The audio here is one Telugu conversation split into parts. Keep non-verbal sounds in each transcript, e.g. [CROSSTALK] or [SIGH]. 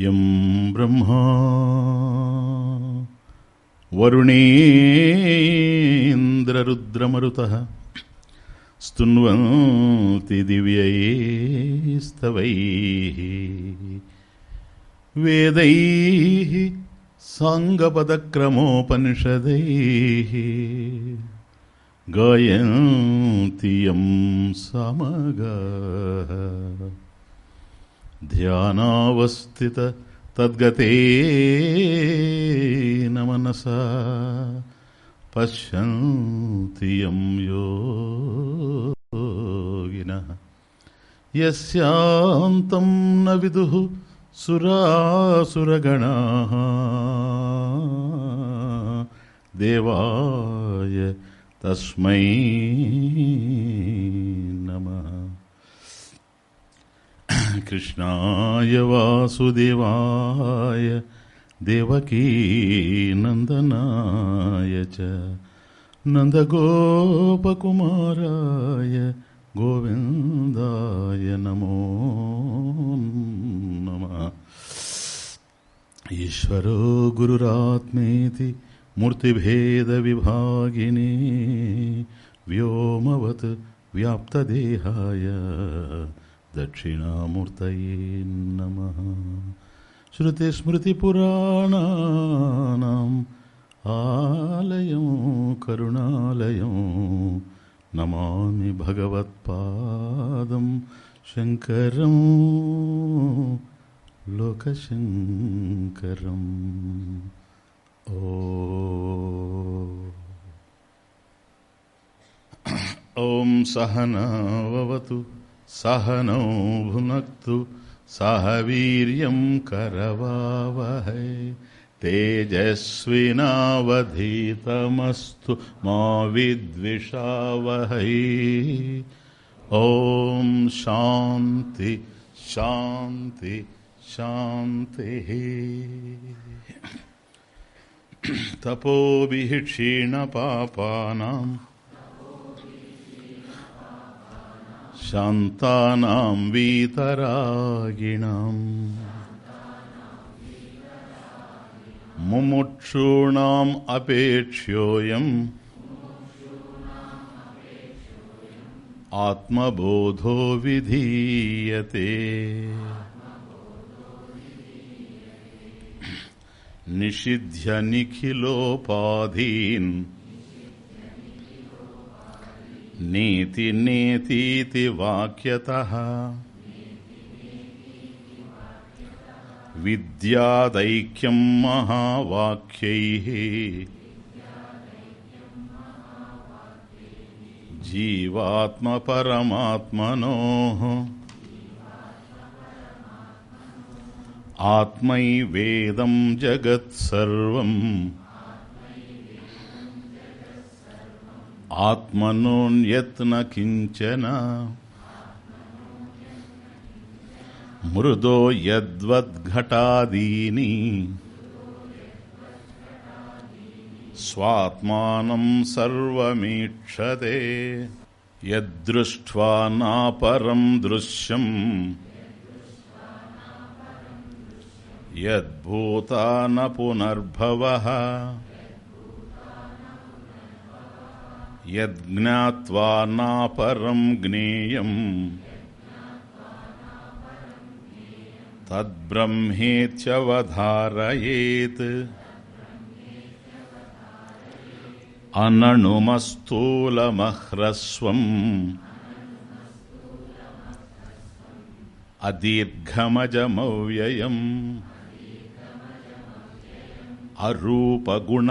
యం బ్రహ్మా స్తున్వంతి దివ్యైస్తవై. వేదై సాంగపదక్రమోపనిషదై. గాయంతి యం సమగా. ధ్యానావస్థిత తద్గతే నమనసా. పశ్యంతి యం యోగినః యస్యాంతం న విదుః సురాసురగణాః దేవాయ తస్మై నమః కృష్ణాయ వాసుదేవాయ దేవకీ నందనాయ చ గోవిందాయ నమో నమ. ఈశ్వరో గురురాత్మేతి మూర్తిభేద విభాగిని వ్యోమవత్ వ్యాప్తదేహాయ దక్షిణామూర్తయే నమ. శృతిస్మృతిపురాణానాం ఆలయం కరుణాలయం. నమామి భగవత్పాదం శంకరం. లోకశంకరం. ఓ. ఓం సహనవతు సహనౌ భునక్తు सह वीर्यं करवावहै। तेजस्विनावधीतमस्तु मा विद्विषावहै। ॐ शान्ति शान्ति शान्तिः। तपोभिः क्षीणपापानाम् शान्तानां वीतरागिणाम् मुमुक्षूणाम् अपेक्ष्योऽयम् आत्मबोधो विधीयते निषिध्य निखिलोपाधीन् नेति नेतीति वाक्यतः। विद्यादैक्यं महावाक्यैः। जीवात्मपरमात्मनोः। आत्मैवेदं जगत्सर्वम्। ఆత్మనోన్యత్న కించన మృదో యద్వద్ఘటాదీని. స్వాత్మానం సర్వమీక్షతే. యద్దృష్ట్వా నాపరం దృశ్యం. యద్భూతాన పునర్భవ. यज्ञात्वा नापरं ज्ञेयम् तद्ब्रह्मेत्यवधारयेत् अनणुमस्थूलमह्रस्वम् अदीर्घमजमव्ययम्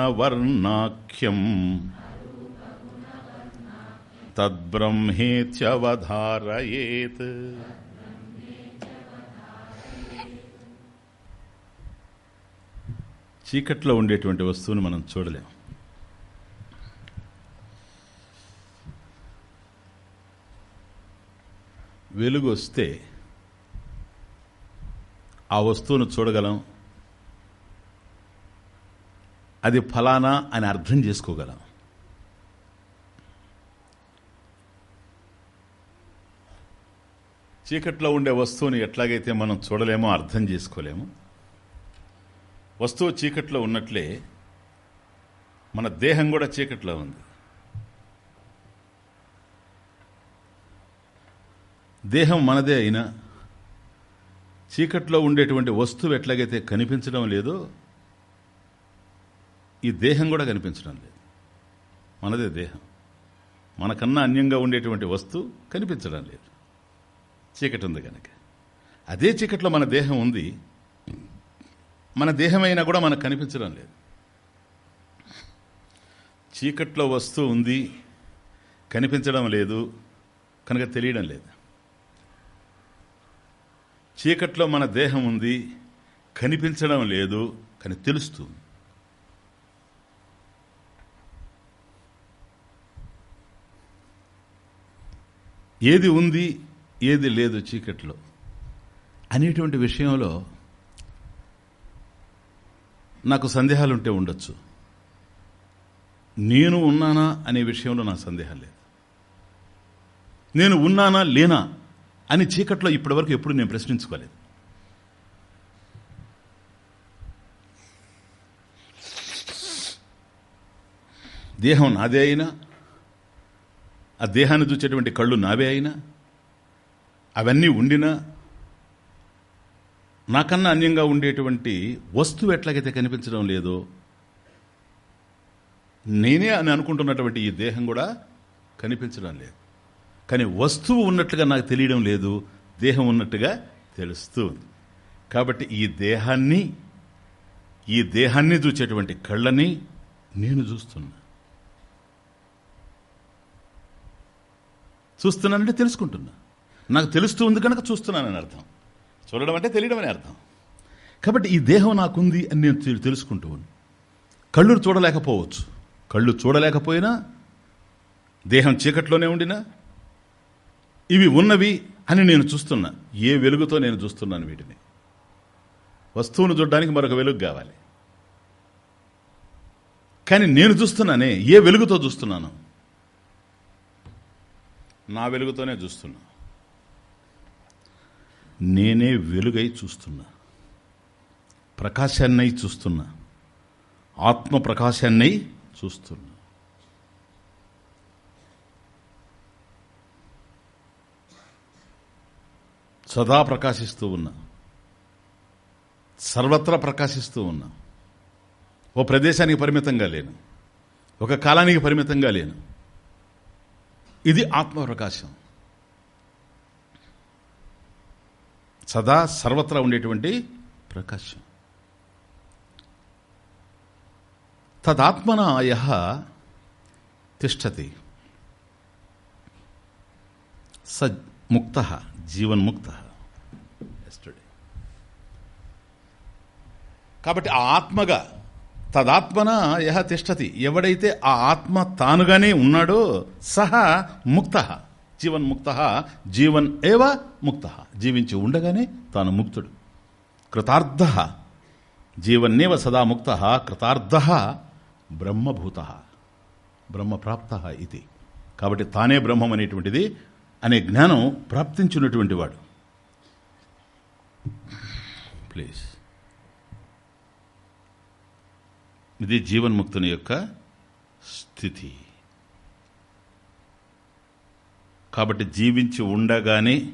अरूपगुणवर्णाख्यम् తద్బ్రహ్మేత్యవధారయేత్. చీకట్లో ఉండేటువంటి వస్తువును మనం చూడలేం. వెలుగు వస్తే ఆ వస్తువును చూడగలం. అది ఫలానా అని అర్థం చేసుకోగలం. చీకట్లో ఉండే వస్తువుని ఎట్లాగైతే మనం చూడలేమో అర్థం చేసుకోలేము వస్తువు చీకట్లో ఉన్నట్లే మన దేహం కూడా చీకట్లో ఉంది. దేహం మనదే అయినా చీకట్లో ఉండేటువంటి వస్తువు ఎట్లాగైతే కనిపించడం లేదో ఈ దేహం కూడా కనిపించడం లేదు. మనదే దేహం. మనకన్నా అన్యంగా ఉండేటువంటి వస్తువు కనిపించడం లేదు. చీకటి ఉంది కనుక. అదే చీకట్లో మన దేహం ఉంది. మన దేహమైనా కూడా మనకు కనిపించడం లేదు. చీకట్లో వస్తువు ఉంది. కనిపించడం లేదు. కనుక తెలియడం లేదు. చీకట్లో మన దేహం ఉంది. కనిపించడం లేదు. కానీ తెలుస్తుంది ఏది ఉంది? ఏది లేదు చీకట్లో అనేటువంటి విషయంలో నాకు సందేహాలుంటే ఉండొచ్చు. నేను ఉన్నానా అనే విషయంలో నాకు సందేహం లేదు. నేను ఉన్నానా లేనా అని చీకట్లో ఇప్పటివరకు ఎప్పుడు నేను ప్రశ్నించుకోలేదు. దేహం నాదే అయినా ఆ దేహాన్ని చూచేటువంటి కళ్ళు నావే అయినా అవన్నీ ఉండినా నాకన్నా అన్యంగా ఉండేటువంటి వస్తువు ఎట్లాగైతే కనిపించడం లేదో నేనే అని అనుకుంటున్నటువంటి ఈ దేహం కూడా కనిపించడం లేదు. కానీ వస్తువు ఉన్నట్లుగా నాకు తెలియడం లేదు దేహం ఉన్నట్టుగా తెలుస్తూ ఉంది. కాబట్టి ఈ దేహాన్ని ఈ దేహాన్ని చూసేటువంటి కళ్ళని నేను చూస్తున్నా. చూస్తున్నానంటే తెలుసుకుంటున్నా. నాకు తెలుస్తూ ఉంది కనుక చూస్తున్నానని అర్థం. చూడడం అంటే తెలియడం అని అర్థం. కాబట్టి ఈ దేహం నాకుంది అని నేను తెలుసుకుంటూ కళ్ళు చూడలేకపోవచ్చు. కళ్ళు చూడలేకపోయినా దేహం చీకట్లోనే ఉండినా ఇవి ఉన్నవి అని నేను చూస్తున్నా. ఏ వెలుగుతో నేను చూస్తున్నాను వీటిని? వస్తువును చూడడానికి మరొక వెలుగు కావాలి. కానీ నేను చూస్తున్నానే ఏ వెలుగుతో చూస్తున్నాను? నా వెలుగుతోనే చూస్తున్నా. నేనే వెలుగై చూస్తున్నా. ప్రకాశాన్నై చూస్తున్నా. ఆత్మ ప్రకాశాన్నై చూస్తున్నా. సదా ప్రకాశిస్తూ ఉన్నా. సర్వత్రా ప్రకాశిస్తూ ఉన్నా. ఓ ప్రదేశానికి పరిమితంగా లేను. ఒక కాలానికి పరిమితంగా లేను. ఇది ఆత్మప్రకాశం. సదా సర్వత్రా ఉండేటువంటి ప్రకాశం. తదాత్మన యహ తిష్టతి. స ముక్త జీవన్ముక్త ఎస్టర్డే కాబట్టి ఆ ఆత్మగా తదాత్మన యహ తిష్టతి. ఎవడైతే ఆ ఆత్మ తానుగానే ఉన్నాడో సహ ముక్త. జీవన్ ముక్త జీవన్ ఏవ ముక్త. జీవించి ఉండగానే తాను ముక్తుడు. కృతార్థ జీవన్నేవ సదా ముక్త కృతార్థ బ్రహ్మభూత. బ్రహ్మప్రాప్త ఇది. కాబట్టి తానే బ్రహ్మం అనేటువంటిది అనే జ్ఞానం ప్రాప్తించినటువంటి వాడు. ప్లీజ్. ఇది జీవన్ముక్తుని యొక్క స్థితి. కాబట్టి జీవించి ఉండగానే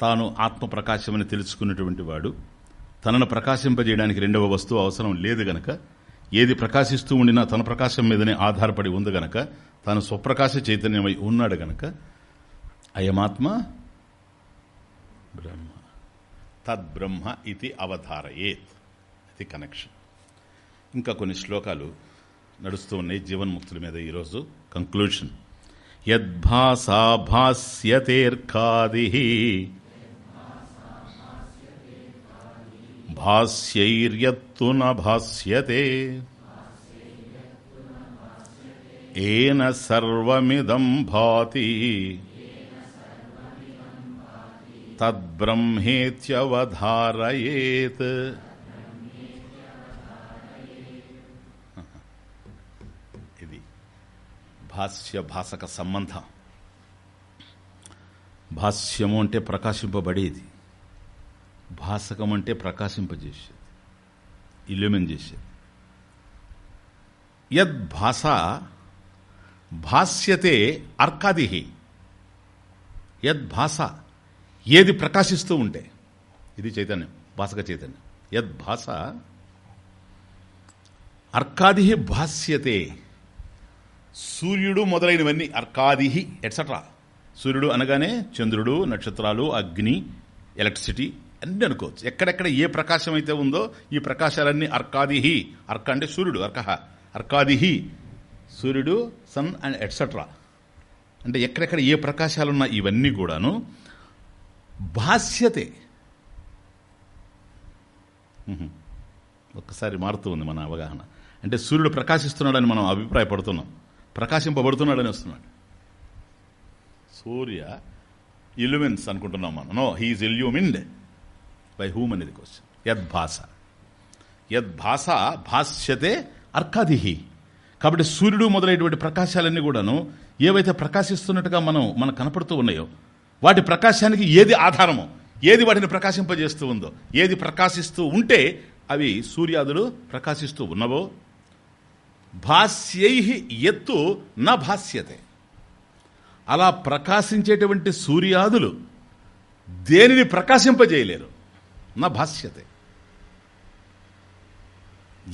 తాను ఆత్మప్రకాశమని తెలుసుకున్నటువంటి వాడు. తనను ప్రకాశింపజేయడానికి రెండవ వస్తువు అవసరం లేదు గనక. ఏది ప్రకాశిస్తూ ఉండినా తన ప్రకాశం మీదనే ఆధారపడి ఉంది గనక. తాను స్వప్రకాశ చైతన్యమై ఉన్నాడు గనక. అయమాత్మ బ్రహ్మ. తద్బ్రహ్మ ఇది అవధారయేత్. ఇది కనెక్షన్ ఇంకా కొన్ని శ్లోకాలు నడుస్తూ ఉన్నాయి జీవన్ముక్తుల మీద ఈరోజు. కంక్లూషన్ యద్భాసా భాస్యతేర్కాది భాస్యైర్యత్తు న భాస్యతే ఏన సర్వమిదం భాతి తద్బ్రహ్మేత్యవధారయేత్ భాష్య భాషక సంబంధం. భాష్యము అంటే ప్రకాశింపబడేది. భాషకం అంటే ప్రకాశింపజేసేది. ఇల్యూమిన్ చేసేది. యద్ భాష భాష్యతే అర్కాది. యద్ భాష ఏది ప్రకాశిస్తూ ఉంటే ఇది చైతన్యం భాషక చైతన్యం. యద్ భాష అర్కాది భాష్యతే. సూర్యుడు మొదలైనవన్నీ అర్కాదిహి ఎట్సట్రా సూర్యుడు అనగానే చంద్రుడు నక్షత్రాలు అగ్ని ఎలక్ట్రిసిటీ అన్నీ అనుకోవచ్చు. ఎక్కడెక్కడ ఏ ప్రకాశం అయితే ఉందో ఈ ప్రకాశాలన్నీ అర్కాదిహి. అర్క అంటే సూర్యుడు అర్కహ అర్కాదిహి సూర్యుడు సన్ అండ్ ఎట్సట్రా అంటే ఎక్కడెక్కడ ఏ ప్రకాశాలున్నా ఇవన్నీ కూడాను భాష్యతే ఒక్కసారి మారుతూ ఉంది మన అవగాహన. అంటే సూర్యుడు ప్రకాశిస్తున్నాడని మనం అభిప్రాయపడుతున్నాం. ప్రకాశింపబడుతున్నాడని వస్తున్నాడు. సూర్య ఇల్యూమిన్స్ అనుకుంటున్నాం మనం. No he is illumined by whom అనేది క్వశ్చన్ యద్భాష యద్భాష భాష్యతే అర్కాదిహి కాబట్టి సూర్యుడు మొదలైనటువంటి ప్రకాశాలన్నీ కూడాను ఏవైతే ప్రకాశిస్తున్నట్టుగా మనం మనకు కనపడుతూ ఉన్నాయో వాటి ప్రకాశానికి ఏది ఆధారమో ఏది వాటిని ప్రకాశింపజేస్తూ ఉందో ఏది ప్రకాశిస్తూ ఉంటే అవి సూర్యాదులు ప్రకాశిస్తూ ఉన్నవో భాష్యై ఎత్తు నా భాష్యతే అలా ప్రకాశించేటువంటి సూర్యాదులు దేనిని ప్రకాశింపజేయలేరు? నా భాష్యతే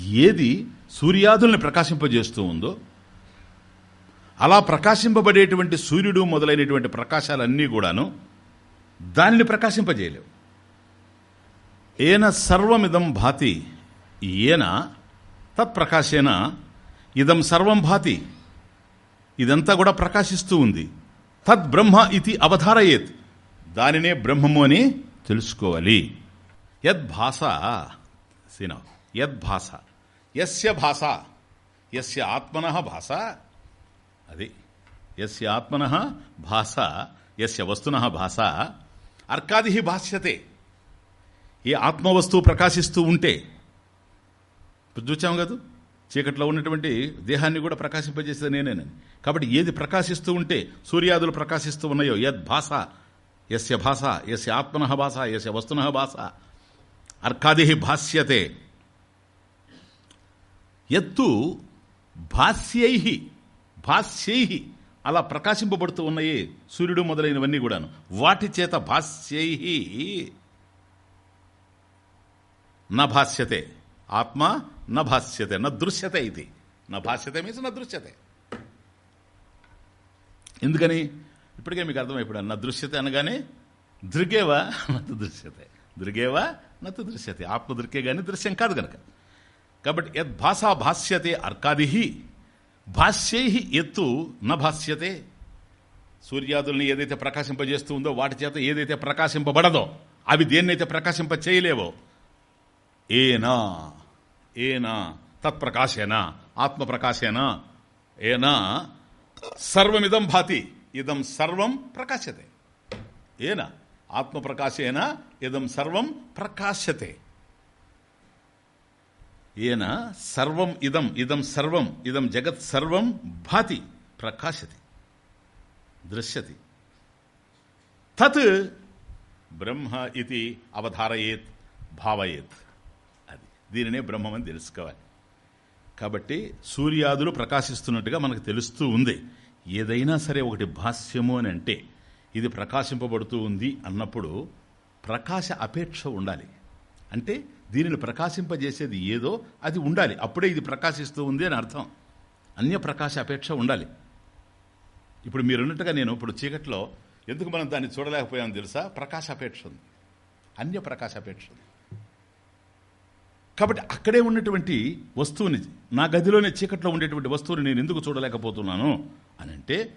ఏది సూర్యాదుల్ని ప్రకాశింపజేస్తూ ఉందో అలా ప్రకాశింపబడేటువంటి సూర్యుడు మొదలైనటువంటి ప్రకాశాలన్నీ కూడాను దానిని ప్రకాశింపజేయలేవు. ఏన సర్వమిదం భాతి ఏన తత్ప్రకాశేన ఇదం సర్వం భాతి. ఇదంతా కూడా ప్రకాశిస్తూ ఉంది. తద్ బ్రహ్మ ఇది అవధారయేత్. దానినే బ్రహ్మము అని తెలుసుకోవాలి. యద్భాష సీన యద్భాష ఎస్య భాష ఎస్య ఆత్మన భాష అది. ఎస్య ఆత్మన భాష ఎస్య వస్తున భాష అర్కాది భాష్యతే. ఈ ఆత్మవస్తువు ప్రకాశిస్తూ ఉంటే. చూచాము కదా? చీకట్లో ఉన్నటువంటి దేహాన్ని కూడా ప్రకాశింపజేసేది నేనేనని కాబట్టి ఏది ప్రకాశిస్తూ ఉంటే సూర్యాదులు ప్రకాశిస్తూ ఉన్నాయో యద్ భాష యస్య భాష యస్య ఆత్మన భాష యస్య వస్తున భాష అర్కాది భాష్యతే. ఎత్తు భాష్యై భాష్యై అలా ప్రకాశింపబడుతూ ఉన్నాయి సూర్యుడు మొదలైనవన్నీ కూడాను. వాటి చేత భాష్యై న భాష్యతే. ఆత్మ న భాష్యతే న దృశ్యతే ఇది. నా భాష్యతే మీన్స్ నా దృశ్యతే. ఎందుకని? ఇప్పటికే మీకు అర్థమైపోయాడు నా దృశ్యతే అనగానే దృగేవా నతు దృశ్యతే. దృగేవా నతు దృశ్యతే. ఆత్మ దృక్కే కానీ దృశ్యం కాదు కనుక కాబట్టి యద్ భాషా భాష్యతే అర్కాది భాష్యై ఎత్తు న భాష్యతే సూర్యాదుల్ని ఏదైతే ప్రకాశింపజేస్తూ ఉందో వాటి చేత ఏదైతే ప్రకాశింపబడదో అవి దేన్నైతే ప్రకాశింప చేయలేవో ఏనా ఏనా తత్ప్రకాశేనా? ఆత్మప్రకాశేనా? ఏనా? సర్వమిదం భాతి ఇదం సర్వం ప్రకాశతే ఏనా? ఆత్మప్రకాశేన? ఇదం సర్వం ప్రకాశతే ఏన? సర్వం ఇదం ఇదం సర్వం ఇదం జగత్ సర్వం భాతి ప్రకాశతి దృశ్యతి. తత్ బ్రహ్మ ఇది అవధారయేత్ భావయేత్. దీనినే బ్రహ్మమని తెలుసుకోవాలి. కాబట్టి సూర్యాదులు ప్రకాశిస్తున్నట్టుగా మనకు తెలుస్తూ ఉంది. ఏదైనా సరే ఒకటి భాష్యము అని అంటే ఇది ప్రకాశింపబడుతూ ఉంది అన్నప్పుడు ప్రకాశ అపేక్ష ఉండాలి. అంటే దీనిని ప్రకాశింపజేసేది ఏదో అది ఉండాలి. అప్పుడే ఇది ప్రకాశిస్తూ ఉంది అని అర్థం. అన్య ప్రకాశ అపేక్ష ఉండాలి. ఇప్పుడు మీరున్నట్టుగా నేను ఇప్పుడు చీకట్లో ఎందుకు మనం దాన్ని చూడలేకపోయామో తెలుసా? ప్రకాశ అపేక్ష ఉంది. అన్య ప్రకాశ అపేక్ష ఉంది. కాబట్టి అక్కడే ఉన్నటువంటి వస్తువుని నా గదిలోనే చీకట్లో ఉండేటువంటి వస్తువుని నేను ఎందుకు చూడలేకపోతున్నాను అని అంటే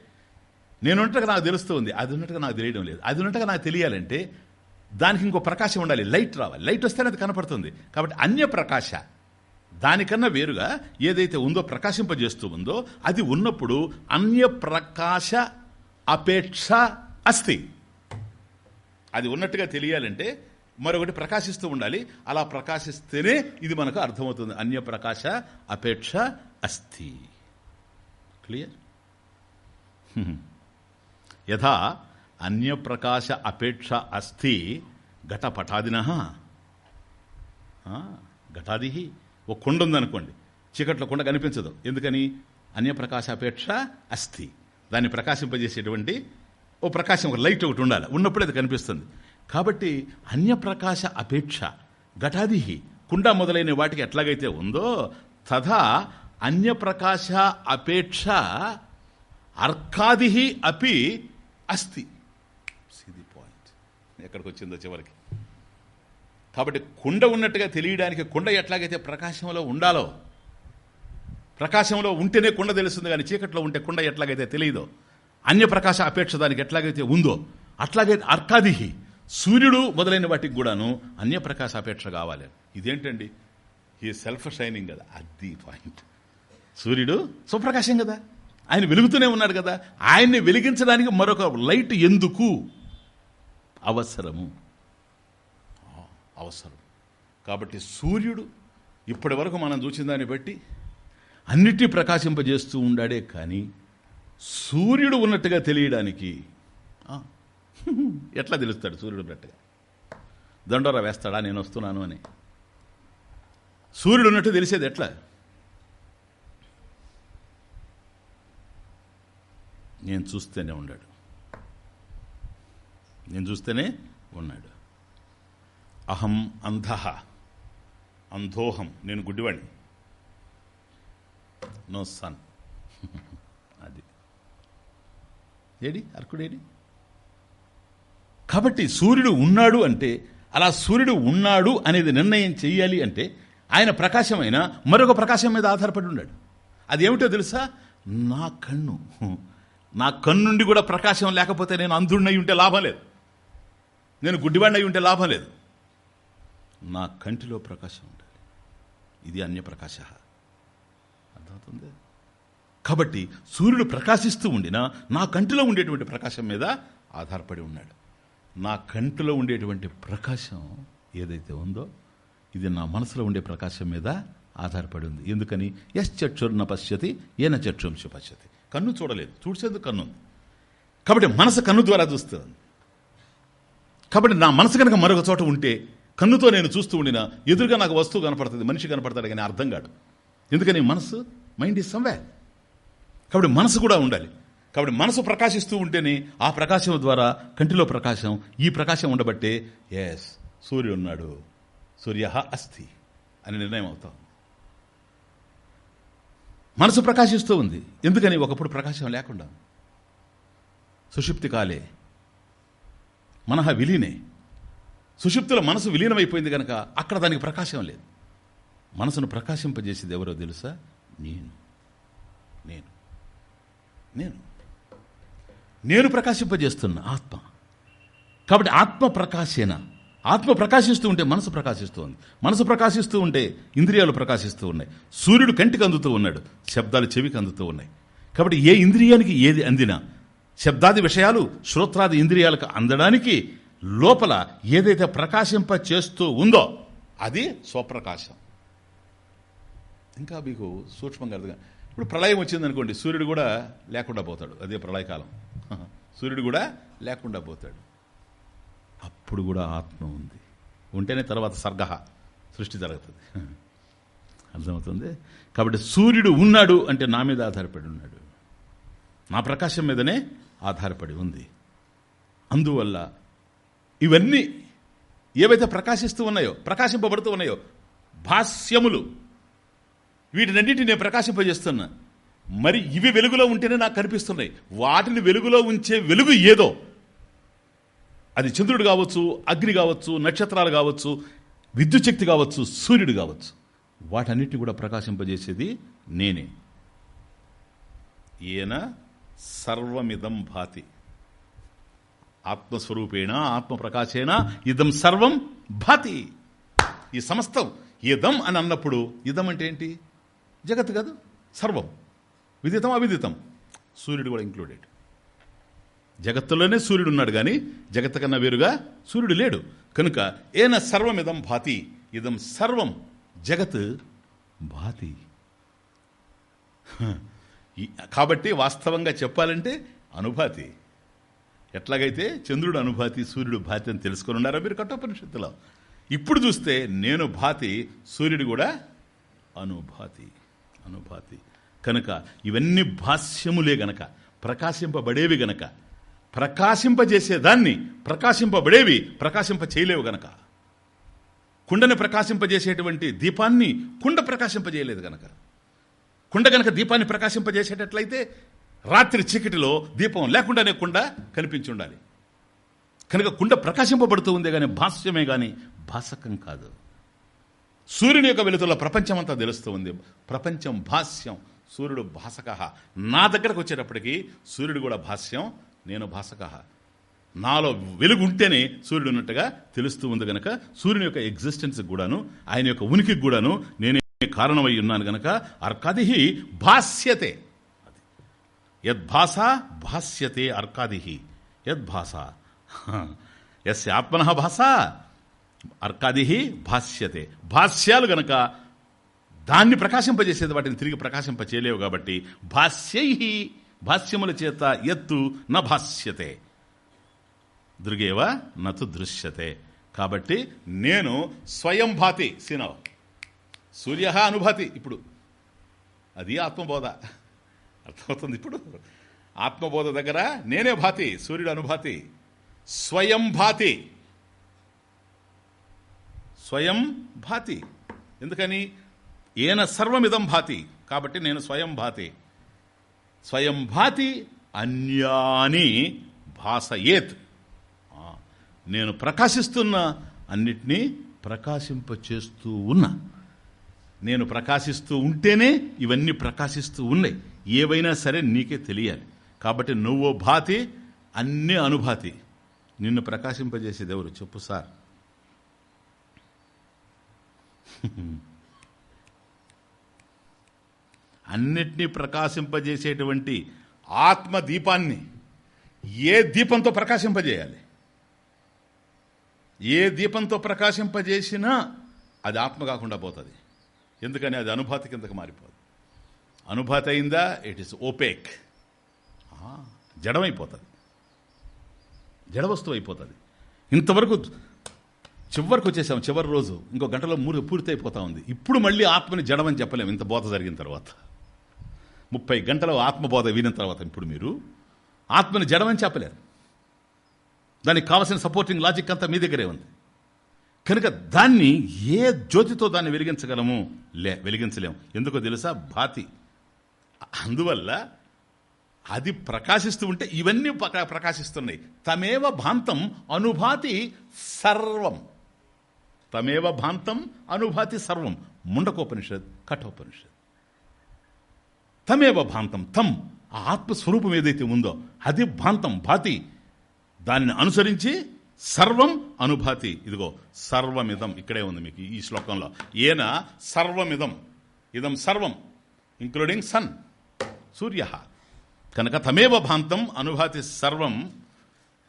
నేను ఉన్నట్టుగా నాకు తెలుస్తుంది అది ఉన్నట్టుగా నాకు తెలియడం లేదు. అది ఉన్నట్టుగా నాకు తెలియాలంటే దానికి ఇంకో ప్రకాశం ఉండాలి లైట్ రావాలి. లైట్ వస్తేనే అది కనపడుతుంది. కాబట్టి అన్య ప్రకాశ దానికన్నా వేరుగా ఏదైతే ఉందో ప్రకాశింపజేస్తూ ఉందో అది ఉన్నప్పుడు అన్య ప్రకాశ అపేక్ష అస్తి. అది ఉన్నట్టుగా తెలియాలంటే మరొకటి ప్రకాశిస్తూ ఉండాలి. అలా ప్రకాశిస్తేనే ఇది మనకు అర్థమవుతుంది. అన్య ప్రకాశ అపేక్ష అస్థి. క్లియర్? [LAUGHS] యథా అన్యప్రకాశ అపేక్ష అస్థి ఘటపటాదిన. ఘటాది ఒక కుండ ఉందనుకోండి చీకట్లో కుండ కనిపించదు. ఎందుకని? అన్యప్రకాశ అపేక్ష అస్థి. దాన్ని ప్రకాశింపజేసేటువంటి ఓ ప్రకాశం ఒక లైట్ ఒకటి ఉండాలి. ఉన్నప్పుడే అది కనిపిస్తుంది. కాబట్టి అన్యప్రకాశ అపేక్ష ఘటాది కుండ మొదలైన వాటికి ఎట్లాగైతే ఉందో తథా అన్యప్రకాశ అపేక్ష అర్కాది అపి అస్తి. సిది పాయింట్ ఎక్కడికి వచ్చిందో చివరికి. కాబట్టి కుండ ఉన్నట్టుగా తెలియడానికి కుండ ఎట్లాగైతే ప్రకాశంలో ఉండాలో ప్రకాశంలో ఉంటేనే కుండ తెలుస్తుంది కానీ చీకట్లో ఉంటే కుండ ఎట్లాగైతే తెలియదో అన్యప్రకాశ అపేక్ష దానికి ఎట్లాగైతే ఉందో అట్లాగైతే అర్కాదిహి సూర్యుడు మొదలైన వాటికి కూడాను అన్యప్రకాశాపేక్ష కావాలి. ఇదేంటండి? ఈ సెల్ఫ్ షైనింగ్ కదా. అది పాయింట్ సూర్యుడు సుప్రకాశం కదా. ఆయన వెలుగుతూనే ఉన్నాడు కదా. ఆయన్ని వెలిగించడానికి మరొక లైట్ ఎందుకు? అవసరము. అవసరం కాబట్టి సూర్యుడు ఇప్పటి వరకు మనం చూసిన దాన్ని బట్టి అన్నిటినీ ప్రకాశింపజేస్తూ ఉండాడే కానీ సూర్యుడు ఉన్నట్టుగా తెలియడానికి ఎట్లా తెలుస్తాడు సూర్యుడు బ్రట్టగా దండోరా వేస్తాడా? నేను వస్తున్నాను అని. సూర్యుడు ఉన్నట్టు తెలిసేది ఎట్లా? నేను చూస్తేనే ఉన్నాడు. నేను చూస్తేనే ఉన్నాడు. అహం అంధ. అంధోహం. నేను గుడ్డివాణ్ణి. No sun. [LAUGHS] అది. ఏడి? అర్కుడేడి? కాబట్టి సూర్యుడు ఉన్నాడు అంటే అలా సూర్యుడు ఉన్నాడు అనేది నిర్ణయం చెయ్యాలి అంటే ఆయన ప్రకాశమైన మరొక ప్రకాశం మీద ఆధారపడి ఉన్నాడు. అది ఏమిటో తెలుసా? నా కన్ను. నా కన్నుండి కూడా ప్రకాశం లేకపోతే నేను అంధుడినై ఉంటే లాభం లేదు. నేను గుడ్డివాడినై ఉంటే లాభం లేదు. నా కంటిలో ప్రకాశం ఉండాలి. ఇది అన్యప్రకాశ అర్థమవుతుంది? కాబట్టి సూర్యుడు ప్రకాశిస్తూ ఉండినా నా కంటిలో ఉండేటువంటి ప్రకాశం మీద ఆధారపడి ఉన్నాడు. నా కంటిలో ఉండేటువంటి ప్రకాశం ఏదైతే ఉందో ఇది నా మనసులో ఉండే ప్రకాశం మీద ఆధారపడి ఉంది. ఎందుకని? ఎస్ చక్షుర్న పశ్యతి ఏన చక్షుంశ పశ్యతి. కన్ను చూడలేదు. చూసేందుకు కన్ను ఉంది కాబట్టి మనసు కన్ను ద్వారా చూస్తుంది. కాబట్టి నా మనసు కనుక మరొక చోట ఉంటే కన్నుతో నేను చూస్తూ ఉండినా ఎదురుగా నాకు వస్తువు కనపడుతుంది మనిషి కనపడతాడు కానీ అర్థం కాడు ఎందుకని? మనసు మైండ్ ఈజ్ సంవే కాబట్టి మనసు కూడా ఉండాలి. కాబట్టి మనసు ప్రకాశిస్తూ ఉంటేనే ఆ ప్రకాశం ద్వారా కంటిలో ప్రకాశం ఈ ప్రకాశం ఉండబట్టే ఎస్ సూర్యుడు ఉన్నాడు. సూర్య అస్థి అని నిర్ణయం అవుతాం. మనసు ప్రకాశిస్తూ ఉంది. ఎందుకని? ఒకప్పుడు ప్రకాశం లేకుండా. సుషుప్తి కాలే. మనహ విలీనే. సుషుప్తిలో మనసు విలీనమైపోయింది కనుక అక్కడ దానికి ప్రకాశం లేదు. మనసును ప్రకాశింపజేసేది ఎవరో తెలుసా? నేను. నేను. నేను. నేను ప్రకాశింపజేస్తున్న ఆత్మ. కాబట్టి ఆత్మ ప్రకాశేన. ఆత్మ ప్రకాశిస్తూ ఉంటే మనసు ప్రకాశిస్తూ ఉంది. మనసు ప్రకాశిస్తూ ఉంటే ఇంద్రియాలు ప్రకాశిస్తూ ఉన్నాయి. సూర్యుడు కంటికి అందుతూ ఉన్నాడు. శబ్దాలు చెవికి అందుతూ ఉన్నాయి. కాబట్టి ఏ ఇంద్రియానికి ఏది అందినా శబ్దాది విషయాలు శ్రోత్రాది ఇంద్రియాలకు అందడానికి లోపల ఏదైతే ప్రకాశింప చేస్తూ ఉందో అది స్వప్రకాశం. ఇంకా మీకు సూక్ష్మంగా అర్థం ఇప్పుడు ప్రళయం వచ్చిందనుకోండి సూర్యుడు కూడా లేకుండా పోతాడు. అదే ప్రళయకాలం. సూర్యుడు కూడా లేకుండా పోతాడు. అప్పుడు కూడా ఆత్మ ఉంది. ఉంటేనే తర్వాత సర్గ సృష్టి జరుగుతుంది. అర్థమవుతుంది? కాబట్టి సూర్యుడు ఉన్నాడు అంటే నా మీద ఆధారపడి ఉన్నాడు. నా ప్రకాశం మీదనే ఆధారపడి ఉంది. అందువల్ల ఇవన్నీ ఏవైతే ప్రకాశిస్తూ ఉన్నాయో ప్రకాశింపబడుతూ ఉన్నాయో భాష్యములు వీటినన్నింటినీ నేను ప్రకాశింపజేస్తున్నా. మరి ఇవి వెలుగులో ఉంటేనే నాకు కనిపిస్తున్నాయి. వాటిని వెలుగులో ఉంచే వెలుగు ఏదో. అది చంద్రుడు కావచ్చు అగ్ని కావచ్చు నక్షత్రాలు కావచ్చు విద్యుత్ శక్తి కావచ్చు సూర్యుడు కావచ్చు. వాటన్నిటిని కూడా ప్రకాశింపజేసేది నేనే. ఈయన సర్వమిదం భాతి. ఆత్మస్వరూపేణ ఆత్మప్రకాశేన ఇదం సర్వం భాతి. ఈ సమస్తం ఇదం అని అన్నప్పుడు ఇదం అంటే ఏంటి? జగత్ కాదు సర్వం. విదితం అవిదితం? సూర్యుడు కూడా ఇంక్లూడెడ్ జగత్తులోనే సూర్యుడు ఉన్నాడు కానీ జగత్ కన్నా వేరుగా సూర్యుడు లేడు. కనుక ఏన సర్వమిదం భాతి ఇదం సర్వం జగత్ భాతి. కాబట్టి వాస్తవంగా చెప్పాలంటే అనుభాతి. ఎట్లాగైతే చంద్రుడు అనుభాతి సూర్యుడు భాతి అని తెలుసుకొని ఉన్నారో మీరు కఠోపనిషత్తులో. ఇప్పుడు చూస్తే నేను భాతి సూర్యుడు కూడా అనుభాతి. అనుభాతి. కనుక ఇవన్నీ భాష్యములే గనక ప్రకాశింపబడేవి గనక. ప్రకాశింపజేసేదాన్ని ప్రకాశింపబడేవి ప్రకాశింప చేయలేవు గనక. కుండని ప్రకాశింపజేసేటువంటి దీపాన్ని కుండ ప్రకాశింపజేయలేదు గనక. కుండ గనక దీపాన్ని ప్రకాశింపజేసేటట్లయితే రాత్రి చీకటిలో దీపం లేకుండానే కుండ కనిపించి ఉండాలి కనుక కుండ ప్రకాశింపబడుతూ ఉందే కానీ భాష్యమే కానీ భాసకం కాదు. సూర్యుని యొక్క వెలుతుల ప్రపంచమంతా తెలుస్తూ ఉంది. ప్రపంచం భాష్యం సూర్యుడు భాసక. నా దగ్గరకు వచ్చేటప్పటికి సూర్యుడు కూడా భాష్యం నేను భాసక. నాలో వెలుగు ఉంటేనే సూర్యుడు ఉన్నట్టుగా తెలుస్తూ ఉంది గనక సూర్యుని యొక్క ఎగ్జిస్టెన్స్కి కూడాను ఆయన యొక్క ఉనికికి కూడాను నేనే కారణమై ఉన్నాను గనక అర్కాది భాష్యతే. యద్భాష భాష్యతే అర్కాదిహి. యద్భాష ఎస్ ఆత్మన భాష అర్కాదిహి భాష్యతే. భాష్యాలు గనక దాన్ని ప్రకాశింపజేసేది వాటిని తిరిగి ప్రకాశింప చేయలేవు కాబట్టి భాష్యై భాష్యముల చేత ఎత్తు న భాష్యతే దృగేవ నతు దృశ్యతే. కాబట్టి నేను స్వయం భాతి సీనవ్. సూర్య అనుభాతి ఇప్పుడు. అది ఆత్మబోధ. అర్థమవుతుంది ఇప్పుడు? ఆత్మబోధ దగ్గర నేనే భాతి సూర్యుడు అనుభాతి. స్వయం భాతి స్వయం భాతి ఎందుకని? ఏన సర్వమిదం భాతి. కాబట్టి నేను స్వయం భాతి. స్వయం భాతి అన్యాని భాసయేత్. నేను ప్రకాశిస్తున్న అన్నిటినీ ప్రకాశింప చేస్తూ ఉన్నా. నేను ప్రకాశిస్తూ ఉంటేనే ఇవన్నీ ప్రకాశిస్తూ ఉన్నాయి. ఏవైనా సరే నీకే తెలియాలి. కాబట్టి నువ్వు భాతి అన్నీ అనుభాతి. నిన్ను ప్రకాశింపజేసేది ఎవరు? చెప్పు సార్. అన్నిటినీ ప్రకాశింపజేసేటువంటి ఆత్మ దీపాన్ని ఏ దీపంతో ప్రకాశింపజేయాలి? ఏ దీపంతో ప్రకాశింపజేసినా అది ఆత్మ కాకుండా పోతుంది. ఎందుకని? అది అనుభాతి కిందకి మారిపోదు. అనుభాతి అయిందా? ఇట్ ఈస్ ఓపేక్ జడమైపోతుంది. జడ వస్తువు అయిపోతుంది. ఇంతవరకు చివరికి వచ్చేసాం. చివరి రోజు. ఇంకో గంటలో మూడు పూర్తి అయిపోతా ఉంది. ఇప్పుడు మళ్ళీ ఆత్మని జడమని చెప్పలేము ఇంత బోత జరిగిన తర్వాత. ముప్పై గంటల ఆత్మబోధ వినిన తర్వాత ఇప్పుడు మీరు ఆత్మని జడమని చెప్పలేరు. దానికి కావలసిన సపోర్టింగ్ లాజిక్ అంతా మీ దగ్గరే ఉంది. కనుక దాన్ని ఏ జ్యోతితో దాన్ని వెలిగించగలము? లే వెలిగించలేము. ఎందుకో తెలుసా? భాతి. అందువల్ల అది ప్రకాశిస్తూ ఉంటే ఇవన్నీ ప్రకాశిస్తున్నాయి. తమేవ భాంతం అనుభాతి సర్వం. తమేవ భాంతం అనుభాతి సర్వం. ముండకోపనిషత్ కఠోపనిషత్. తమేవ భాంతం తం. ఆ ఆత్మస్వరూపం ఏదైతే ఉందో అది భాంతం భాతి. దానిని అనుసరించి సర్వం అనుభాతి. ఇదిగో సర్వమిదం ఇక్కడే ఉంది మీకు ఈ శ్లోకంలో. ఏన సర్వమిదం. ఇదం సర్వం ఇంక్లూడింగ్ సన్ సూర్య. కనుక తమేవ భాంతం అనుభాతి సర్వం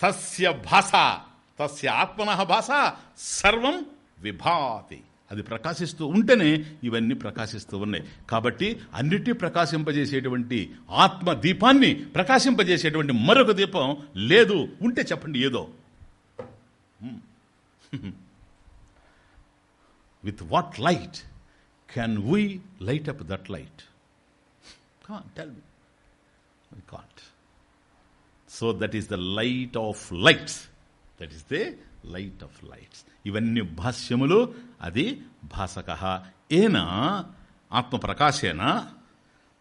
తస్య భాష తస్య ఆత్మన భాష సర్వం విభాతి. అది ప్రకాశిస్తూ ఉంటేనే ఇవన్నీ ప్రకాశిస్తూ ఉన్నాయి. కాబట్టి అన్నిటి ప్రకాశింపజేసేటువంటి ఆత్మ దీపాన్ని ప్రకాశింపజేసేటువంటి మరొక దీపం లేదు. ఉంటే చెప్పండి ఏదో. With what light can we light up that light tell me we can't. So that is the light of lights. Light of lights. ఇవన్నీ భాష్యములు అది భాసక ఏన? ఆత్మప్రకాశేన?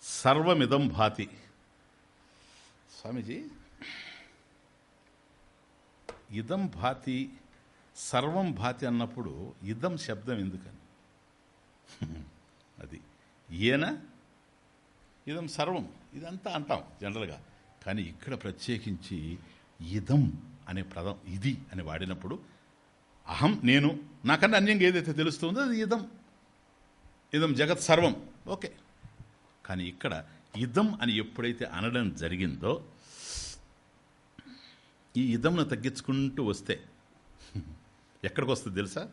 సర్వమిదం భాతి. స్వామీజీ ఇదం భాతి సర్వం భాతి అన్నప్పుడు ఇదం శబ్దం ఎందుకని? అది ఏన? ఇదం సర్వం. ఇదంతా అంటాం జనరల్గా. కానీ ఇక్కడ ప్రత్యేకించి ఇదం అనే పదం ఇది అని వాడినప్పుడు అహం నేను నాకన్నా అన్యంగా ఏదైతే తెలుస్తుందో అది ఇదం. ఇదం జగత్ సర్వం. ఓకే. కానీ ఇక్కడ ఇదం అని ఎప్పుడైతే అనడం జరిగిందో ఈ ఇదంను తగ్గించుకుంటూ వస్తే ఎక్కడికి వస్తుంది తెలుసా?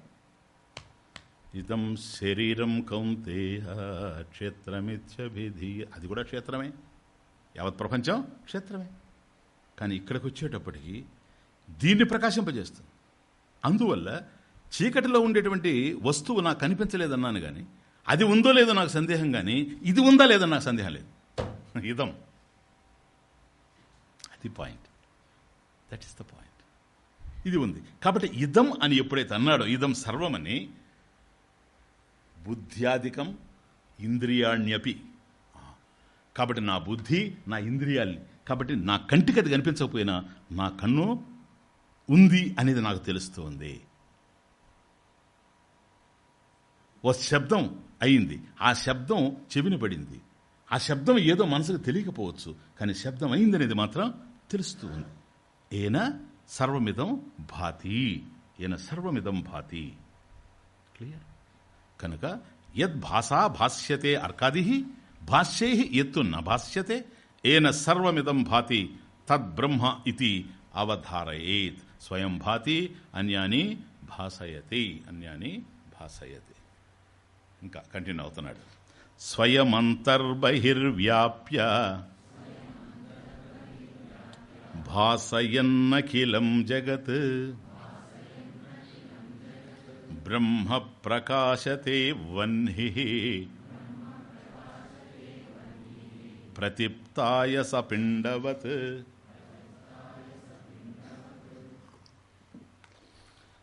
ఇదం శరీరం కౌంతేయ క్షేత్రమిత్యభిధి. అది కూడా క్షేత్రమే. యావత్ ప్రపంచం క్షేత్రమే. కానీ ఇక్కడికి వచ్చేటప్పటికి దీన్ని ప్రకాశింపజేస్తుంది. అందువల్ల చీకటిలో ఉండేటువంటి వస్తువు నాకు కనిపించలేదన్నాను కానీ అది ఉందో లేదో నాకు సందేహం కానీ ఇది ఉందా లేదో నాకు సందేహం లేదు. ఇదం. అది point. That is the point ఇది ఉంది. కాబట్టి ఇదం అని ఎప్పుడైతే అన్నాడో ఇదం సర్వమని బుద్ధ్యాధికం ఇంద్రియాణ్యపి. కాబట్టి నా బుద్ధి నా ఇంద్రియాల్ని కాబట్టి నా కంటికి అది కనిపించకపోయినా నా కన్ను ఉంది అనేది నాకు తెలుస్తుంది. ఓ శబ్దం అయింది. ఆ శబ్దం చెవిని పడింది. ఆ శబ్దం ఏదో మనసుకు తెలియకపోవచ్చు కానీ శబ్దం అయిందనేది మాత్రం తెలుస్తూ ఉంది ఏన సర్వమిదం భాతి ఏన సర్వమిదం భాతి. క్లియర్? కనుక యద్ భాషా భాష్యతే అర్కాది భాష్యై ఎత్తు న భాష్యతే ఏన సర్వమిదం భాతి తద్బ్రహ్మ ఇది అవధారయేత్. స్వయం భాతి అన్యాని భాసయతి అన్యాని భాసయతి. ఇంకా కంటిన్యూ అవుతున్నాడు. స్వయమంతర్బహిర్వ్యాప్య భాసయన్నఖిలం జగత్. బ్రహ్మ ప్రకాశతే వహ్ని ప్రతిప్తాయ సపిండవత్.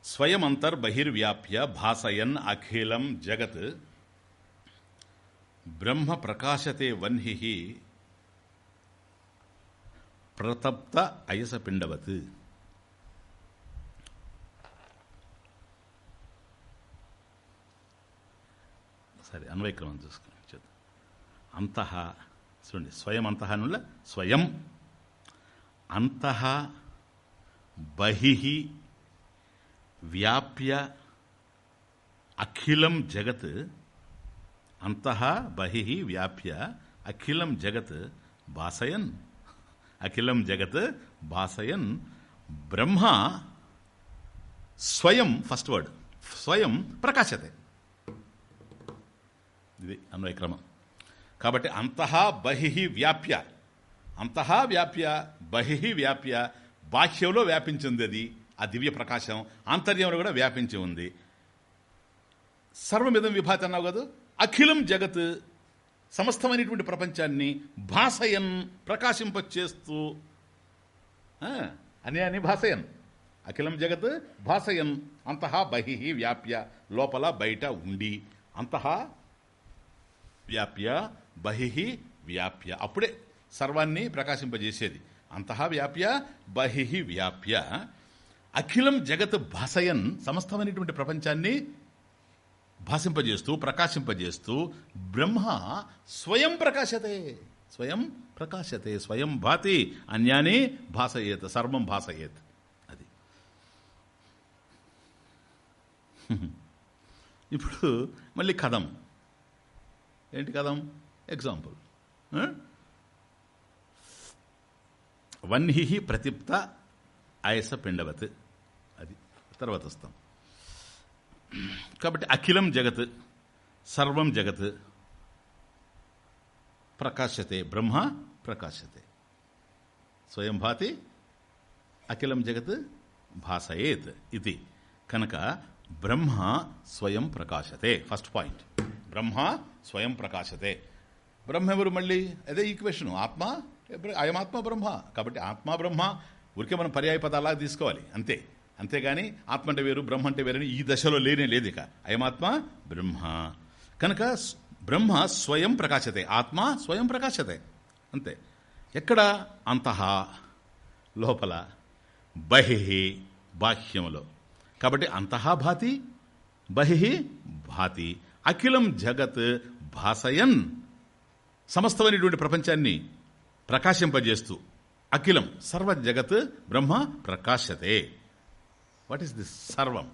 స్వయమంతర్ బహిర్వ్యాప్య భాసయన్ అఖిలం జగత్ బ్రహ్మ ప్రకాశతే వన్హి ప్రతప్త అయసపిండవత్ సరే అన్వయక్రమం చూసుకుని చూద్దాం. అంతః చూడండి స్వయం అంతః నుల్ల స్వయం. అంతః బహి వ్యాప్య అఖిలం జగత్ అంతః బహి వ్యాప్య అఖిలం జగత్ భాసయన్ అఖిలం జగత్ భాసయన్ బ్రహ్మ స్వయం ఫస్ట్ వర్డ్ స్వయం ప్రకాశతే ఇది అన్వయక్రమం కాబట్టి అంతః బహి వ్యాప్య. అంతః వ్యాప్య బహి వ్యాప్య బాహ్యంలో వ్యాపించింది అది. ఆ దివ్య ప్రకాశం ఆంతర్యంలో కూడా వ్యాపించి ఉంది. సర్వమిదం విభాతి అన్నావు కదా? అఖిలం జగత్ సమస్తమైనటువంటి ప్రపంచాన్ని భాసయన్ ప్రకాశింపచేస్తూ. అని అని భాసయన్. అఖిలం జగత్ భాసయన్. అంతః బహి వ్యాప్య లోపల బయట ఉండి. అంతః వ్యాప్య బహి వ్యాప్య. అప్పుడే సర్వాన్ని ప్రకాశింపజేసేది. అంతః వ్యాప్య బహి వ్యాప్య. అఖిలం జగత్ భాసయన్ సమస్తమైనటువంటి ప్రపంచాన్ని భాషింపజేస్తూ ప్రకాశింపజేస్తూ బ్రహ్మ స్వయం ప్రకాశతే స్వయం ప్రకాశతే స్వయం భాతి అన్యాని భాసయేత్ సర్వం భాసయేత్. అది. [LAUGHS] ఇప్పుడు మళ్ళీ కథం. ఏంటి కథం? ఎగ్జాంపుల్ వన్హి ప్రతిప్త ఆయస పిండవత్. తర్వాత వస్తాం కాబట్టి అఖిలం జగత్ సర్వం జగత్ ప్రకాశతే బ్రహ్మ ప్రకాశతే స్వయం భాతి అఖిలం జగత్ భాసయేత్ ఇది. కనుక బ్రహ్మ స్వయం ప్రకాశతే ఫస్ట్ పాయింట్. బ్రహ్మ స్వయం ప్రకాశతే బ్రహ్మ ఎవరు మళ్ళీ? అదే ఈక్వేషన్. ఆత్మ అయమాత్మ బ్రహ్మ. కాబట్టి ఆత్మ బ్రహ్మ ఊరికే మనం పర్యాయ పదాలా తీసుకోవాలి. అంతే. అంతేగాని ఆత్మ అంటే వేరు బ్రహ్మ అంటే వేరని ఈ దశలో లేనే లేదు ఇక అయమాత్మ బ్రహ్మ. కనుక బ్రహ్మ స్వయం ప్రకాశతే. ఆత్మ స్వయం ప్రకాశతే. అంతే. ఎక్కడ? అంతః. లోపల. బహి బాహ్యములో. కాబట్టి అంతః భాతి బహి భాతి. అఖిలం జగత్ భాసయన్. సమస్తమైనటువంటి ప్రపంచాన్ని ప్రకాశింపజేస్తూ అఖిలం సర్వ జగత్ బ్రహ్మ ప్రకాశతే. వాట్ ఈస్ దిస్ సర్వం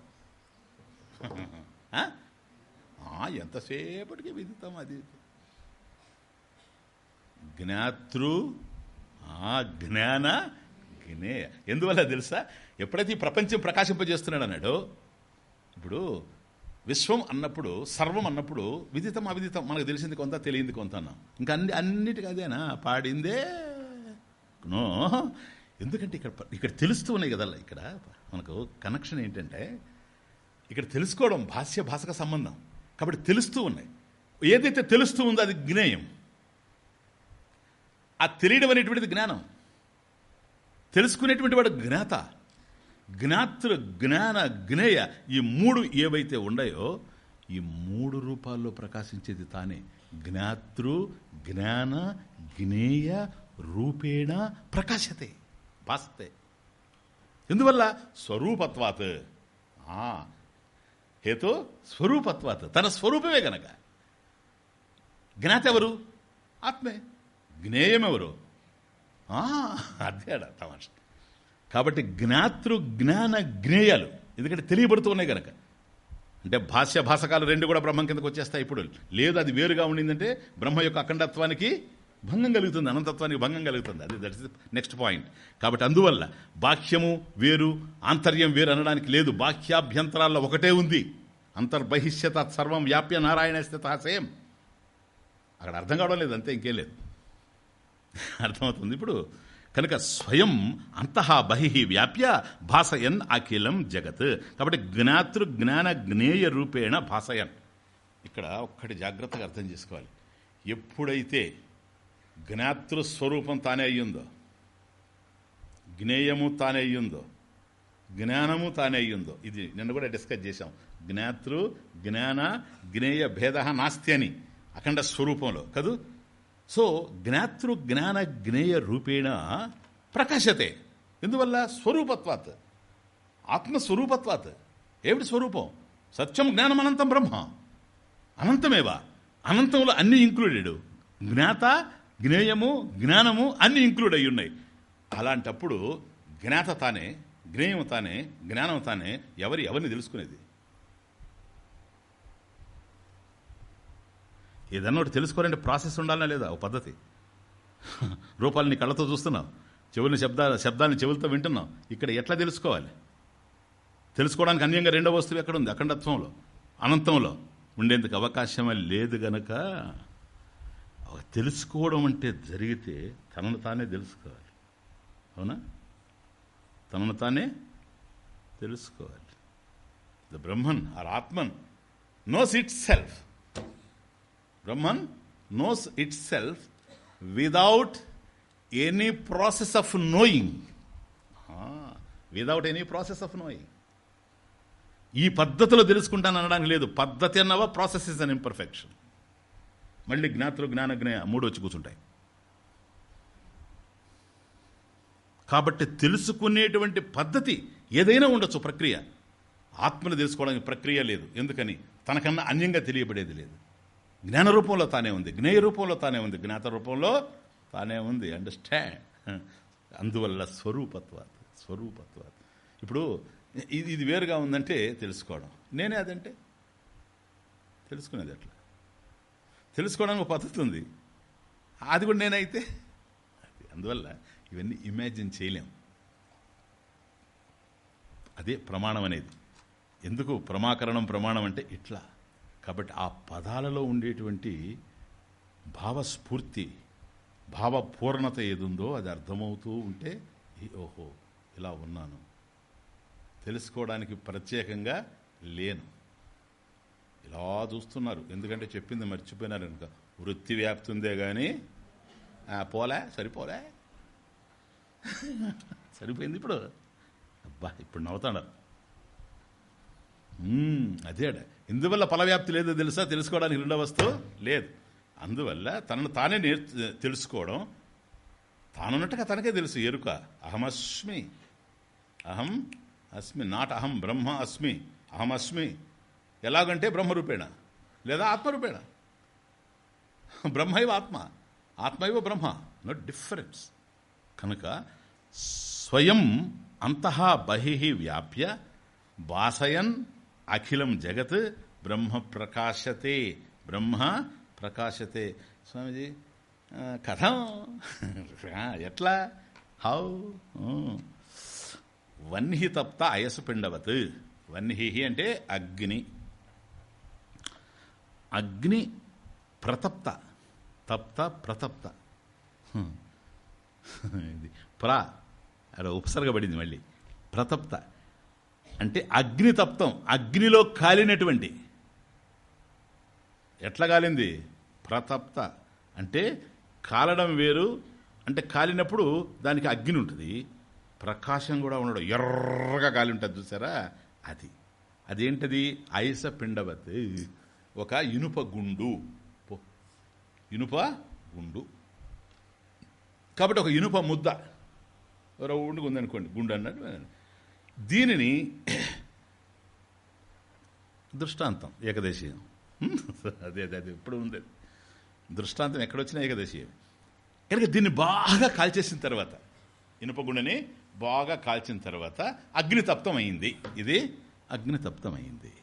ఎంతసేపటికి విదితాం అది? జ్ఞాతృ జ్ఞాన జ్ఞేయ. ఎందువల్ల తెలుసా? ఎప్పుడైతే ఈ ప్రపంచం ప్రకాశింపజేస్తున్నాడు అన్నాడు ఇప్పుడు విశ్వం అన్నప్పుడు సర్వం అన్నప్పుడు విదితం అవిదితం మనకు తెలిసింది కొంత తెలియంది కొంత అన్నాం. ఇంకా అన్ని అన్నిటికీ అదేనా? పాడిందే. నో. ఎందుకంటే ఇక్కడ ఇక్కడ తెలుస్తూ ఉన్నాయి కదా ఇక్కడ? మనకు కనెక్షన్ ఏంటంటే ఇక్కడ తెలుసుకోవడం భాష్య భాషక సంబంధం. కాబట్టి తెలుస్తూ ఉన్నాయి. ఏదైతే తెలుస్తూ ఉందో అది జ్ఞేయం. ఆ తెలియడం అనేటువంటిది జ్ఞానం. తెలుసుకునేటువంటి వాడు జ్ఞాత. జ్ఞాతృ జ్ఞాన జ్ఞేయ ఈ మూడు ఏవైతే ఉన్నాయో ఈ మూడు రూపాల్లో ప్రకాశించేది తానే. జ్ఞాతృ జ్ఞాన జ్ఞేయ రూపేణ ప్రకాశతే. ఉపాసతే ఎందువల్ల? స్వరూపత్వాత్. హేతు స్వరూపత్వాత్. తన స్వరూపమే గనక. జ్ఞాత ఎవరు ఆత్మే. జ్ఞేయమెవరు? అదే తమాష. కాబట్టి జ్ఞాతృ జ్ఞాన జ్ఞేయాలు. ఎందుకంటే తెలియబడుతూ ఉన్నాయి కనుక అంటే భాష్య భాషకాలు రెండు కూడా బ్రహ్మం కిందకు వచ్చేస్తాయి ఇప్పుడు. లేదు అది వేరుగా ఉండిందంటే బ్రహ్మ యొక్క అఖండత్వానికి భంగం కలుగుతుంది అనంతత్వానికి భంగం కలుగుతుంది. అది దట్ ఇస్ నెక్స్ట్ పాయింట్ కాబట్టి అందువల్ల బాహ్యము వేరు ఆంతర్యం వేరు అనడానికి లేదు. బాహ్యాభ్యంతరాల్లో ఒకటే ఉంది. అంతర్బహిష్యత సర్వం వ్యాప్య నారాయణ స్థిత సేమ్ అక్కడ అర్థం కావడం లేదు అంతే ఇంకేం లేదు. అర్థమవుతుంది ఇప్పుడు. కనుక స్వయం అంతః బహి వ్యాప్య భాసయన్ అఖిలం జగత్. కాబట్టి జ్ఞాతృ జ్ఞాన జ్ఞేయ రూపేణ భాసయన్. ఇక్కడ ఒక్కటి జాగ్రత్తగా అర్థం చేసుకోవాలి. ఎప్పుడైతే జ్ఞాతృస్వరూపం తానే అయ్యిందో? జ్ఞేయము తానే అయ్యిందో? జ్ఞానము తానే అయ్యిందో? ఇది నిన్న కూడా డిస్కస్ చేశాం. జ్ఞాతృ జ్ఞాన జ్ఞేయ భేద నాస్తి అని అఖండ స్వరూపంలో. కదూ? సో జ్ఞాతృ జ్ఞాన జ్ఞేయ రూపేణ ప్రకాశతే. ఎందువల్ల? స్వరూపత్వాత్. ఆత్మస్వరూపత్వాత్. ఏమిటి స్వరూపం? సత్యం జ్ఞానం అనంతం బ్రహ్మ. అనంతమేవా? అనంతంలో అన్ని ఇంక్లూడెడ్. జ్ఞాత జ్ఞేయము జ్ఞానము అన్ని ఇంక్లూడ్ అయి ఉన్నాయి. అలాంటప్పుడు జ్ఞాత తానే జ్ఞేయం తానే జ్ఞానం తానే ఎవరి ఎవరిని తెలుసుకునేది? ఏదన్నా ఒకటి తెలుసుకోవాలంటే ప్రాసెస్ ఉండాలనా లేదా? ఒక పద్ధతి. [LAUGHS] రూపాలని కళ్ళతో చూస్తున్నాం. చెవులని శబ్ద శబ్దాన్ని చెవులతో వింటున్నాం. ఇక్కడ ఎట్లా తెలుసుకోవాలి? తెలుసుకోవడానికి అన్యంగా రెండో వస్తువు ఎక్కడుంది అఖండత్వంలో అనంతంలో. ఉండేందుకు అవకాశమే లేదు గనక తెలుసుకోవడం అంటే జరిగితే తనను తానే తెలుసుకోవాలి. అవునా? తనను తానే తెలుసుకోవాలి. The Brahman or Atman knows it self. Brahman knows it self without any process of knowing. Without any process of knowing. ఈ పద్ధతిలో తెలుసుకుంటాను అనడానికి లేదు. పద్ధతి అన్నవా ప్రాసెస్ ఇస్ అన్ ఇంపర్ఫెక్షన్. మళ్ళీ జ్ఞాతులు జ్ఞానజ్ఞ మూడు వచ్చి కూర్చుంటాయి. కాబట్టి తెలుసుకునేటువంటి పద్ధతి ఏదైనా ఉండొచ్చు ప్రక్రియ. ఆత్మను తెలుసుకోవడానికి ప్రక్రియ లేదు. ఎందుకని? తనకన్నా అన్యంగా తెలియబడేది లేదు. జ్ఞాన రూపంలో తానే ఉంది. జ్ఞేయ రూపంలో తానే ఉంది. జ్ఞాత రూపంలో తానే ఉంది. అండర్స్టాండ్ అందువల్ల స్వరూపత్వాత స్వరూపత్వాత. ఇప్పుడు ఇది ఇది వేరుగా ఉందంటే తెలుసుకోవడం. నేనే అదంటే? తెలుసుకునేది ఎట్లా? తెలుసుకోవడానికి ఒక పద్ధతి ఉంది. అది కూడా నేనైతే అందువల్ల ఇవన్నీ ఇమాజిన్ చేయలేం. అదే ప్రమాణం అనేది. ఎందుకు? ప్రమాకరణం ప్రమాణం అంటే ఇట్లా. కాబట్టి ఆ పదాలలో ఉండేటువంటి భావస్ఫూర్తి భావపూర్ణత ఏదుందో అది అర్థమవుతూ ఉంటే ఓహో ఇలా ఉన్నాను. తెలుసుకోవడానికి ప్రత్యేకంగా లేను. ఇలా చూస్తున్నారు. ఎందుకంటే చెప్పింది మర్చిపోయినారు కనుక వృత్తి వ్యాప్తి ఉందే కానీ పోలే సరిపోలే. [LAUGHS] సరిపోయింది ఇప్పుడు. అబ్బా ఇప్పుడు నవ్వుతాడారు. అదే ఎందువల్ల ఫలవ్యాప్తి లేదో తెలుసా? తెలుసుకోవడానికి రెండో వస్తువు లేదు. అందువల్ల తనను తానే నేర్ తెలుసుకోవడం తానున్నట్టుగా తనకే తెలుసు ఎరుక. అహమస్మి అహం అస్మి. నాట్ అహం బ్రహ్మ అస్మి. అహమస్మి ఎలాగంటే బ్రహ్మరూపేణ లేదా ఆత్మరూపేణ. బ్రహ్మైవ ఆత్మ ఆత్మైవ బ్రహ్మ నో డిఫరెన్స్ కనుక స్వయం అంతః బహి వ్యాప్య బాసయన్ అఖిలం జగత్ బ్రహ్మ ప్రకాశతే బ్రహ్మ ప్రకాశతే. స్వామిజీ కథం. ఎట్లా? హౌ? వన్హి తప్త అయసు పిండవత్. వన్హి అంటే అగ్ని. అగ్ని ప్రతప్త తప్త ప్రతప్త. ఇది ప్రా అలా ఉపసర్గపడింది మళ్ళీ. ప్రతప్త. అంటే అగ్ని తప్తం అగ్నిలో కాలినటువంటి. ఎట్లా కాలింది? ప్రతప్త. అంటే కాలడం వేరు అంటే కాలినప్పుడు దానికి అగ్ని ఉంటుంది. ప్రకాశం కూడా ఉండడం ఎర్రగా కాలి ఉంటుంది చూసారా? అది. అదేంటది? ఐస పిండవత్. ఒక ఇనుప గుండు. ఇనుప గుండు. కాబట్టి ఒక ఇనుప ముద్ద. రౌండ్గా ఉందనుకోండి గుండు అన్నట్టు దీనిని దృష్టాంతం ఏకదేశీయం. అదే అదే అదే ఇప్పుడు ఉంది అది. దృష్టాంతం ఎక్కడొచ్చినా ఏకదేశీయం కనుక దీన్ని బాగా కాల్చేసిన తర్వాత ఇనుపగుండని బాగా కాల్చిన తర్వాత అగ్నితప్తం అయింది. ఇది అగ్నితప్తం అయింది.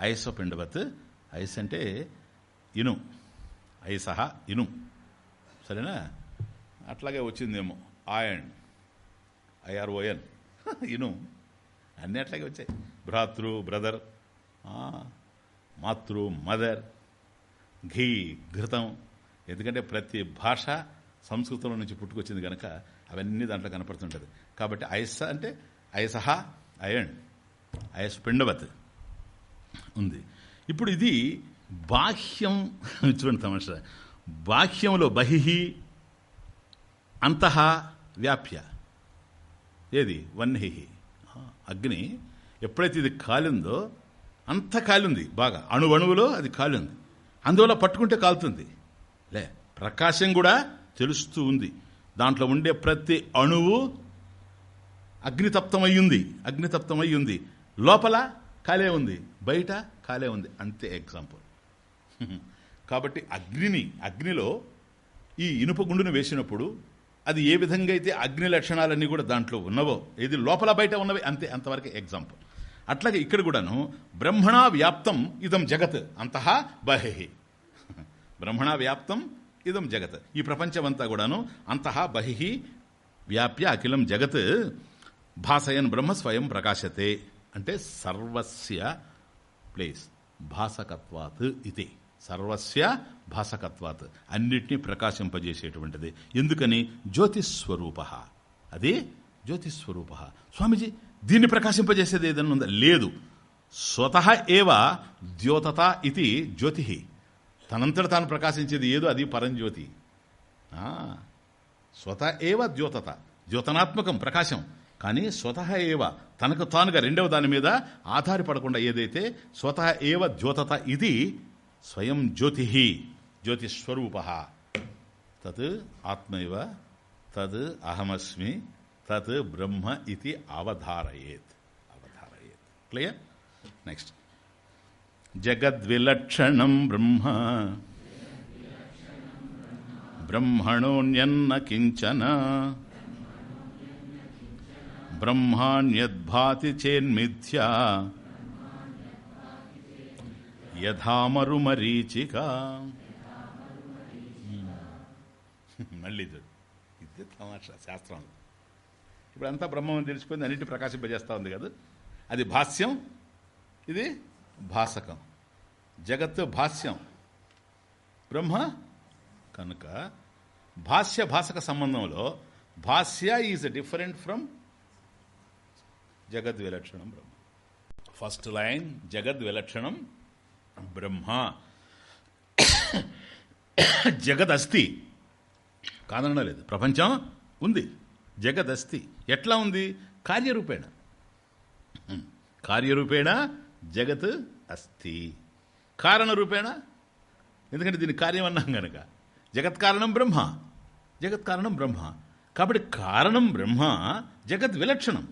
ఐసో పిండవత్ ఐస్ అంటే ఇను. ఐసహ ఇను. సరేనా? అట్లాగే వచ్చిందేమో. ఆయన్ ఐఆర్ఓఎన్ [LAUGHS] ఇను. అన్నీ అట్లాగే వచ్చాయి. భ్రాతృ బ్రదర్ మాతృ మదర్ ఘీ ఘృతం. ఎందుకంటే ప్రతి భాష సంస్కృతంలో నుంచి పుట్టుకొచ్చింది కనుక అవన్నీ దాంట్లో కనపడుతుంటుంది. కాబట్టి ఐస అంటే ఐసహ అయణ్ ఐస్ పిండవత్ ఉంది. ఇప్పుడు ఇది బాహ్యం. చూడండి తమాష. బాహ్యంలో బహిహి అంతః వ్యాప్య. ఏది? వన్హిహి అగ్ని. ఎప్పుడైతే ఇది కాలిందో అంత కాలింది బాగా. అణువణువులో అది కాలింది. అందువల్ల పట్టుకుంటే కాలుతుంది. లే ప్రకాశం కూడా తెలుస్తూ ఉంది. దాంట్లో ఉండే ప్రతి అణువు అగ్నితప్తమయ్యుంది అగ్నితప్తమయ్యుంది. లోపల కాలే ఉంది. బయట కాలే ఉంది. అంతే ఎగ్జాంపుల్ [LAUGHS] కాబట్టి అగ్నిని అగ్నిలో ఈ ఇనుప గుండును వేసినప్పుడు అది ఏ విధంగా అయితే అగ్ని లక్షణాలన్నీ కూడా దాంట్లో ఉన్నవో ఏది లోపల బయట ఉన్నవి అంతే అంతవరకు ఎగ్జాంపుల్ అట్లాగే ఇక్కడ కూడాను బ్రహ్మణా వ్యాప్తం ఇదం జగత్ అంతహా బహిహి. [LAUGHS] బ్రహ్మణా వ్యాప్తం ఇదం జగత్. ఈ ప్రపంచమంతా కూడాను అంతహా బహిహి వ్యాప్య అఖిలం జగత్ భాసయన్ బ్రహ్మ స్వయం ప్రకాశతే. అంటే సర్వస్య ప్లేస్ భాసకత్వాత్ ఇది. సర్వస్య భాసకత్వాత్. అన్నిటినీ ప్రకాశింపజేసేటువంటిది. ఎందుకని? జ్యోతిస్వరూప. అది జ్యోతిస్వరూప. స్వామీజీ దీన్ని ప్రకాశింపజేసేది ఏదైనా ఉందా? లేదు. స్వతహ ఏవ ద్యోతత ఇది జ్యోతి. తనంతట తాను ప్రకాశించేది ఏదో అది పరంజ్యోతి. స్వత ఏవ ద్యోతత. ద్యోతనాత్మకం ప్రకాశం. కానీ స్వతः ఏవ తనకు తానుగా రెండవ దాని మీద ఆధారపడకుండా ఏదైతే స్వతः ఏవ ద్యోతత ఇది స్వయం జ్యోతి జ్యోతిస్వరూప. తత్ ఆత్మైవ తద్ అహమస్మి తత్ బ్రహ్మ ఇది అవధారయేత్. అవధారయేత్. క్లియర్ నెక్స్ట్ జగద్విలక్షణం బ్రహ్మ. బ్రహ్మణోన్యన్న కించన. బ్రహ్మాణ్యద్భాతి చేన్మిథ్యా యథామరుమరీచిక. [LAUGHS] మళ్ళీ చూడు ఇది తమాషా శాస్త్రంలో ఇప్పుడు అంతా బ్రహ్మం తెలిసిపోయింది అన్నిటి ప్రకాశింపజేస్తూ ఉంది కదా. అది భాష్యం ఇది భాసకం. జగత్తు భాష్యం. బ్రహ్మ కనుక భాష్య భాసక సంబంధంలో భాష్య ఈజ్ డిఫరెంట్ ఫ్రమ్ జగద్ విలక్షణం బ్రహ్మ. ఫస్ట్ లైన్ జగద్ విలక్షణం బ్రహ్మ. జగద్ అస్తి కాదనలేదు ప్రపంచం ఉంది. జగద్ అస్తి ఎట్లా ఉంది? కార్యరూపేణ. కార్యరూపేణ జగత్ అస్తి. కారణరూపేణ? ఎందుకంటే దీని కార్యం అన్నాం గనక. జగత్ కారణం బ్రహ్మ. జగత్ కారణం బ్రహ్మ. కాబట్టి కారణం బ్రహ్మ జగత్ విలక్షణం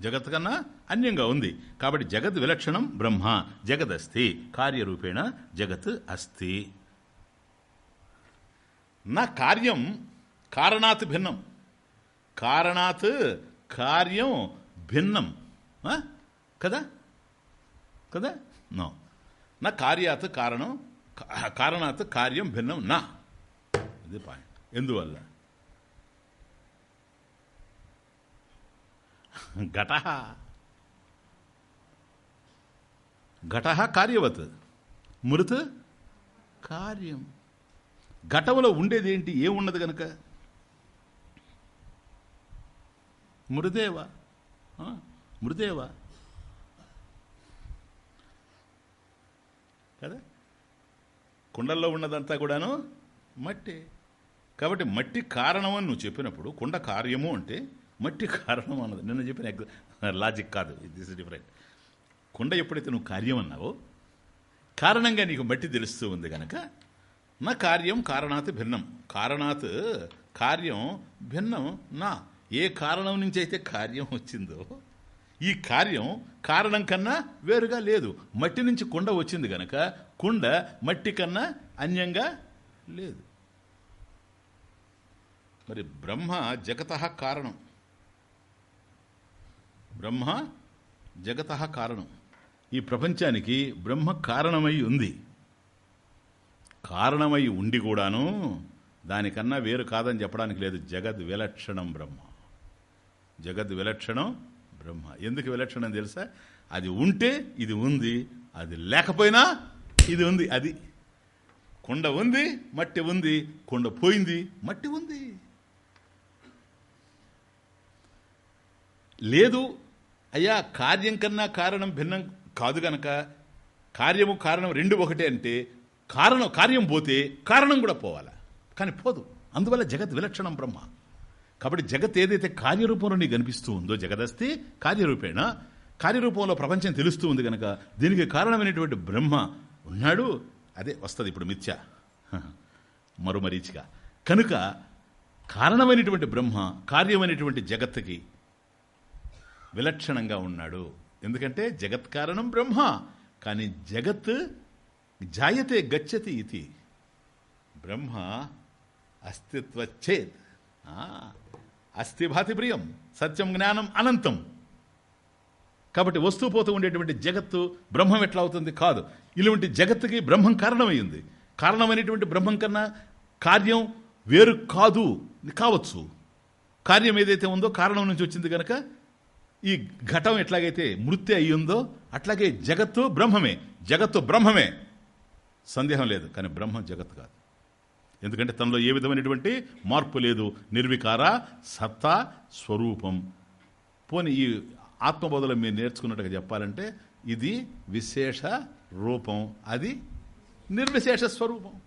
జగత్ కన్నా అన్యంగా ఉంది. కాబట్టి జగత్ విలక్షణం బ్రహ్మ జగదస్తి కార్యరూపేణ జగత్ అస్తి నా కార్యం కారణాత్ భిన్నం. కారణాత్ కార్యం భిన్నం. కదా? కదా? నో. నా కార్యాత్ కారణం కారణాత్ కార్యం భిన్నం నా. ఇది పాయింట్ ఎందువల్ల? ఘట. ఘట కార్యవత్. మృత్ కార్యం. ఘటంలో ఉండేది ఏంటి ఏమున్నది గనక? మృదేవ? మృదేవ? కదా? కుండల్లో ఉన్నదంతా కూడాను మట్టి. కాబట్టి మట్టి కారణం అని నువ్వు చెప్పినప్పుడు కుండ కార్యము అంటే మట్టి కారణం అన్నది. నిన్న చెప్పిన లాజిక్ కాదు. దిస్ ఇస్ డిఫరెంట్ కుండ ఎప్పుడైతే నువ్వు కార్యం అన్నావో కారణంగా నీకు మట్టి తెలుస్తూ ఉంది కనుక నా కార్యం కారణాత్ భిన్నం. కారణాత్ కార్యం భిన్నం నా. ఏ కారణం నుంచి అయితే కార్యం వచ్చిందో ఈ కార్యం కారణం కన్నా వేరుగా లేదు. మట్టి నుంచి కుండ వచ్చింది కనుక కుండ మట్టి కన్నా అన్యంగా లేదు. మరి బ్రహ్మ జగత కారణం. బ్రహ్మ జగత కారణం. ఈ ప్రపంచానికి బ్రహ్మ కారణమై ఉంది. కారణమై ఉండి కూడాను దానికన్నా వేరు కాదని చెప్పడానికి లేదు. జగద్ విలక్షణం బ్రహ్మ. జగద్ విలక్షణం బ్రహ్మ. ఎందుకు విలక్షణం తెలుసా? అది ఉంటే ఇది ఉంది. అది లేకపోయినా ఇది ఉంది. అది కుండ ఉంది మట్టి ఉంది. కుండ పోయింది మట్టి ఉంది. లేదు అయ్యా కార్యం కన్నా కారణం భిన్నం కాదు గనక కార్యము కారణం రెండు ఒకటే అంటే కారణం కార్యం పోతే కారణం కూడా పోవాలా? కానీ పోదు. అందువల్ల జగత్ విలక్షణం బ్రహ్మ. కాబట్టి జగత్ ఏదైతే కార్యరూపంలో నీకు కనిపిస్తూ ఉందో జగదస్తి కార్యరూపేణ కార్యరూపంలో ప్రపంచం తెలుస్తూ ఉంది కనుక దీనికి కారణమైనటువంటి బ్రహ్మ ఉన్నాడు అదే వస్తుంది ఇప్పుడు మిథ్య. [LAUGHS] మరుమరీచిగా కనుక కారణమైనటువంటి బ్రహ్మ కార్యమైనటువంటి జగత్తుకి విలక్షణంగా ఉన్నాడు. ఎందుకంటే జగత్ కారణం బ్రహ్మ కానీ జగత్ జాయతే గచ్చతి ఇది. బ్రహ్మ అస్తిత్వచ్చేత్ అస్థి భాతి ప్రియం సత్యం జ్ఞానం అనంతం. కాబట్టి వస్తూ పోతూ ఉండేటువంటి జగత్తు బ్రహ్మం ఎట్లా అవుతుంది? కాదు. ఇలాంటి జగత్తుకి బ్రహ్మం కారణమైంది. కారణమైనటువంటి బ్రహ్మం కన్నా కార్యం వేరు కాదు. కావచ్చు. కార్యం ఏదైతే ఉందో కారణం నుంచి వచ్చింది కనుక ఈ ఘటం ఎట్లాగైతే మృత్యు అయి ఉందో అట్లాగే జగత్తు బ్రహ్మమే. జగత్తు బ్రహ్మమే. సందేహం లేదు కానీ బ్రహ్మం జగత్తు కాదు. ఎందుకంటే తనలో ఏ విధమైనటువంటి మార్పు లేదు. నిర్వికార సత్తా స్వరూపం. పోనీ ఈ ఆత్మబోధలో మీరు నేర్చుకున్నట్టుగా చెప్పాలంటే ఇది విశేష రూపం. అది నిర్విశేష స్వరూపం.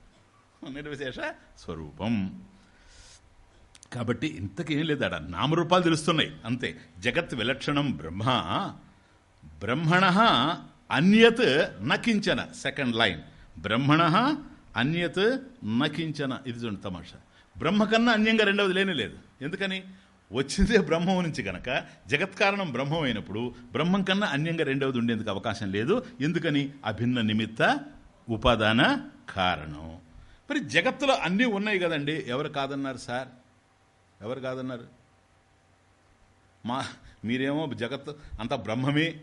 నిర్విశేష స్వరూపం. కాబట్టి ఇంతకేం లేదు నామరూపాలు తెలుస్తున్నాయి. అంతే. జగత్ విలక్షణం బ్రహ్మ. బ్రహ్మణ అన్యత్ నకించన. Second line. బ్రహ్మణ అన్యత్ నకించన. ఇది చూడండి తమాషా. బ్రహ్మ కన్నా అన్యంగా రెండవది లేనే లేదు. ఎందుకని? వచ్చిందే బ్రహ్మం నుంచి గనక జగత్కారణం బ్రహ్మం అయినప్పుడు బ్రహ్మం కన్నా అన్యంగా రెండవది ఉండేందుకు అవకాశం లేదు. ఎందుకని? అభిన్న నిమిత్త ఉపాదాన కారణం. మరి జగత్తులో అన్నీ ఉన్నాయి కదండి. ఎవరు కాదన్నారు సార్? ఎవరు కాదన్నారు? మా మీరేమో జగత్ అంతా బ్రహ్మమే.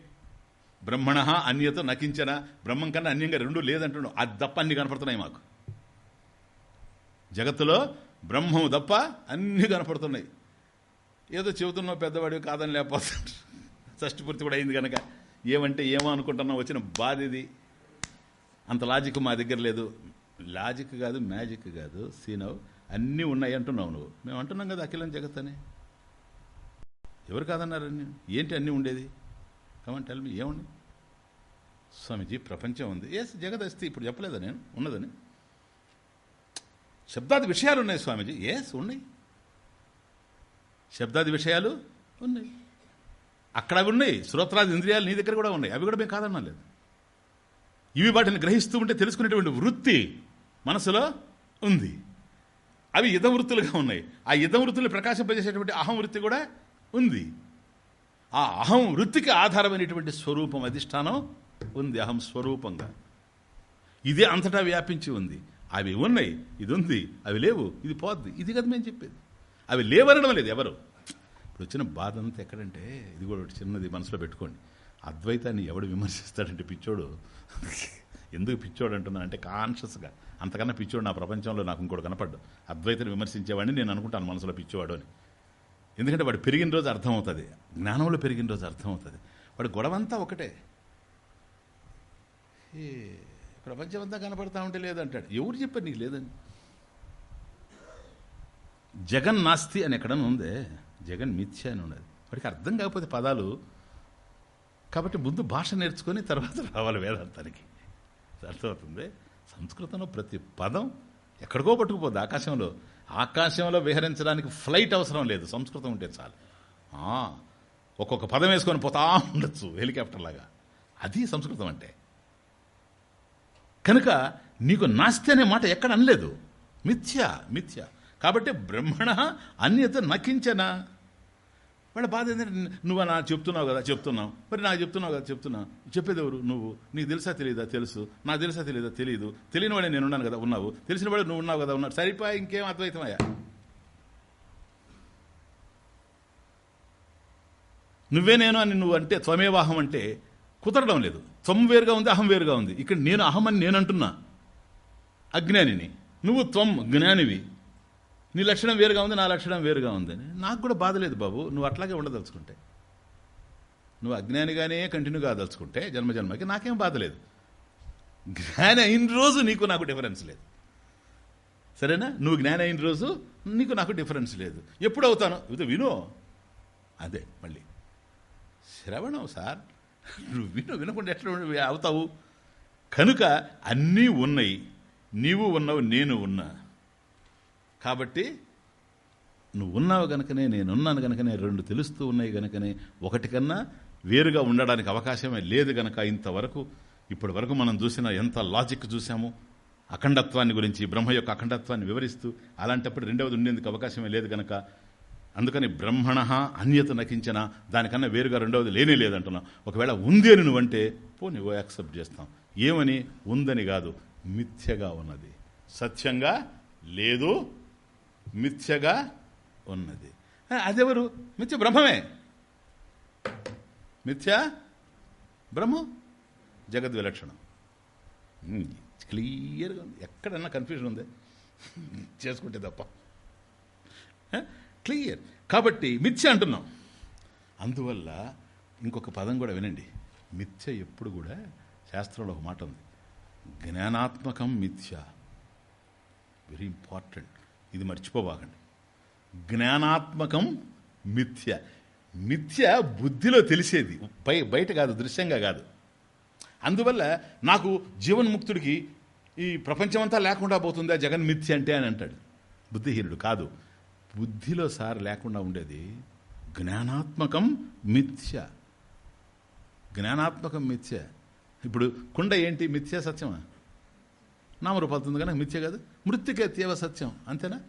బ్రహ్మణ అన్యత నకించన? బ్రహ్మం కన్నా అన్యంగా రెండు లేదంటున్నాడు అది తప్ప అన్ని కనపడుతున్నాయి మాకు. జగత్తులో బ్రహ్మం తప్ప అన్నీ కనపడుతున్నాయి. ఏదో చెబుతున్నావు పెద్దవాడు కాదని లేకపోతే షష్టిపూర్తి కూడా అయింది కనుక ఏమంటే ఏమో అనుకుంటున్నావు వచ్చిన బాధ ఇది. అంత లాజిక్ మా దగ్గర లేదు. లాజిక్ కాదు మ్యాజిక్ కాదు. సీనవ్ అన్నీ ఉన్నాయి అంటున్నావు నువ్వు. మేము అంటున్నాం కదా అఖిలం జగత్ అని. ఎవరు కాదన్నారు ఏంటి అన్నీ ఉండేది? కమన్ టెల్ మీ ఏముంది? స్వామీజీ ప్రపంచం ఉంది. ఎస్ జగత్ అస్తి. ఇప్పుడు చెప్పలేదా నేను? ఉన్నదని? శబ్దాది విషయాలు ఉన్నాయి స్వామీజీ. ఎస్ ఉన్నాయి. శబ్దాది విషయాలు ఉన్నాయి. అక్కడ అవి ఉన్నాయి. శ్రోత్రాది ఇంద్రియాలు నీ దగ్గర కూడా ఉన్నాయి. అవి కూడా మేము కాదన్నా లేదు. ఇవి వాటిని గ్రహిస్తూ ఉంటే తెలుసుకునేటువంటి వృత్తి మనసులో ఉంది. అవి ఇదవృత్తులుగా ఉన్నాయి. ఆ ఇదవృత్తులు ప్రకాశింపజేసేటువంటి అహం వృత్తి కూడా ఉంది. ఆ అహం వృత్తికి ఆధారమైనటువంటి స్వరూపం అధిష్టానం ఉంది అహం స్వరూపంగా. ఇదే అంతటా వ్యాపించి ఉంది. అవి ఉన్నాయి ఇది ఉంది అవి లేవు ఇది పోద్ది ఇది కదా మేము చెప్పేది. అవి లేవనడం లేదు ఎవరు. ఇప్పుడు వచ్చిన బాధ అంతా ఎక్కడంటే ఇది కూడా ఒకటి చిన్నది మనసులో పెట్టుకోండి. అద్వైతాన్ని ఎవడు విమర్శిస్తాడంటే పిచ్చోడు. ఎందుకు పిచ్చోడు అంటున్నాను అంటే కాన్షియస్గా అంతకన్నా పిచ్చోడు నా ప్రపంచంలో నాకు ఇంకోటి కనపడ్డు అద్వైతను విమర్శించేవాడిని నేను అనుకుంటాను మనసులో పిచ్చివాడు అని. ఎందుకంటే వాడు పెరిగిన రోజు అర్థమవుతుంది. జ్ఞానంలో పెరిగిన రోజు అర్థమవుతుంది. వాడు గొడవంతా ఒకటే. ప్రపంచం అంతా కనపడతా ఉంటే లేదంటాడు. ఎవరు చెప్పారు నీకు లేదని? జగన్ నాస్తి అని ఎక్కడన్నా ఉందే? జగన్ మిథ్య అని ఉన్నది. వాడికి అర్థం కాకపోతే పదాలు. కాబట్టి ముందు భాష నేర్చుకొని తర్వాత రావాలి వేదాంతానికి. అర్థమవుతుంది? సంస్కృతంలో ప్రతి పదం ఎక్కడికో పట్టుకుపోద్ది ఆకాశంలో. ఆకాశంలో విహరించడానికి ఫ్లైట్ అవసరం లేదు. సంస్కృతం ఉంటే చాలు. ఒక్కొక్క పదం వేసుకొని పోతా ఉండొచ్చు హెలికాప్టర్ లాగా. అది సంస్కృతం అంటే. కనుక నీకు నాస్తి అనే మాట ఎక్కడ అనలేదు. మిథ్య మిథ్య. కాబట్టి బ్రహ్మణ అన్యత నకించనా? వాళ్ళ బాధ ఏంటంటే నువ్వు నా చెప్తున్నావు కదా చెప్తున్నావు. మరి నాకు చెప్తున్నావు కదా చెప్తున్నావు చెప్పేది ఎవరు? నువ్వు. నీకు తెలుసా తెలియదా తెలుసు. నాకు తెలుసా తెలియదా తెలియదు తెలియని వాడే నేను ఉన్నాను కదా ఉన్నావు. తెలిసిన వాడే నువ్వు ఉన్నావు కదా ఉన్నావు. సరిపోయా ఇంకేం అద్వైతమయ్యా నువ్వే నేను అని నువ్వు అంటే త్వమేవాహం అంటే కుదరడం లేదు. త్వం వేరుగా ఉంది అహం వేరుగా ఉంది. ఇక్కడ నేను అహం అని నేను అంటున్నా. అజ్ఞానిని. నువ్వు త్వం జ్ఞానివి. నీ లక్షణం వేరుగా ఉంది నా లక్షణం వేరుగా ఉంది. నాకు కూడా బాధ లేదు బాబు నువ్వు అట్లాగే ఉండదలుచుకుంటే. నువ్వు అజ్ఞానిగానే కంటిన్యూ కాదలుచుకుంటే జన్మ జన్మకి నాకేం బాధ లేదు. జ్ఞాని అయిన రోజు నీకు నాకు డిఫరెన్స్ లేదు. సరేనా? నువ్వు జ్ఞాని అయిన రోజు నీకు నాకు డిఫరెన్స్ లేదు. ఎప్పుడు అవుతాను? ఇది విను. అదే మళ్ళీ. శ్రవణం సార్ నువ్వు విను వినకుండా ఎట్లా అవుతావు? కనుక అన్నీ ఉన్నాయి. నీవు ఉన్నావు నేను ఉన్నా. కాబట్టి నువ్వు ఉన్నావు గనుకనే నేనున్నాను గనుకనే రెండు తెలుస్తూ ఉన్నాయి గనుకనే ఒకటి కన్నా వేరుగా ఉండడానికి అవకాశమే లేదు గనక ఇంతవరకు ఇప్పటి వరకు మనం చూసిన ఎంత లాజిక్ చూసాము అఖండత్వాన్ని గురించి బ్రహ్మ యొక్క అఖండత్వాన్ని వివరిస్తూ అలాంటప్పుడు రెండవది ఉండేందుకు అవకాశమే లేదు గనక అందుకని బ్రహ్మణ అన్యత నకించిన దానికన్నా వేరుగా రెండవది లేనే లేదంటున్నాం ఒకవేళ ఉంది అని నువ్వంటే పో నువ్వు యాక్సెప్ట్ చేస్తాం. ఏమని? ఉందని కాదు మిథ్యగా ఉన్నది. సత్యంగా లేదు మిథ్యగా ఉన్నది. అదెవరు? మిథ్య బ్రహ్మమే. మిథ్య బ్రహ్మ. జగద్ విలక్షణం. క్లియర్గా ఉంది. ఎక్కడన్నా కన్ఫ్యూజన్ ఉంది? చేసుకుంటే తప్ప. క్లియర్. కాబట్టి మిథ్య అంటున్నాం. అందువల్ల ఇంకొక పదం కూడా వినండి. మిథ్య ఎప్పుడు కూడా శాస్త్రంలో ఒక మాట ఉంది. జ్ఞానాత్మకం మిథ్య. వెరీ ఇంపార్టెంట్ ఇది మర్చిపోబాకండి. జ్ఞానాత్మకం మిథ్య. మిథ్య బుద్ధిలో తెలిసేది. పై బయట కాదు దృశ్యంగా కాదు. అందువల్ల నాకు జీవన్ముక్తుడికి ఈ ప్రపంచమంతా లేకుండా పోతుందా జగన్ మిథ్య అంటే అని అంటాడు. బుద్ధిహీనుడు కాదు. బుద్ధిలో సార్ లేకుండా ఉండేది జ్ఞానాత్మకం మిథ్య. జ్ఞానాత్మకం మిథ్య. ఇప్పుడు కుండ ఏంటి? మిథ్య సత్యమా? నామరూపాలుతుంది కనుక మిథ్య కాదు. మృతికే తీవ సత్యం. అంతేనా?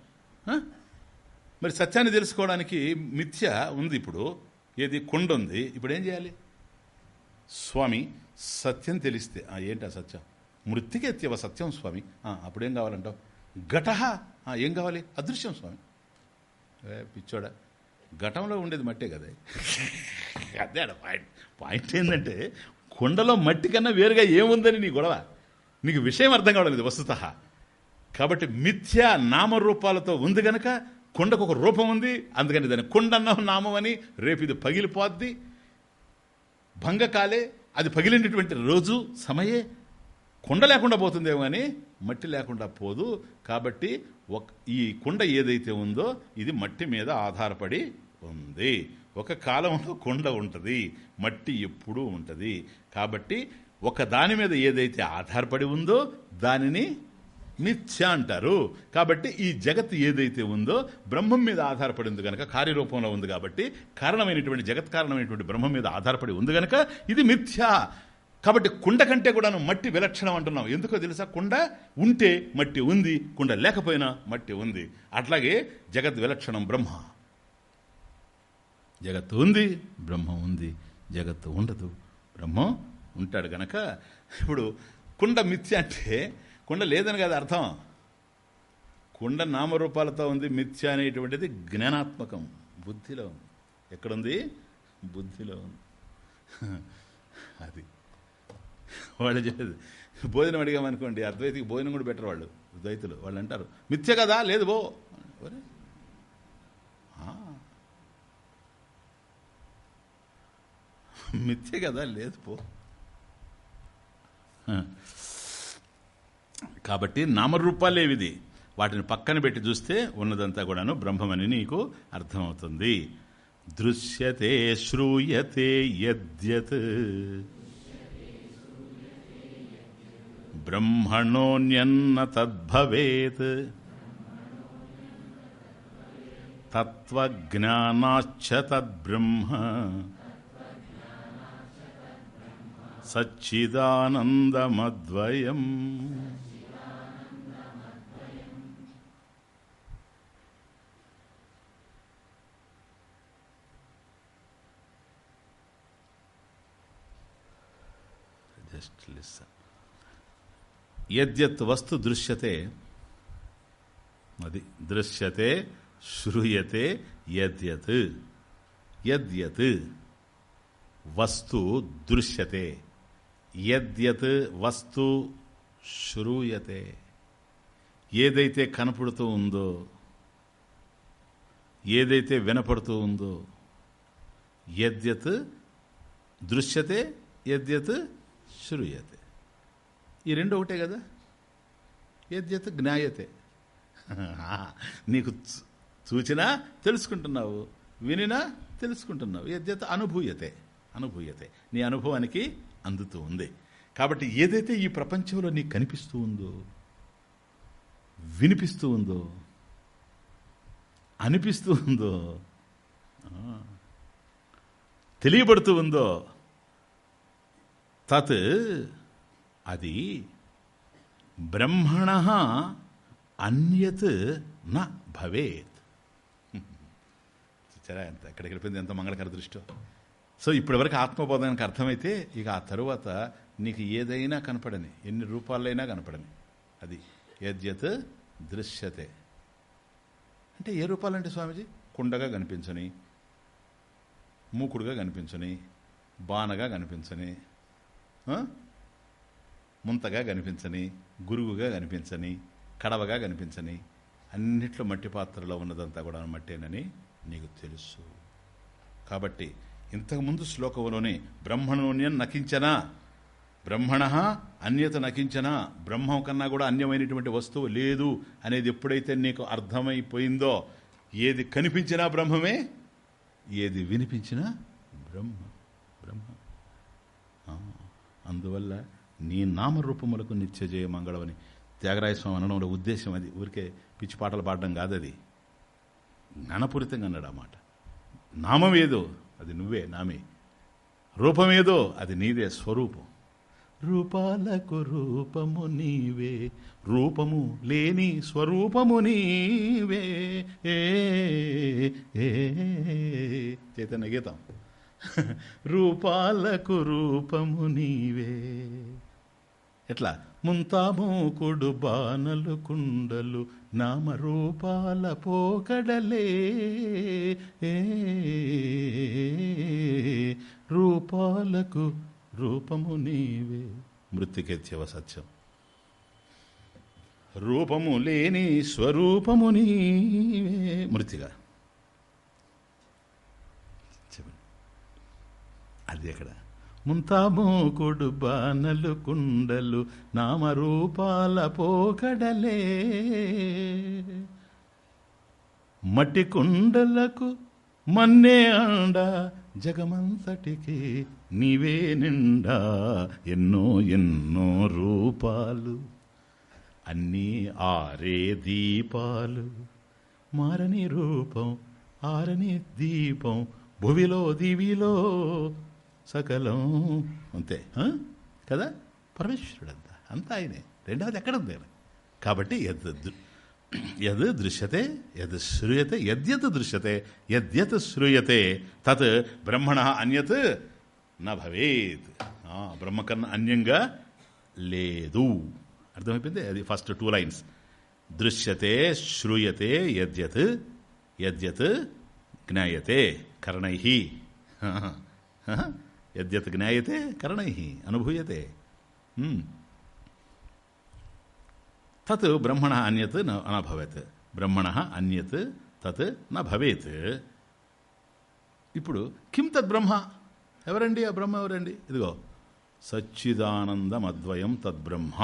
మరి సత్యాన్ని తెలుసుకోవడానికి మిథ్య ఉంది ఇప్పుడు. ఏది? కొండ ఉంది. ఇప్పుడు ఏం చేయాలి? స్వామి సత్యం తెలిస్తే. ఏంటి ఆ సత్యం? మృత్తికెత్యవ సత్యం స్వామి. అప్పుడేం కావాలంటావు? ఘటహ ఏం కావాలి? అదృశ్యం స్వామి. పిచ్చోడా. ఘటంలో ఉండేది మట్టే కదా. అదే పాయింట్ పాయింట్ ఏంటంటే కొండలో మట్టి కన్నా వేరుగా ఏముందని నీ గొడవ? నీకు విషయం అర్థం కావడం లేదు వస్తుత. కాబట్టి మిథ్య నామరూపాలతో ఉంది గనక కొండకు ఒక రూపం ఉంది అందుకని దాన్ని కొండన్న నామం అని రేపు ఇది పగిలిపోద్ది. భంగకాలే అది పగిలినటువంటి రోజు సమయే. కొండ లేకుండా పోతుందేమో అని మట్టి లేకుండా పోదు. కాబట్టి ఒక ఈ కొండ ఏదైతే ఉందో ఇది మట్టి మీద ఆధారపడి ఉంది. ఒక కాలంలో కొండ ఉంటుంది మట్టి ఎప్పుడూ ఉంటుంది. కాబట్టి ఒక దాని మీద ఏదైతే ఆధారపడి ఉందో దానిని మిథ్య అంటారు. కాబట్టి ఈ జగత్ ఏదైతే ఉందో బ్రహ్మం మీద ఆధారపడి ఉంది కనుక కార్యరూపంలో ఉంది కాబట్టి కారణమైనటువంటి జగత్ కారణమైనటువంటి బ్రహ్మం మీద ఆధారపడి ఉంది కనుక ఇది మిథ్య. కాబట్టి కుండ కంటే కూడాను మట్టి విలక్షణం అంటున్నాం. ఎందుకో తెలుసా? కుండ ఉంటే మట్టి ఉంది కుండ లేకపోయినా మట్టి ఉంది. అట్లాగే జగత్ విలక్షణం బ్రహ్మ. జగత్తు ఉంది బ్రహ్మ ఉంది. జగత్తు ఉండదు బ్రహ్మం ఉంటాడు గనక ఇప్పుడు కుండ మిథ్య అంటే కుండ లేదని కదా అర్థం. కుండ నామరూపాలతో ఉంది మిథ్య అనేటువంటిది జ్ఞానాత్మకం బుద్ధిలో ఉంది. ఎక్కడుంది? బుద్ధిలో ఉంది. అది. వాళ్ళు చెప్పేది భోజనం అడిగామనుకోండి అద్వైతికి భోజనం కూడా బెటర్ వాళ్ళు ద్వైతులు. వాళ్ళు అంటారు మిథ్య కదా లేదు బో మిథ్య కదా లేదు పో. కాబట్టి నామరూపాలేవిది? వాటిని పక్కన పెట్టి చూస్తే ఉన్నదంతా కూడాను బ్రహ్మమని నీకు అర్థమవుతుంది. దృశ్యతే శ్రూయతే యద్యత్. బ్రహ్మణోన్యన్న తద్భవేత్. తత్వజ్ఞానాచ్చ తద్బ్రహ్మ. సచ్చిదానందమద్వయం. జస్ట్ లిసన్ యద్యత్ వస్తు దృశ్యతే అది దృశ్యతే శ్రూయతే యద్యత్. యద్యత్ వస్తు దృశ్యతే. యద్యత్ వస్తు శ్రూయతే. ఏదైతే కనపడుతూ ఉందో ఏదైతే వినపడుతూ ఉందో యద్యత్ దృశ్యతే యద్యత్ శ్రూయతే. ఈ రెండు ఒకటే కదా? యద్యత్ జ్ఞాయతే. నీకు చూచినా తెలుసుకుంటున్నావు వినినా తెలుసుకుంటున్నావు. యద్యత్ అనుభూయతే అనుభూయతే. నీ అనుభవానికి అందుతూ ఉంది. కాబట్టి ఏదైతే ఈ ప్రపంచంలో నీకు కనిపిస్తూ ఉందో వినిపిస్తూ ఉందో అనిపిస్తూ ఉందో తెలియబడుతూ ఉందో తత్ అది బ్రహ్మణ అన్యత్ నా భవేత్. [LAUGHS] చూచారా ఎంత? ఎక్కడికి వెళ్ళిపోయింది ఎంత మంగళకర దృష్టో. సో ఇప్పటివరకు ఆత్మబోధానికి అర్థమైతే ఇక ఆ తరువాత నీకు ఏదైనా కనపడని ఎన్ని రూపాలైనా కనపడని అది యద్యత్ దృశ్యతే. అంటే ఏ రూపాలంటే స్వామీజీ? కుండగా కనిపించని మూకుడుగా కనిపించని బాణగా కనిపించని ముంతగా కనిపించని గురుగుగా కనిపించని కడవగా కనిపించని అన్నిట్లో మట్టి పాత్రలో ఉన్నదంతా కూడా మట్టేనని నీకు తెలుసు. కాబట్టి ఇంతకుముందు శ్లోకంలోనే బ్రహ్మణోన్యం నకించనా? బ్రహ్మణ అన్యత నకించనా? బ్రహ్మం కన్నా కూడా అన్యమైనటువంటి వస్తువు లేదు అనేది ఎప్పుడైతే నీకు అర్థమైపోయిందో ఏది కనిపించినా బ్రహ్మమే ఏది వినిపించినా బ్రహ్మ బ్రహ్మ. అందువల్ల నీ నామరూపములకు నిత్యజయ మంగళమని త్యాగరాయ స్వామి అనడంలో ఉద్దేశం అది. ఊరికే పిచ్చి పాటలు పాడడం కాదది. జ్ఞానపూరితంగా అన్నాడు ఆ మాట. నామం ఏదో? అది నువ్వే నామే. రూపమేదో అది నీదే స్వరూపం. రూపాలకు రూపము నీవే రూపము లేని స్వరూపము నీవే. ఏ చైతన్య గీతం. రూపాలకు రూపము నీవే. ఎట్లా? ముంతామోకుడు బాణలు కుండలు నామరూపాల పోకడలే. రూపాలకు రూపము నీవే. మృతికెత్యవ సత్యం. రూపము లేని స్వరూపము నీవే. మృతిగా చెప్పండి. అది ఎక్కడ? ముంతామోకుడు బాణలు కుండలు నామరూపాల పోకడలే. మట్టి కుండలకు మన్నే అండ జగమంతటికి నీవే నిండా ఎన్నో ఎన్నో రూపాలు. అన్నీ ఆరే దీపాలు. మారని రూపం ఆరని దీపం భువిలో దివిలో సకలం అంతే కదా? పరమేశ్వరుడు అంత అంతా ఆయనే. రెండవది ఎక్కడుంది ఆయన? కాబట్టి యద్ దృశ్యతే యద్ శ్రూయతే యద్యత్ దృశ్యతే యద్యత్ శ్రూయతే తత్ బ్రహ్మణ అన్యత్ నా భవేత్. బ్రహ్మ కన్నా అన్యంగా లేదు. అర్థమైపోయింది? అది ఫస్ట్ టూ లైన్స్. దృశ్యతే శ్రూయతే యద్యత్ యద్యత్ జ్ఞాయతే కర్ణై. యద్యత్ జ్ఞాయతే కరణై అనుభూయతే. తత్ బ్రహ్మణ అన్యత్ నభవత్ బ్రహ్మణ అన్యత్ తత్ నభవేత్ ఇప్పుడు కిం తద్ బ్రహ్మ? ఎవరండి? ఆ బ్రహ్మ ఎవరండి? ఇదిగో. సచ్చిదానందం అద్వయం తద్బ్రహ్మ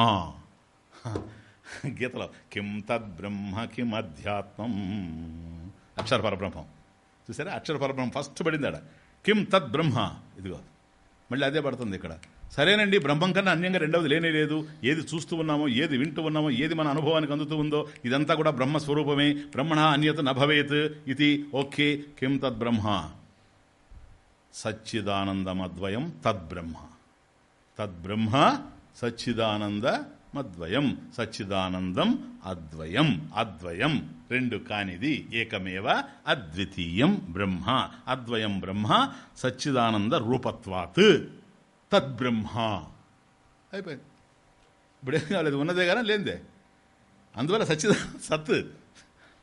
గీతలో కిం తద్బ్రహ్మ కిం అధ్యాత్మం. అక్షర పరబ్రహ్మం. చూసారా? అక్షర పరబ్రహ్మం ఫస్ట్ పడింది ఆడ కిం తద్బ్రహ్మ ఇదిగో. మళ్ళీ అదే పడుతుంది ఇక్కడ. సరేనండి బ్రహ్మం కన్నా అన్యంగా రెండవది లేనే లేదు. ఏది చూస్తూ ఉన్నామో ఏది వింటూ ఉన్నామో ఏది మన అనుభవానికి అందుతూ ఉందో ఇదంతా కూడా బ్రహ్మస్వరూపమే బ్రహ్మణ అన్యత నభవేత్ ఇది ఓకే. కిం తద్బ్రహ్మ సచ్చిదానందమద్వయం తద్బ్రహ్మ తద్బ్రహ్మ సచ్చిదానంద ఆత్మద్వయం సచ్చిదానందం అద్వయం అద్వయం. రెండు కానిది ఏకమేవ అద్వితీయం బ్రహ్మ. అద్వయం బ్రహ్మ సచ్చిదానంద రూపత్వాత్. తద్బ్రహ్మ. అయిపోయింది. ఇప్పుడేం కాలేదు ఉన్నదే కానీ లేనిదే. అందువల్ల సచ్చిదా సత్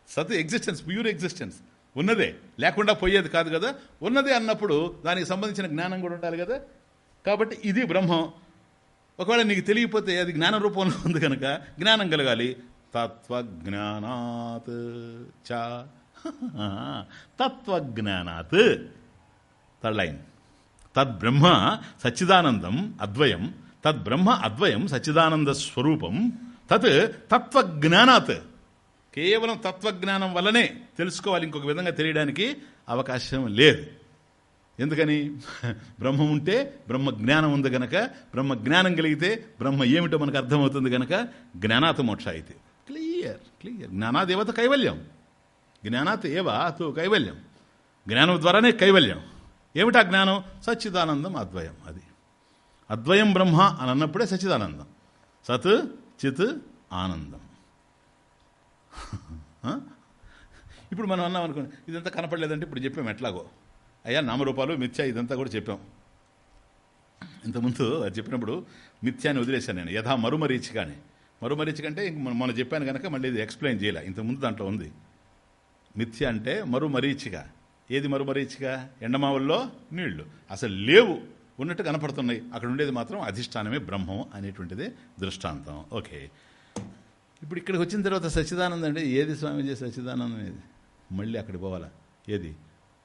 సత్ ఎగ్జిస్టెన్స్ ప్యూర్ ఎగ్జిస్టెన్స్ ఉన్నదే లేకుండా పోయేది కాదు కదా. ఉన్నదే అన్నప్పుడు దానికి సంబంధించిన జ్ఞానం కూడా ఉండాలి కదా. కాబట్టి ఇది బ్రహ్మం. ఒకవేళ నీకు తెలియకపోతే అది జ్ఞాన రూపంలో ఉంది కనుక జ్ఞానం కలగాలి. తత్వజ్ఞానాత్ చ. [LAUGHS] తత్వజ్ఞానాత్. Third line. తద్బ్రహ్మ సచ్చిదానందం అద్వయం. తద్బ్రహ్మ అద్వయం సచ్చిదానంద స్వరూపం. తత్ తత్వజ్ఞానాత్. కేవలం తత్వజ్ఞానం వల్లనే తెలుసుకోవాలి. ఇంకొక విధంగా తెలియడానికి అవకాశం లేదు. ఎందుకని? బ్రహ్మం ఉంటే బ్రహ్మ జ్ఞానం ఉంది గనక బ్రహ్మ జ్ఞానం కలిగితే బ్రహ్మ ఏమిటో మనకు అర్థమవుతుంది గనక జ్ఞానాత్ మోక్ష అయితే. Clear clear. జ్ఞానాదేవత కైవల్యం. జ్ఞానాత్ ఏవ తో కైవల్యం. జ్ఞానం ద్వారానే కైవల్యం. ఏమిటా జ్ఞానం? సచ్చిదానందం అద్వయం అది. అద్వయం బ్రహ్మ అని అన్నప్పుడే సచిదానందం సత్ చిత్ ఆనందం. [LAUGHS] ఇప్పుడు మనం అన్నాం అనుకోండి ఇదంతా కనపడలేదంటే ఇప్పుడు చెప్పాము ఎట్లాగో. అయ్యా నామరూపాలు మిథ్య ఇదంతా కూడా చెప్పాం. ఇంతకుముందు అది చెప్పినప్పుడు మిథ్యాన్ని వదిలేశాను నేను. యథా మరుమరీచి కానీ మరుమరీచి కంటే ఇంక మనం చెప్పాను కనుక మళ్ళీ ఇది ఎక్స్ప్లెయిన్ చేయలే. ఇంతకుముందు దాంట్లో ఉంది. మిథ్య అంటే మరుమరీచిగా ఏది మరుమరీచిగా ఎండమావుల్లో నీళ్ళు. అసలు లేవు. ఉన్నట్టు కనపడుతున్నాయి. అక్కడ ఉండేది మాత్రం అధిష్టానమే బ్రహ్మం అనేటువంటిది దృష్టాంతం. ఓకే. ఇప్పుడు ఇక్కడికి వచ్చిన తర్వాత సచ్చిదానందం అంటే ఏది స్వామీజీ సచ్చిదానందం ఏది? మళ్ళీ అక్కడికి పోవాలా? ఏది?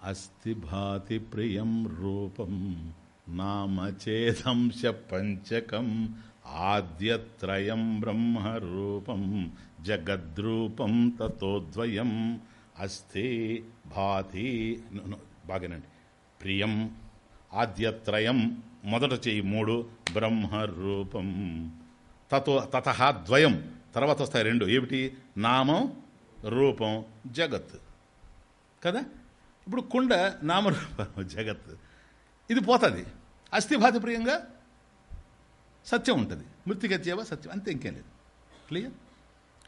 అస్థి భాతి ప్రియం రూపం నామచేదంశ పంచకం ఆద్యత్రయం బ్రహ్మరూపం జగద్రూపం తతోద్వయం అస్థి భాతి బాగానండి. ప్రియం ఆద్యత్రయం మొదట చేయి మూడు బ్రహ్మరూపం తతో తత ద్వయం తర్వాత వస్తాయి రెండు ఏమిటి? నామం రూపం జగత్. కదా? ఇప్పుడు కుండ నామరూపం జగత్. ఇది పోతుంది. అస్థిభాతిప్రియంగా సత్యం ఉంటుంది. మృతిగత్యవ సత్యం. అంతే ఇంకేం లేదు. క్లియర్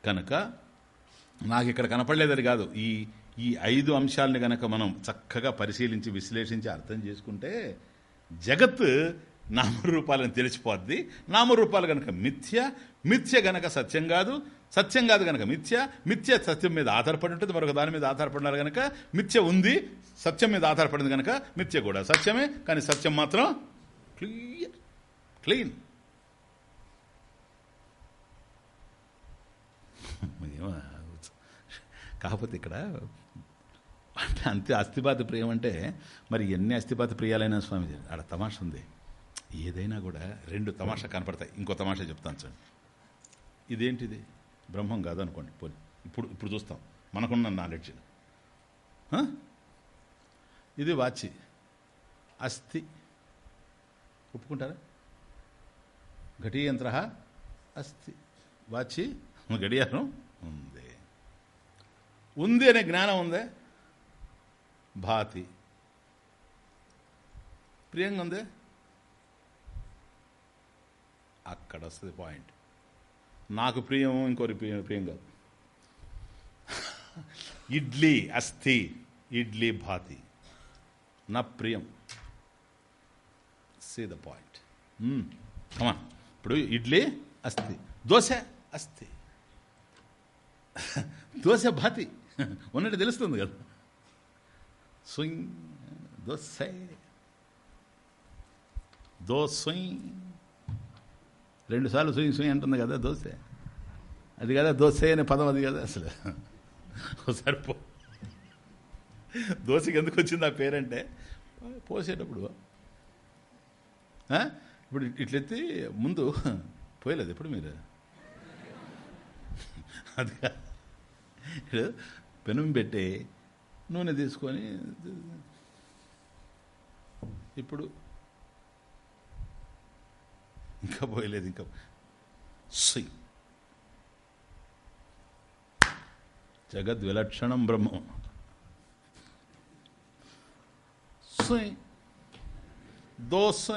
కనుక నాకు ఇక్కడ కనపడలేదని కాదు. ఈ ఈ ఐదు అంశాలని గనక మనం చక్కగా పరిశీలించి విశ్లేషించి అర్థం చేసుకుంటే జగత్ నామరూపాలను తెలిసిపోద్ది. నామరూపాలు గనక మిథ్య మిథ్య గనక సత్యం కాదు. సత్యం కాదు కనుక మిథ్య. మిథ్య సత్యం మీద ఆధారపడి ఉంటుంది. మరొక దాని మీద ఆధారపడినారు కనుక మిథ్య ఉంది. సత్యం మీద ఆధారపడింది కనుక మిథ్య కూడా సత్యమే. కానీ సత్యం మాత్రం క్లియర్. క్లీన్. ఏమో, కాకపోతే ఇక్కడ అంటే అంతే అస్థిపాత ప్రియం అంటే మరి ఎన్ని అస్థిపాత ప్రియాలైన స్వామి ఆడ తమాష ఉంది. ఏదైనా కూడా రెండు తమాషా కనపడతాయి. ఇంకో తమాషా చెప్తాను చూడండి. ఇదేంటిది? బ్రహ్మం కాదు అనుకోండి పోనీ. ఇప్పుడు ఇప్పుడు చూస్తాం. మనకున్న నాలెడ్జ్ ఇది. వాచి. అస్థి. ఒప్పుకుంటారా? ఘటీయంత్ర అస్థి. వాచి. గడియారం ఉంది. ఉంది అనే జ్ఞానం ఉందే? భాతి. ప్రియంగా ఉందే? అక్కడ వస్తుంది పాయింట్ నాకు ప్రియం ఇంకోరి ప్రియం ప్రియం కాదు. [LAUGHS] ఇడ్లీ అస్థి ఇడ్లీ భాతి. నా ప్రియం. సీ ద పాయింట్ కమా ఇప్పుడు ఇడ్లీ అస్థి దోశ అస్థి. [LAUGHS] దోశ భాతి. [LAUGHS] ఉన్నట్టు తెలుస్తుంది కదా. స్వింగ్ దోశ. దోస్వింగ్ సార్లు స్వింగ్ స్వింగ్ అంటుంది కదా దోశ. అది కదా దోశ అనే పదం అది కదా అసలు. ఒకసారి పో. దోశకి ఎందుకు వచ్చింది ఆ పేరంటే పోసేటప్పుడు. ఇప్పుడు ఇట్లెత్తి ముందు పోయలేదు ఎప్పుడు మీరు? అది ఇప్పుడు పెనం పెట్టి నూనె తీసుకొని ఇప్పుడు ఇంకా పోయలేదు ఇంకా సై. జగద్విలక్షణం బ్రహ్మం. సై. దోశ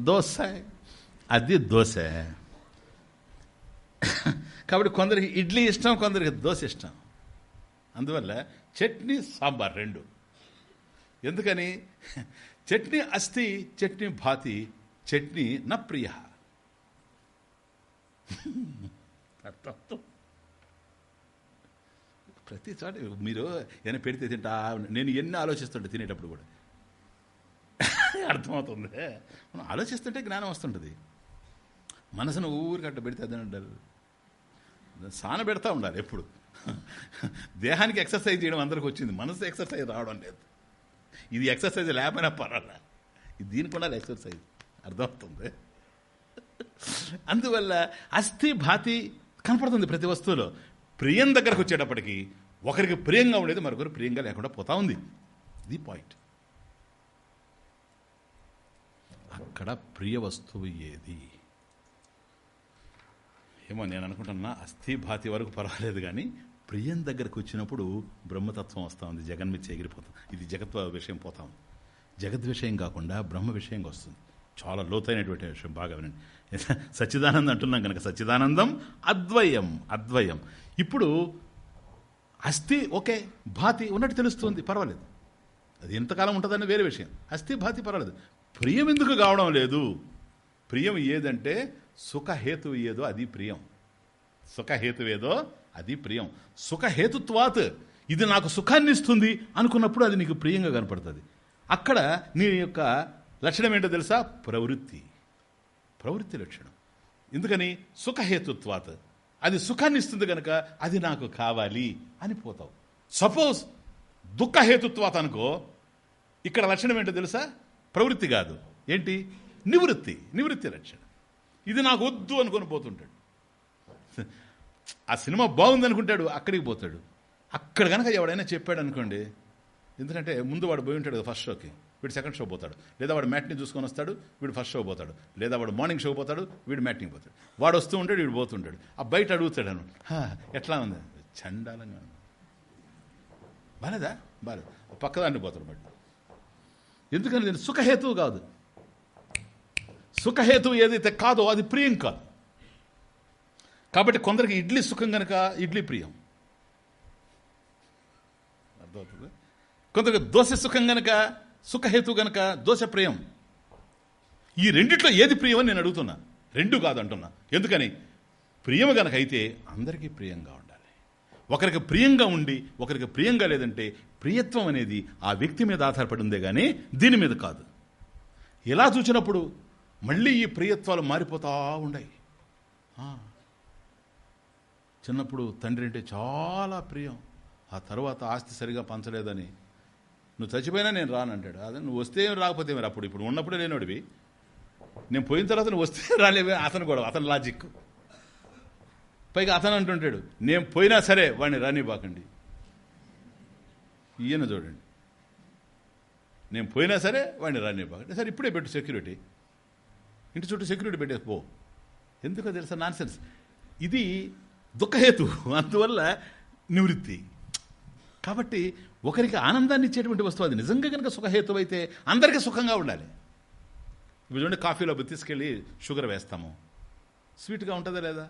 దోశ అది దోశ కాబట్టి కొందరికి ఇడ్లీ ఇష్టం కొందరికి దోశ ఇష్టం. అందువల్ల చట్నీ సాంబార్ రెండు. ఎందుకని? చట్నీ అస్థి చట్నీ భాతి చట్నీ నా ప్రియ. అర్థం ప్రతి చోట మీరు ఏమైనా పెడితే తింటా నేను ఎన్ని ఆలోచిస్తుంటే తినేటప్పుడు కూడా. అర్థమవుతుంది? మనం ఆలోచిస్తుంటే జ్ఞానం వస్తుంటుంది. మనసును ఊరికి పెడితే అదే ఉండాలి సాన పెడతా ఉండాలి ఎప్పుడు. దేహానికి ఎక్సర్సైజ్ చేయడం అందరికి వచ్చింది. మనసు ఎక్సర్సైజ్ రావడం లేదు. ఇది ఎక్సర్సైజ్ లేకపోయినా పర్వాలా. ఇది దీనికి ఉండాలి ఎక్సర్సైజ్. అర్థమవుతుంది. అందువల్ల అస్థి భాతి కనపడుతుంది ప్రతి వస్తువులో. ప్రియం దగ్గరకు వచ్చేటప్పటికి ఒకరికి ప్రియంగా ఉండేది మరొకరు ప్రియంగా లేకుండా పోతా ఉంది. ఇది పాయింట్ అక్కడ ప్రియ వస్తువు ఏది? ఏమో నేను అనుకుంటున్నా అస్థి భాతి వరకు పర్వాలేదు కానీ ప్రియం దగ్గరకు వచ్చినప్పుడు బ్రహ్మతత్వం వస్తూ ఉంది. జగన్మిచ్చి ఎగిరిపోతాం ఇది జగత్వ విషయం పోతాం జగద్ విషయం కాకుండా బ్రహ్మ విషయంగా వస్తుంది. చాలా లోతైనటువంటి విషయం బాగా వినండి. [LAUGHS] సచ్చిదానందం అంటున్నాం కనుక సచ్చిదానందం అద్వయం అద్వయం. ఇప్పుడు అస్థి ఓకే భాతి ఉన్నట్టు తెలుస్తుంది పర్వాలేదు. అది ఎంతకాలం ఉంటుందని వేరే విషయం. అస్థి భాతి పర్వాలేదు. ప్రియం ఎందుకు కావడం లేదు? ప్రియం ఏదంటే సుఖహేతు ఏదో అది ప్రియం. సుఖహేతు ఏదో అది ప్రియం. సుఖహేతుత్వాత్ ఇది నాకు సుఖాన్ని ఇస్తుంది అనుకున్నప్పుడు అది నీకు ప్రియంగా కనపడుతుంది. అక్కడ నీ యొక్క లక్షణం ఏంటో తెలుసా? ప్రవృత్తి. ప్రవృత్తి లక్షణం. ఎందుకని? సుఖహేతుత్వాత్. అది సుఖాన్ని ఇస్తుంది కనుక అది నాకు కావాలి అని పోతావు. సపోజ్ దుఃఖహేతుత్వాత అనుకో ఇక్కడ లక్షణం ఏంటో తెలుసా? ప్రవృత్తి కాదు. ఏంటి? నివృత్తి. నివృత్తి లక్షణం. ఇది నాకు వద్దు అనుకొని పోతుంటాడు. ఆ సినిమా బాగుంది అనుకుంటాడు అక్కడికి పోతాడు. అక్కడ కనుక ఎవడైనా చెప్పాడు అనుకోండి ఎందుకంటే ముందు వాడు పోయి ఉంటాడు ఫస్ట్ షోకి. వీడు సెకండ్ షో పోతాడు. లేదా వాడు మ్యాట్ని చూసుకొని వస్తాడు వీడు ఫస్ట్ షో పోతాడు. లేదా వాడు మార్నింగ్ షో పోతాడు వీడు మ్యాట్ని పోతాడు. వాడు వస్తూ ఉంటాడు వీడు పోతుంటాడు ఆ బయట అడుగుతాడు అను ఎట్లా ఉంది? చండాలంగా ఉంది. బాలేదా? బాలేదు. పక్కదాన్ని పోతాడు బట్టి ఎందుకని నేను సుఖహేతువు కాదు. సుఖహేతువు ఏదైతే కాదో అది ప్రియం కాదు. కాబట్టి కొందరికి ఇడ్లీ సుఖం కనుక ఇడ్లీ ప్రియం. అర్థమవుతుంది? కొందరికి దోశ సుఖం కనుక సుఖహేతు గనక దోశ ప్రియం ఈ రెండిట్లో ఏది ప్రియమని నేను అడుగుతున్నా. రెండు కాదు అంటున్నా ఎందుకని? ప్రియం గనక అయితే అందరికీ ప్రియంగా ఉండాలి. ఒకరికి ప్రియంగా ఉండి ఒకరికి ప్రియంగా లేదంటే ప్రియత్వం అనేది ఆ వ్యక్తి మీద ఆధారపడి ఉందే కానీ దీని మీద కాదు. ఇలా చూసినప్పుడు మళ్ళీ ఈ ప్రియత్వాలు మారిపోతా ఉన్నాయి చిన్నప్పుడు తండ్రి అంటే చాలా ప్రియం. ఆ తర్వాత ఆస్తి సరిగా పంచలేదని నువ్వు చచ్చిపోయినా నేను రానంటాడు అదే నువ్వు వస్తే ఏం రాకపోతే మరి అప్పుడు ఇప్పుడు ఉన్నప్పుడే లేనోడివి. నేను పోయిన తర్వాత నువ్వు వస్తే రాలేవే. అతను కూడా అతని లాజిక్ పైగా అతను అంటుంటాడు నేను పోయినా సరే వాడిని రానివ్వకండి. ఈయన చూడండి. నేను పోయినా సరే వాడిని రానివ్వకండి. సరే ఇప్పుడే పెట్టు సెక్యూరిటీ ఇంటి చుట్టూ సెక్యూరిటీ పెట్టేసి పో. ఎందుకో తెలుసా? నాన్సెన్స్ ఇది దుఃఖహేతు. అందువల్ల నివృత్తి. కాబట్టి ఒకరికి ఆనందాన్ని ఇచ్చేటువంటి వస్తువు అది నిజంగా కనుక సుఖహేతు అయితే అందరికీ సుఖంగా ఉండాలి. ఇప్పుడు చూడండి కాఫీలో తీసుకెళ్ళి షుగర్ వేస్తాము. స్వీట్గా ఉంటుందా లేదా?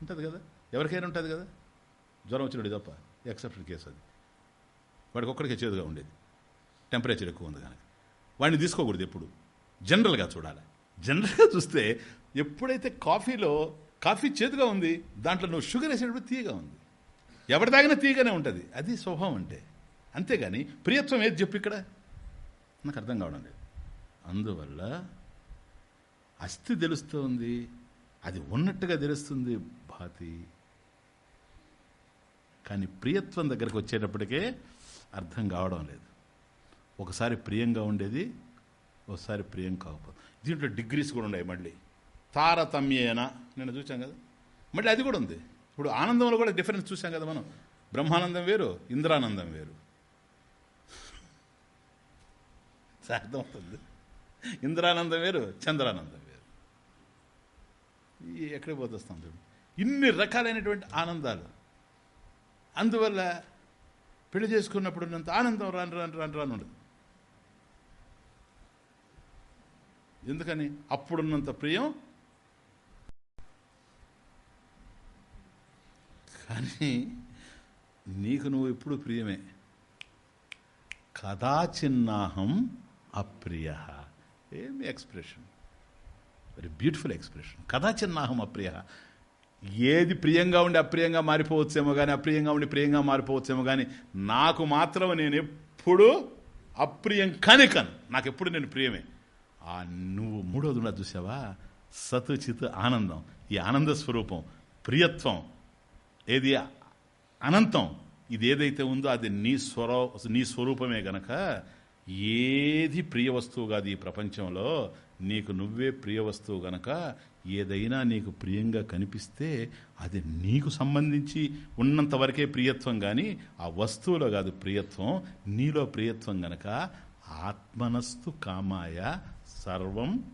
ఉంటుంది కదా. ఎవరికైనా ఉంటుంది కదా. జ్వరం వచ్చినప్పుడు తప్ప ఎక్సెప్షన్ కేసు అది. వాడికి ఒక్కడికి చేదుగా ఉండేది. టెంపరేచర్ ఎక్కువ ఉంది కనుక. వాడిని తీసుకోకూడదు ఎప్పుడు. జనరల్గా చూడాలి. జనరల్గా చూస్తే ఎప్పుడైతే కాఫీలో కాఫీ చేదుగా ఉంది దాంట్లో నువ్వు షుగర్ వేసేటప్పుడు తీయగా ఉంది. ఎవరి తాగినా తీయగానే ఉంటుంది. అది స్వభావం అంటే. అంతేగాని ప్రియత్వం ఏది చెప్పు ఇక్కడ? నాకు అర్థం కావడం లేదు. అందువల్ల అస్థి తెలుస్తుంది. అది ఉన్నట్టుగా తెలుస్తుంది భాతి. కానీ ప్రియత్వం దగ్గరకు వచ్చేటప్పటికే అర్థం కావడం లేదు. ఒకసారి ప్రియంగా ఉండేది ఒకసారి ప్రియం కాకపోతే దీంట్లో డిగ్రీస్ కూడా ఉన్నాయి మళ్ళీ. తారతమ్యేన నేను చూసాం కదా? మళ్ళీ అది కూడా ఉంది. ఇప్పుడు ఆనందంలో కూడా డిఫరెన్స్ చూసాం కదా మనం. బ్రహ్మానందం వేరు ఇంద్రానందం వేరు. అర్థమవుతుంది. ఇంద్రానందం వేరు చంద్రానందం వేరు. ఎక్కడికి పోతొస్తాం చూడు. ఇన్ని రకాలైనటువంటి ఆనందాలు. అందువల్ల పెళ్ళి చేసుకున్నప్పుడు ఉన్నంత ఆనందం రాను రాను రాను రాను ఉండదు. ఎందుకని? అప్పుడున్నంత ప్రియం కానీ నీకు నువ్వు ఎప్పుడు ప్రియమే. కదాచిన్నాహం అప్రియ. ఏమి ఎక్స్ప్రెషన్? వెరీ బ్యూటిఫుల్ ఎక్స్ప్రెషన్ కదాచిన్నాహం అప్రియ. ఏది ప్రియంగా ఉండి అప్రియంగా మారిపోవచ్చేమో కానీ అప్రియంగా ఉండి ప్రియంగా మారిపోవచ్చేమో కానీ నాకు మాత్రం నేను ఎప్పుడు అప్రియం కనికను నాకు ఎప్పుడు నేను ప్రియమే. ఆ నువ్వు మూడోది ఉన్నది చూసావా? సత్ చిత్ ఆనందం. ఈ ఆనంద స్వరూపం. ప్రియత్వం. ఏది అనంతం. ఇది ఏదైతే ఉందో అది నీ స్వర నీ స్వరూపమే గనక ఏది ప్రియ వస్తువు కాదు ఈ ప్రపంచంలో నీకు నువ్వే ప్రియ వస్తువు గనక ఏదైనా నీకు ప్రియంగా కనిపిస్తే అది నీకు సంబంధించి ఉన్నంత వరకే ప్రియత్వం కానీ ఆ వస్తువులో కాదు ప్రియత్వం నీలో ప్రియత్వం గనక ఆత్మనస్తు కామాయ సర్వం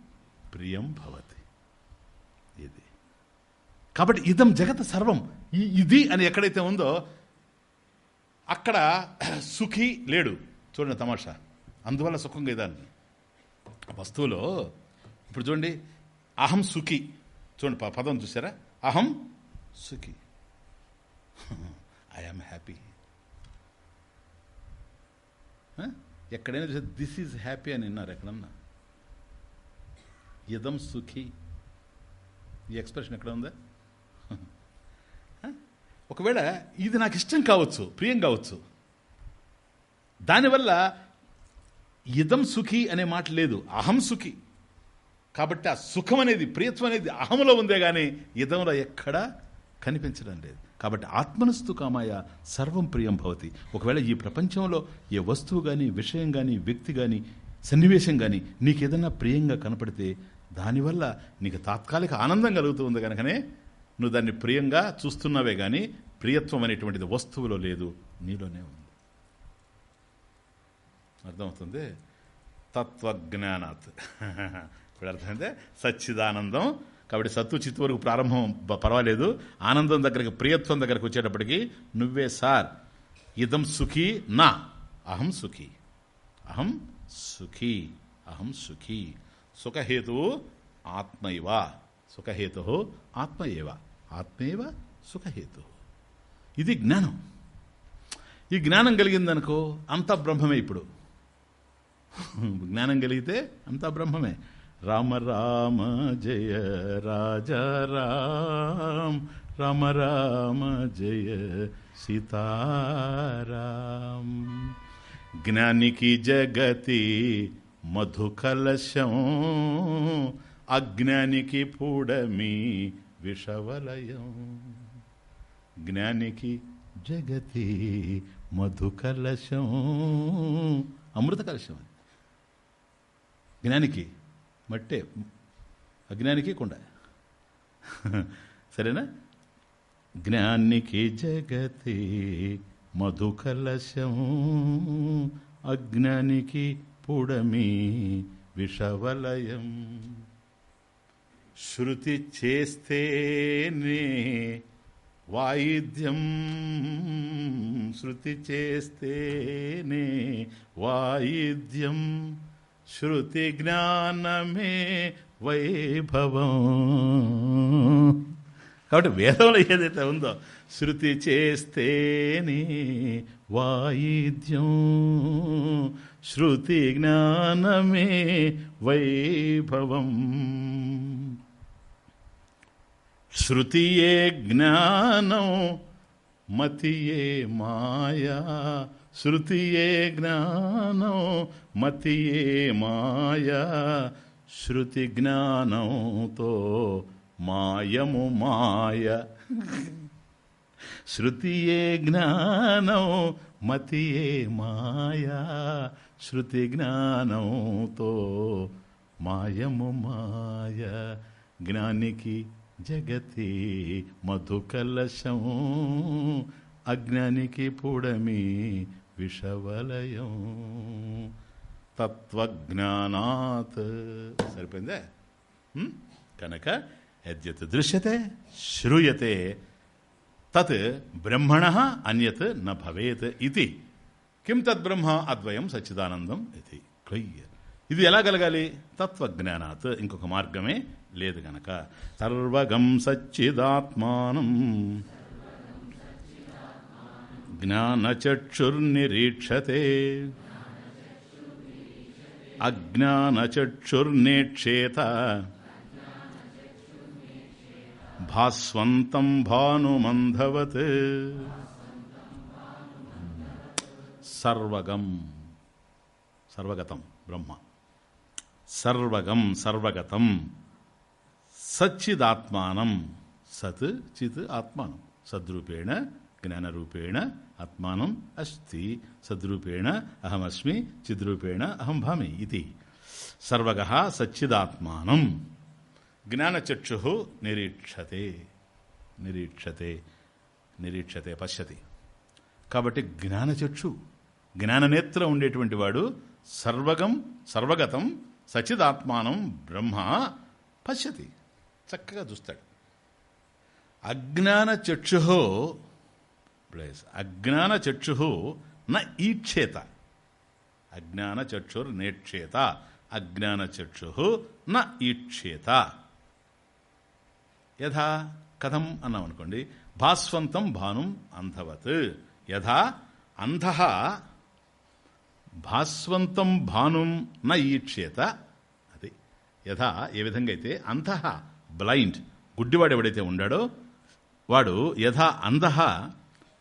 ప్రియం భవతి. ఇది. కాబట్టి ఇదం జగత్ సర్వం. ఇది అని ఎక్కడైతే ఉందో అక్కడ సుఖి లేడు. చూడండి తమాషా. అందువల్ల సుఖంగా ఇదాన్ని. వస్తువులో ఇప్పుడు చూడండి అహం సుఖి. చూడండి ప- పదం చూసారా? అహం సుఖి. [LAUGHS] ఐఎమ్ హ్యాపీ ఎక్కడైనా చూసే దిస్ ఈజ్ హ్యాపీ అని విన్నారు ఎక్కడన్నా? ఇదం సుఖి. ఈ ఎక్స్ప్రెషన్ ఎక్కడ ఉందా? ఒకవేళ ఇది నాకు ఇష్టం కావచ్చు ప్రియం కావచ్చు దానివల్ల ఇదం సుఖి అనే మాట లేదు అహం సుఖి. కాబట్టి ఆ సుఖం అనేది ప్రియత్వం అనేది అహంలో ఉందే కానీ ఇదంలో ఎక్కడా కనిపించడం లేదు. కాబట్టి ఆత్మనస్తు కామాయ సర్వం ప్రియం భవతి. ఒకవేళ ఈ ప్రపంచంలో ఏ వస్తువు కానీ విషయం కానీ వ్యక్తి కానీ సన్నివేశం కానీ నీకేదన్నా ప్రియంగా కనపడితే దానివల్ల నీకు తాత్కాలిక ఆనందం కలుగుతుంది కనుకనే నువ్వు దాన్ని ప్రియంగా చూస్తున్నావే కానీ ప్రియత్వం అనేటువంటిది వస్తువులో లేదు నీలోనే ఉంది. అర్థమవుతుంది? తత్వజ్ఞానాత్. ఇప్పుడు అర్థమైందే? సచ్చిదానందం. కాబట్టి సత్తు చిత్తు వరకు ప్రారంభం పర్వాలేదు. ఆనందం దగ్గరికి ప్రియత్వం దగ్గరకు వచ్చేటప్పటికి నువ్వే సార్. ఇదం సుఖీ నా. అహం సుఖీ. అహం సుఖీ. అహం సుఖీ. సుఖహేతు ఆత్మైవ. సుఖహేతు ఆత్మ ఏవ ఆత్మేవ సుఖహేతు ఇది జ్ఞానం. ఈ జ్ఞానం కలిగిందనుకో అంతా బ్రహ్మమే ఇప్పుడు. జ్ఞానం కలిగితే అంతా బ్రహ్మమే. రామ రామ జయ రాజా రామ్. రామ రామ జయ సీతారాం జ్ఞానికి జగతి మధుకలశం. అజ్ఞానికి పూడమి విషవలయం. జ్ఞానికి జగతి మధుకలశం. అమృత కలశం అది. జ్ఞానికి మట్టే అజ్ఞానికి కుండ. సరేనా? జ్ఞానికి జగతి మధుకలశం అజ్ఞానికి పుడమి విషవలయం. శృతి చేస్తేనే వాయిద్యం శృతి చేస్తేనే వాయిద్యం శృతి జ్ఞానమే వైభవం. కాబట్టి వేదంలో ఏదైతే ఉందో శృతి చేస్తేనే వాయిద్యం శృతి జ్ఞానమే వైభవం. శృతియే జ్ఞానం మతియే మాయా. శృతియే జ్ఞానం మతియే మాయా. శృతి జ్ఞానంతో మాయము మాయ. శృతియే జ్ఞానం మతియే మాయా. శృతి జ్ఞానంతో మాయము మాయ. జ్ఞానికి జగతి మధుకలశం అజ్ఞానికి పుడమి విషవలయం. తత్వజ్ఞానాత్. సరిపోయిందే? కనుక యద్యత్ దృశ్యతే శ్రూయతే. తత్ బ్రహ్మణ అన్యత్ న భవేత్ ఇది. కిం తద్బ్రహ్మ అద్వయం సచ్చిదానందం ఇది. క్లియర్. ఇది ఎలా కలగాలి? తత్వజ్ఞానాత్. ఇంకొక మార్గమే లేదు గనక. సర్వగం సచ్చిదాత్మానం. జ్ఞానచక్షుర్నిరీక్షతే. అజ్ఞానచక్షుర్నేక్షేత. భాస్వంతం భానుమంధవత్. సర్వగం. సర్వగతం బ్రహ్మ. సర్వగం సర్వగతం. సచ్చిదాత్మానం. సత్ చిత్ ఆత్మానం. సద్రూపేణ జ్ఞానరూపేణ ఆత్మానం అస్తి సద్రూపేణ అహమస్మి. చిద్రూపేణ అహం భామి ఇది. సర్వగ సచ్చిదాత్మానం. జ్ఞానచక్షు నిరీక్షతే. నిరీక్షతే. నిరీక్షతే పశ్యతి. కాబట్టి జ్ఞానచక్షు జ్ఞాననేత్ర ఉండేటువంటి వాడు సర్వగం సర్వగతం సచిదాత్మానం బ్రహ్మ పశ్యతి. చక్కగా చూస్తాడు. అజ్ఞాన చక్షు ప్లేస్ అజ్ఞాన చక్షు నా ఈక్షేత. అజ్ఞాన చక్షుర్ నేక్షేత అజ్ఞాన చక్షు న ఈక్షేత. యథా కథం అన్నాం అనుకోండి భాస్వంతం భానుం అంధవత్. యథా అంధ భాస్వంతం భానుం న ఈక్షేత. అది యథా ఏ విధంగా అయితే అంధ బ్లైండ్ గుడ్డివాడు ఎవడైతే ఉండాడో వాడు యథా అంధ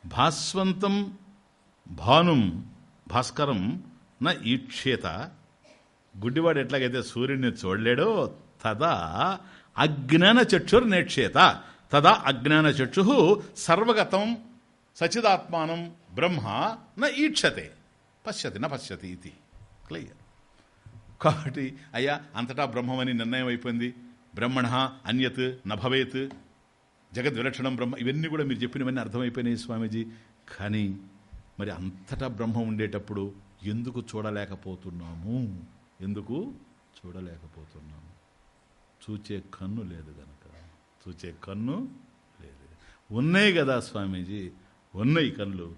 భాస్వంతం భానుం భాస్కరం న ఈక్షేత గుడ్డివాడు ఎట్లాగైతే సూర్యుడిని చూడలేడో తదా అజ్ఞాన చక్షుర్ నేక్షేత తదా అజ్ఞాన చక్షు సర్వగతం సచిదాత్మానం బ్రహ్మ న ఈక్షతే పశ్యతి న పశ్యతి ఇది. క్లియర్. కాబట్టి అయ్యా అంతటా బ్రహ్మమని నిర్ణయం అయిపోయింది. బ్రహ్మణ అన్యత్ నభవేత్ జగద్విలక్షణం బ్రహ్మ ఇవన్నీ కూడా మీరు చెప్పినవన్నీ అర్థమైపోయినాయి స్వామీజీ. కానీ మరి అంతటా బ్రహ్మ ఉండేటప్పుడు ఎందుకు చూడలేకపోతున్నాము? ఎందుకు చూడలేకపోతున్నాము? చూచే కన్ను లేదు గనక. చూచే కన్ను లేదు. ఉన్నాయి కదా స్వామీజీ ఉన్నాయి కళ్ళు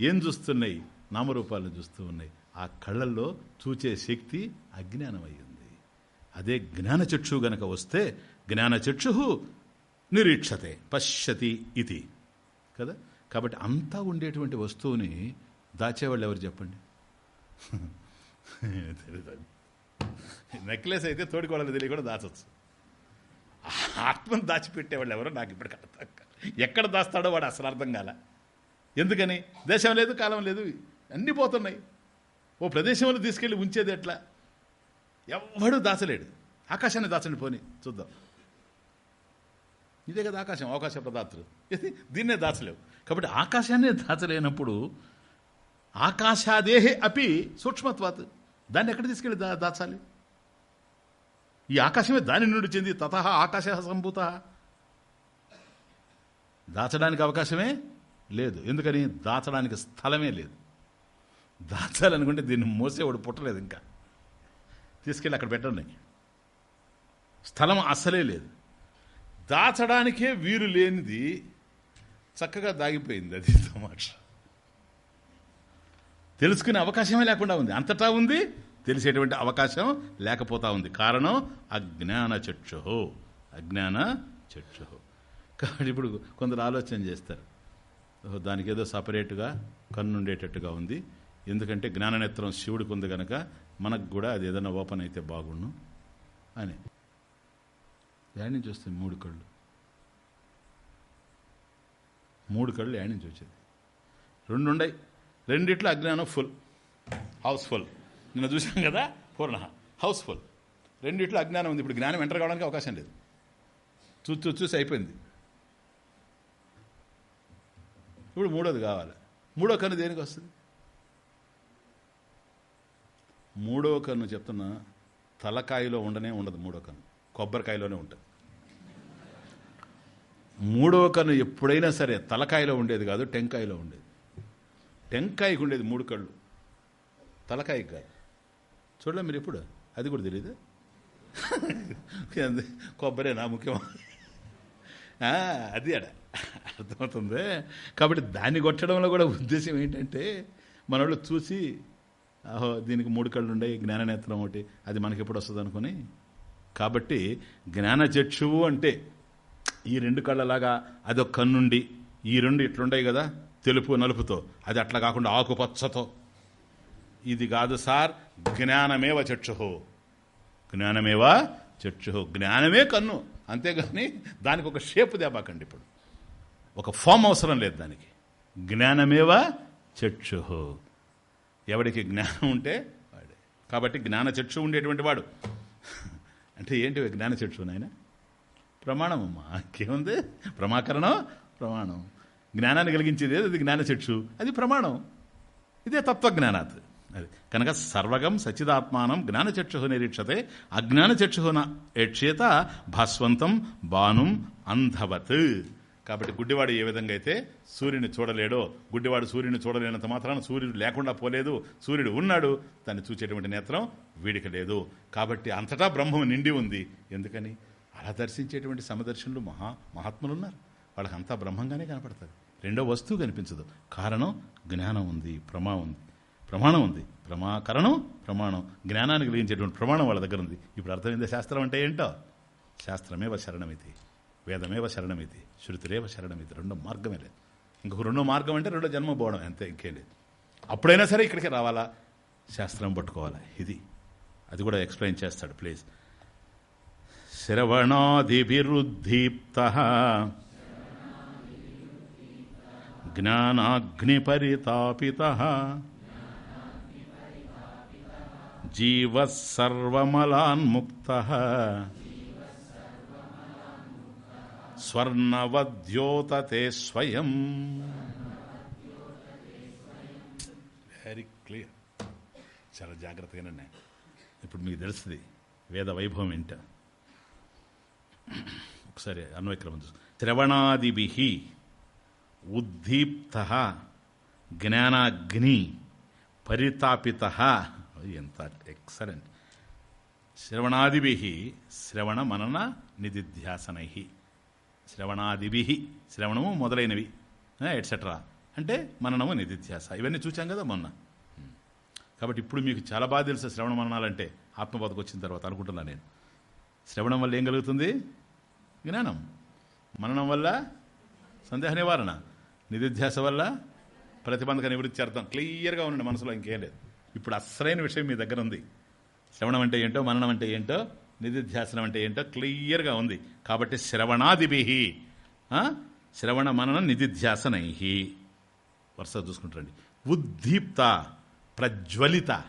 ఏం చూస్తున్నాయి? నామరూపాలను చూస్తూ ఉన్నాయి. ఆ కళ్ళల్లో చూచే శక్తి అజ్ఞానం అయ్యింది అదే జ్ఞానచక్షు గనక వస్తే జ్ఞానచక్షు నిరీక్షతే పశ్యతి ఇది. కదా? కాబట్టి అంతా ఉండేటువంటి వస్తువుని దాచేవాళ్ళు ఎవరు చెప్పండి? [LAUGHS] నెక్లెస్ అయితే తోడుకోవాలని తెలియ కూడా దాచవచ్చు ఆత్మను దాచిపెట్టేవాళ్ళు ఎవరో నాకు ఇప్పుడు అర్థం ఎక్కడ దాస్తాడో వాడు అసలు అర్థం కాల. ఎందుకని? దేశం లేదు కాలం లేదు అన్నీ పోతున్నాయి. ఓ ప్రదేశంలో తీసుకెళ్ళి ఉంచేది ఎట్లా? ఎవ్వడు దాచలేడు. ఆకాశాన్ని దాచండి పోని చూద్దాం. ఇదే కదా ఆకాశం అవకాశ పదార్థులు. ఇది దీన్నే దాచలేవు. కాబట్టి ఆకాశాన్నే దాచలేనప్పుడు ఆకాశాదేహే అపి సూక్ష్మత్వాత్. దాన్ని ఎక్కడ తీసుకెళ్ళి దా దాచాలి? ఈ ఆకాశమే దాని నుండి చెంది తత ఆకాశ సంభూత. దాచడానికి అవకాశమే లేదు. ఎందుకని? దాచడానికి స్థలమే లేదు. దాచాలనుకుంటే దీన్ని మోసేవాడు పుట్టలేదు ఇంకా. తీసుకెళ్ళి అక్కడ పెట్టండి స్థలం అస్సలే లేదు. దాచడానికే వీరు లేనిది చక్కగా దాగిపోయింది అది తమాష. తెలుసుకునే అవకాశమే లేకుండా ఉంది. అంతటా ఉంది తెలిసేటువంటి అవకాశం లేకపోతా ఉంది. కారణం అజ్ఞాన చక్షు. అజ్ఞాన చక్షు. కాబట్టి ఇప్పుడు కొందరు ఆలోచన చేస్తారు. ఓహో, దానికి ఏదో సపరేట్గా కన్నుండేటట్టుగా ఉంది. ఎందుకంటే జ్ఞాననేత్రం శివుడికి ఉంది కనుక మనకు కూడా అది ఏదైనా ఓపెన్ అయితే బాగుండు అని. యాడ్ నుంచి వస్తాయి మూడు కళ్ళు. మూడు కళ్ళు యాడ్ నుంచి వచ్చేది. రెండు ఉండయి రెండిట్లో అజ్ఞానం ఫుల్. హౌస్ ఫుల్ నిన్న చూసాం కదా? పూర్ణ. హౌస్ ఫుల్ రెండిట్లో అజ్ఞానం ఉంది. ఇప్పుడు జ్ఞానం ఎంటర్ కావడానికి అవకాశం లేదు. చూసి చూసి చూసి అయిపోయింది. ఇప్పుడు మూడోది కావాలి. మూడో కన్ను దేనికి వస్తుంది? మూడవ కన్ను చెప్తున్నా తలకాయలో ఉండనే ఉండదు మూడో కన్ను. కొబ్బరికాయలోనే ఉంటుంది. మూడవ కన్ను ఎప్పుడైనా సరే తలకాయలో ఉండేది కాదు టెంకాయలో ఉండేది. టెంకాయకు ఉండేది మూడు కళ్ళు. తలకాయకి కాదు. చూడలే మీరు ఎప్పుడు? అది కూడా తెలియదు కొబ్బరే నా ముఖ్యమా? అది అడ అర్థమవుతుంది. కాబట్టి దాన్ని కొట్టడంలో కూడా ఉద్దేశం ఏంటంటే మనోళ్ళు చూసి అహో దీనికి మూడు కళ్ళు ఉండే జ్ఞాననేత్రం ఒకటి. అది మనకి ఎప్పుడు వస్తుంది అనుకుని? కాబట్టి జ్ఞానచక్షువు అంటే ఈ రెండు కళ్ళలాగా అదొక కన్నుండి ఈ రెండు ఇట్లుంటాయి కదా తెలుపు నలుపుతో. అది అట్లా కాకుండా ఆకుపచ్చతో ఇది కాదు సార్ జ్ఞానమేవ చక్షుహో. జ్ఞానమేవ చక్షుహో. జ్ఞానమే కన్ను. అంతేగాని దానికి ఒక షేప్ దేబాకండి ఇప్పుడు. ఒక ఫామ్ అవసరం లేదు దానికి. జ్ఞానమేవ చక్షుహో. ఎవడికి జ్ఞానం ఉంటే వాడే. కాబట్టి జ్ఞాన చక్షు ఉండేటువంటి వాడు. అంటే ఏంటి జ్ఞాన చక్షు నాయన? ప్రమాణం అమ్మా. ఇంకేముంది? ప్రమాకరణం? ప్రమాణం. జ్ఞానాన్ని కలిగించేది అది జ్ఞాన చక్షు. అది ప్రమాణం. ఇదే తత్వజ్ఞానాత్. అది. కనుక సర్వగం సచిదాత్మానం జ్ఞానచక్షు నిరీక్షతే అజ్ఞానచక్షున ఏక్షేత భాస్వంతం బాణుం అంధవత్. కాబట్టి గుడ్డివాడు ఏ విధంగా అయితే సూర్యుని చూడలేడో గుడ్డివాడు సూర్యుని చూడలేనంత మాత్రాన సూర్యుడు లేకుండా పోలేదు సూర్యుడు ఉన్నాడు దాన్ని చూచేటువంటి నేత్రం వీడిక లేదు. కాబట్టి అంతటా బ్రహ్మం నిండి ఉంది. ఎందుకని? అలా దర్శించేటువంటి సమదర్శనులు మహా మహాత్ములు ఉన్నారు వాళ్ళకి అంతా బ్రహ్మంగానే కనపడుతుంది రెండో వస్తువు కనిపించదు. కారణం జ్ఞానం ఉంది ప్రమా ఉంది. ప్రమాణం ఉంది. ప్రమాకరణం ప్రమాణం. జ్ఞానానికి కలిగించేటువంటి ప్రమాణం వాళ్ళ దగ్గర ఉంది. ఇప్పుడు అర్థమైందే శాస్త్రం అంటే ఏంటో? శాస్త్రమేవ శరణమితి? వేదమేవ శరణమితి? శృతిరేవ ఇది రెండో మార్గమే లేదు. ఇంకొక రెండో మార్గం అంటే రెండో జన్మ పోవడం అంతే ఇంకేం లేదు. అప్పుడైనా సరే ఇక్కడికి రావాలా? శాస్త్రం పట్టుకోవాలా? ఇది. అది కూడా ఎక్స్ప్లెయిన్ చేస్తాడు ప్లీజ్ శ్రవణాదిభిరుద్దీప్త జ్ఞానాగ్నిపరితాపిత. జీవసర్వమలాన్ముక్త స్వర్ణవద్యోతతే స్వయం. వెరీ క్లియర్ చాలా జాగ్రత్తగానే ఇప్పుడు మీకు తెలుస్తుంది వేద వైభవం ఏంట? ఒకసారి అన్వయక్రమం శ్రవణాదిభి ఉద్దీప్త జ్ఞానాగ్ని పరితాపిత. ఎంత ఎక్సలెంట్ శ్రవణాదిభి శ్రవణ మనన నిధిధ్యాసనై. శ్రవణాదిభి శ్రవణము మొదలైనవి ఎట్సెట్రా అంటే మననము నిధిధ్యాస ఇవన్నీ చూచాం కదా మొన్న. కాబట్టి ఇప్పుడు మీకు చాలా బాగా తెలుసు శ్రవణ మననాలంటే ఆత్మబోధకు వచ్చిన తర్వాత అనుకుంటున్నా నేను. శ్రవణం వల్ల ఏం కలుగుతుంది? జ్ఞానం. మననం వల్ల సందేహ నివారణ. నిధిధ్యాస వల్ల ప్రతిబంధక నివృత్తి అర్థం. క్లియర్గా ఉండండి మనసులో ఇంకేం లేదు. ఇప్పుడు అసలైన విషయం మీ దగ్గర ఉంది. శ్రవణం అంటే ఏంటో మననం అంటే ఏంటో నిధిధ్యాసనం అంటే ఏంటో క్లియర్గా ఉంది. కాబట్టి శ్రవణాదిభి శ్రవణ మనన నిధిధ్యాసనై. వరుస చూసుకుంటారండి. ఉద్దీప్త ప్రజ్వలిత.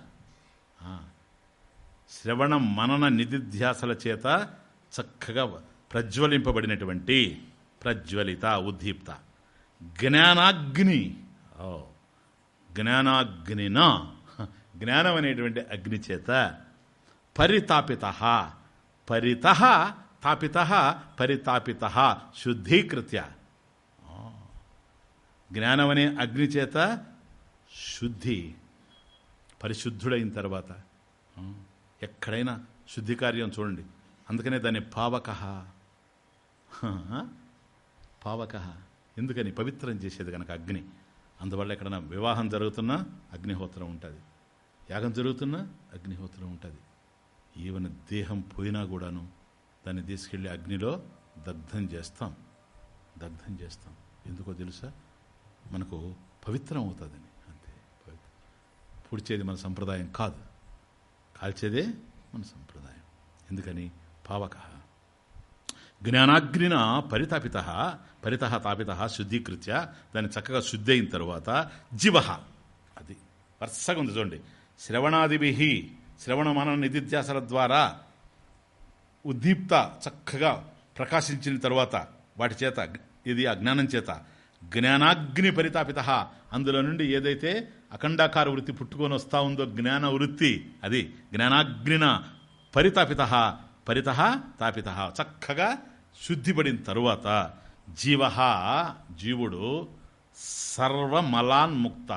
శ్రవణ మనన నిధిధ్యాసల చేత చక్కగా ప్రజ్వలింపబడినటువంటి ప్రజ్వలిత ఉద్దీప్త. జ్ఞానాగ్ని. ఓ. జ్ఞానాగ్నిన. జ్ఞానం అనేటువంటి అగ్ని చేత పరితాపిత. పరిత తాపిత పరితాపిత శుద్ధీకృత్య. ఆ. జ్ఞానం అనే అగ్ని చేత శుద్ధి పరిశుద్ధుడైన తర్వాత. ఎక్కడైనా శుద్ధి కార్యం చూడండి. అందుకనే దాన్ని పావక. పావక. ఎందుకని? పవిత్రం చేసేది కనుక అగ్ని. అందువల్ల ఎక్కడైనా వివాహం జరుగుతున్నా అగ్నిహోత్రం ఉంటుంది. యాగం జరుగుతున్నా అగ్నిహోత్రం ఉంటుంది. ఈవెన్ దేహం పోయినా కూడాను దాన్ని తీసుకెళ్ళి అగ్నిలో దగ్ధం చేస్తాం. దగ్ధం చేస్తాం. ఎందుకో తెలుసా? మనకు పవిత్రం అవుతుందని అంతే పవిత్రం. పుడిచేది మన సంప్రదాయం కాదు. కాల్చేదే మన సంప్రదాయం. ఎందుకని? పావక. జ్ఞానాగ్నిన పరితాపిత. పరిత తాపిత శుద్ధీకృత్య. దాన్ని చక్కగా శుద్ధి అయిన తర్వాత జీవ. అది వరుసగా ఉంది చూడండి. శ్రవణాదిభి. శ్రవణ మన నిధిధ్యాసల ద్వారా ఉద్దీప్త చక్కగా ప్రకాశించిన తర్వాత వాటి చేత ఇది అజ్ఞానం చేత జ్ఞానాగ్ని పరితాపిత అందులో నుండి ఏదైతే అఖండాకార వృత్తి పుట్టుకొని వస్తూ ఉందో జ్ఞాన వృత్తి అది జ్ఞానాగ్నిన పరితాపిత పరిత తాపిత చక్కగా శుద్ధిపడిన తరువాత జీవ జీవుడు సర్వమలాన్ముక్త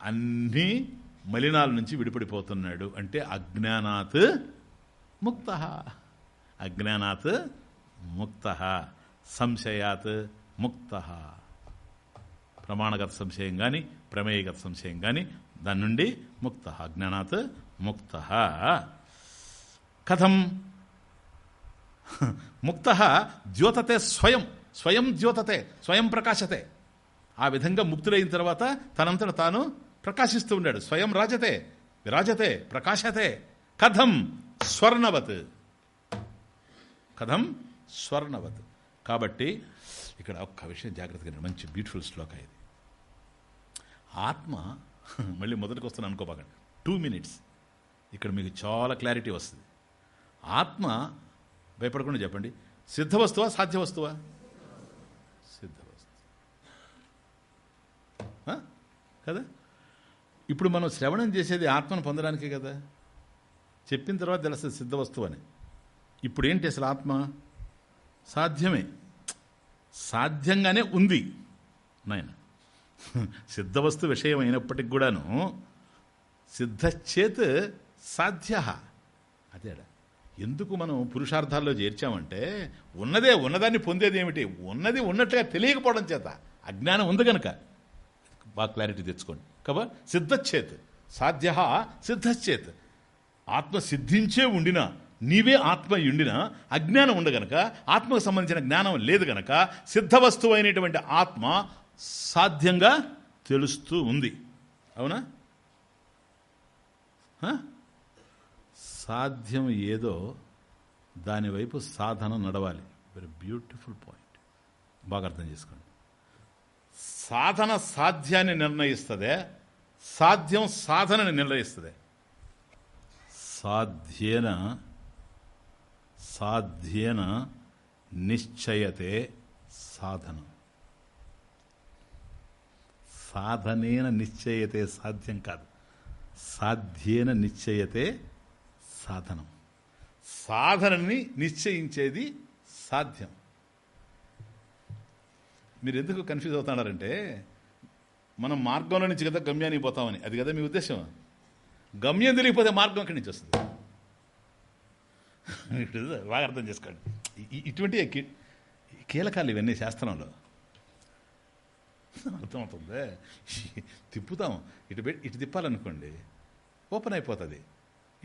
అన్నీ మలినాల నుంచి విడిపడిపోతున్నాడు అంటే అజ్ఞానాత్ ముక్త. అజ్ఞానాత్ ముక్త. సంశయాత్ ముక్త. ప్రమాణగత సంశయం కానీ ప్రమేయగత సంశయం కానీ దాని నుండి ముక్త. అజ్ఞానాత్ ముక్త. కథం. ముక్త ద్యోతతే స్వయం. స్వయం ద్యోతతే స్వయం ప్రకాశతే. ఆ విధంగా ముక్తులైన తర్వాత తనంతట తాను ప్రకాశిస్తూ ఉన్నాడు. స్వయం రాజతే విరాజతే ప్రకాశతే. కథం స్వర్ణవత్. కథం స్వర్ణవత్. కాబట్టి ఇక్కడ ఒక్క విషయం జాగ్రత్తగా మంచి బ్యూటిఫుల్ శ్లోక ఇది. ఆత్మ [LAUGHS] మళ్ళీ మొదటికి వస్తాను అనుకోబాకండి. టూ మినిట్స్ ఇక్కడ మీకు చాలా క్లారిటీ వస్తుంది. ఆత్మ భయపడకుండా చెప్పండి. సిద్ధ వస్తువా సాధ్య వస్తువా సిద్ధ వస్తువు కదా? ఇప్పుడు మనం శ్రవణం చేసేది ఆత్మను పొందడానికే కదా. చెప్పిన తర్వాత తెలుస్తుంది సిద్ధ వస్తువు అని. ఇప్పుడు ఏంటి అసలు ఆత్మ? సాధ్యమే. సాధ్యంగానే ఉంది. నాయన సిద్ధవస్తు విషయం అయినప్పటికి కూడాను సిద్ధచేత్ సాధ్య. అదేడా ఎందుకు మనం పురుషార్థాల్లో చేర్చామంటే ఉన్నదే ఉన్నదాన్ని పొందేది ఏమిటి? ఉన్నది ఉన్నట్టుగా తెలియకపోవడం చేత. అజ్ఞానం ఉంది కనుక బాగా క్లారిటీ తెచ్చుకోండి. కబ సిద్ధచ్చేత్. సాధ్య సిద్ధచ్చేత్. ఆత్మ సిద్ధించే ఉండినా నీవే ఆత్మ ఉండిన అజ్ఞానం ఉండగనక ఆత్మకు సంబంధించిన జ్ఞానం లేదు గనక సిద్ధ వస్తువు అయినటువంటి ఆత్మ సాధ్యంగా తెలుస్తూ ఉంది. అవునా? సాధ్యం ఏదో దానివైపు సాధన నడవాలి. వెరీ బ్యూటిఫుల్ పాయింట్ బాగా అర్థం చేసుకోండి. సాధన సాధ్యాన్ని నిర్ణయిస్తుంది సాధ్యం సాధనని నిర్ణయిస్తుంది. సాధ్యేన సాధ్యేన నిశ్చయతే సాధనం. సాధనేన నిశ్చయతే సాధ్యం కాదు. సాధ్యేన నిశ్చయతే సాధనం. సాధనని నిశ్చయించేది సాధ్యం. మీరు ఎందుకు కన్ఫ్యూజ్ అవుతున్నారంటే మనం మార్గంలో నుంచి కదా గమ్యానికి పోతామని. అది కదా మీ ఉద్దేశం? గమ్యం తెలియకపోతే మార్గం ఎక్కడి నుంచి వస్తుంది? ఇప్పుడు [LAUGHS] బాగా అర్థం చేసుకోండి. ఇటువంటి కీలకాలు ఇవన్నీ శాస్త్రంలో. [LAUGHS] అర్థమవుతుంది? [LAUGHS] తిప్పుతాం ఇటు పెట్టి ఇటు తిప్పాలనుకోండి ఓపెన్ అయిపోతుంది.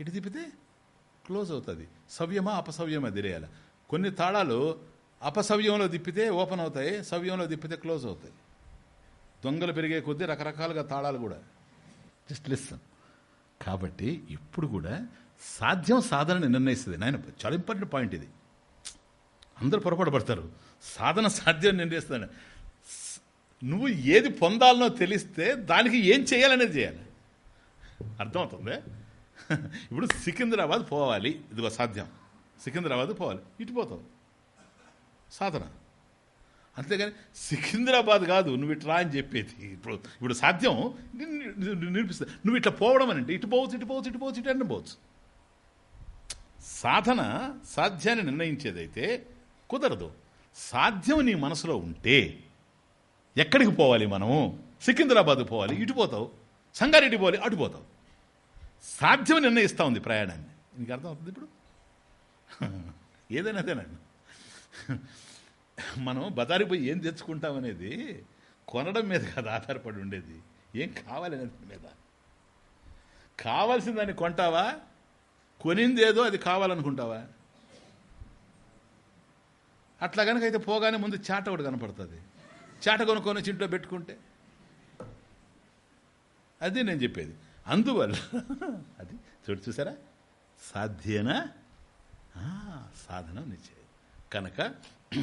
ఇటు తిప్పితే క్లోజ్ అవుతుంది. సవ్యమా అపసవ్యమా తెలియాలి. కొన్ని తాళాలు అపసవ్యంలో తిప్పితే ఓపెన్ అవుతాయి సవ్యంలో తిప్పితే క్లోజ్ అవుతాయి. దొంగలు పెరిగే కొద్దీ రకరకాలుగా తాళాలు కూడా. Just listen. కాబట్టి ఇప్పుడు కూడా సాధ్యం సాధనని నిర్ణయిస్తుంది. నాయన చాలా ఇంపార్టెంట్ పాయింట్ ఇది. అందరూ పొరపాటు పడతారు. సాధన సాధ్యం నిర్ణయిస్తాడు నువ్వు ఏది పొందాలనో తెలిస్తే దానికి ఏం చేయాలనేది చేయాలి. అర్థమవుతుంది? [LAUGHS] ఇప్పుడు సికింద్రాబాద్ పోవాలి. ఇదిగో సాధ్యం. సికింద్రాబాద్ పోవాలి. ఇటు పోతావు. సాధన. అంతేగాని సికింద్రాబాద్ కాదు నువ్వు ఇట్లా అని చెప్పేది. ఇప్పుడు ఇప్పుడు సాధ్యం? నిరూపిస్తుంది నువ్వు ఇట్లా పోవడం అని అంటే ఇటు పోవచ్చు ఇటు పోవచ్చు ఇటు పోవచ్చు ఇటు అంటే పోవచ్చు. సాధన సాధ్యాన్ని నిర్ణయించేదైతే కుదరదు. సాధ్యం నీ మనసులో ఉంటే ఎక్కడికి పోవాలి మనము? సికింద్రాబాద్ పోవాలి ఇటు పోతావు. సంగారెడ్డి పోవాలి అటు పోతావు. సాధ్యం నిర్ణయిస్తూ ఉంది ప్రయాణాన్ని. నీకు అర్థం అవుతుంది ఇప్పుడు? [LAUGHS] ఏదైనా అదేనండి. మనం బజారుకి పోయి ఏం తెచ్చుకుంటాం అనేది కొనడం మీద కాదు ఆధారపడి ఉండేది. ఏం కావాలనే దాని మీద. కావాల్సిన దాన్ని కొంటావా? కొనిందేదో అది కావాలనుకుంటావా? అట్లా కనుక అయితే పోగానే ముందు చాట ఒకటి కనపడుతుంది. చాట కొనుక్కొని వచ్చి ఇంట్లో పెట్టుకుంటే. అది నేను చెప్పేది. అందువల్ల అది చూడు చూసారా? సాధ్యేన? ఆ, సాధనం నిశ్చయ. కనుక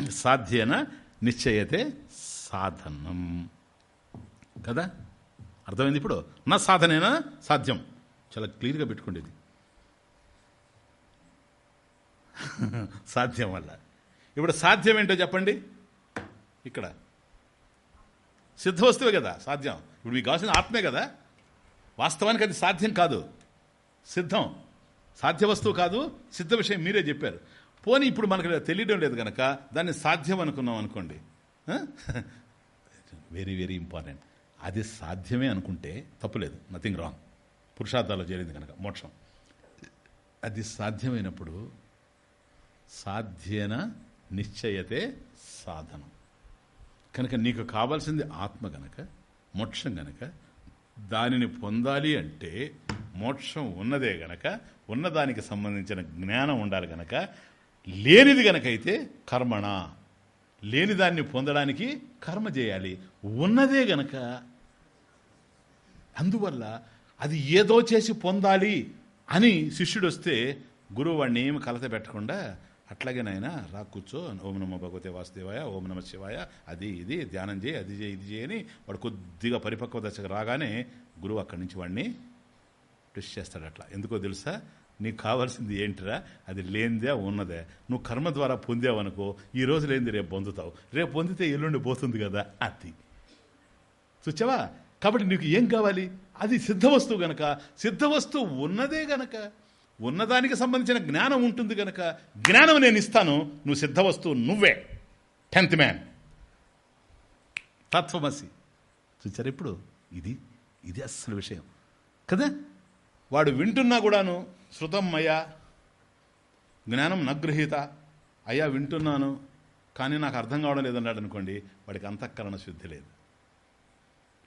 సాధ్యేన నిశ్చయతే సాధనం. కదా? అర్థమైంది ఇప్పుడు? నా సాధనేనా? సాధ్యం. చాలా క్లియర్గా పెట్టుకుండేది. [LAUGHS] సాధ్యం వల్ల. ఇప్పుడు సాధ్యం ఏంటో చెప్పండి. ఇక్కడ. సిద్ధ వస్తువే కదా సాధ్యం. ఇప్పుడు మీకు కావాల్సిన ఆత్మే కదా. వాస్తవానికి అది సాధ్యం కాదు. సిద్ధం. సాధ్య వస్తువు కాదు. సిద్ధ విషయం మీరే చెప్పారు. పోనీ ఇప్పుడు మనకు తెలియడం లేదు కనుక దాన్ని సాధ్యం అనుకున్నాం అనుకోండి. వెరీ వెరీ ఇంపార్టెంట్ అది సాధ్యమే అనుకుంటే తప్పులేదు. నథింగ్ రాంగ్ పురుషార్థాల్లో చేరింది కనుక మోక్షం. అది సాధ్యమైనప్పుడు సాధ్యన నిశ్చయతే సాధనం. కనుక నీకు కావాల్సింది ఆత్మ గనక మోక్షం గనక దానిని పొందాలి అంటే మోక్షం ఉన్నదే గనక ఉన్నదానికి సంబంధించిన జ్ఞానం ఉండాలి గనక లేనిది గనకైతే కర్మణ. లేని దాన్ని పొందడానికి కర్మ చేయాలి. ఉన్నదే గనక అందువల్ల అది ఏదో చేసి పొందాలి అని శిష్యుడు వస్తే గురువు వాడిని ఏమి కలత పెట్టకుండా అట్లాగే నాయన రా కూర్చో ఓం నమ భగవతే వాసుదేవాయ ఓం నమ శివాయ అది ఇది ధ్యానం చేయి అది చేయి ఇది చేయని వాడు కొద్దిగా పరిపక్వ దశకు రాగానే గురువు అక్కడి నుంచి వాడిని ట్విస్ట్ చేస్తాడు అట్లా ఎందుకో తెలుసా? నీకు కావాల్సింది ఏంటిరా? అది లేనిదే ఉన్నదే. నువ్వు కర్మ ద్వారా పొందావనుకో ఈ రోజు లేనిది రేపు పొందుతావు. రేపు పొందితే ఎల్లుండి పోతుంది కదా అది. చూచావా? కాబట్టి నీకు ఏం కావాలి? అది సిద్ధ వస్తువు గనక సిద్ధ వస్తువు ఉన్నదే గనక ఉన్నదానికి సంబంధించిన జ్ఞానం ఉంటుంది గనక జ్ఞానం నేను ఇస్తాను నువ్వు సిద్ధ వస్తువు నువ్వే. Tenth man. తత్వమసి. చూచారు ఇప్పుడు? ఇది ఇది అస్సలు విషయం. కదా? వాడు వింటున్నా కూడాను శృతం అయ్యా జ్ఞానం నగృహీత అయ్యా వింటున్నాను కానీ నాకు అర్థం కావడం లేదన్నాడు అనుకోండి వాడికి అంతఃకరణ శుద్ధి లేదు.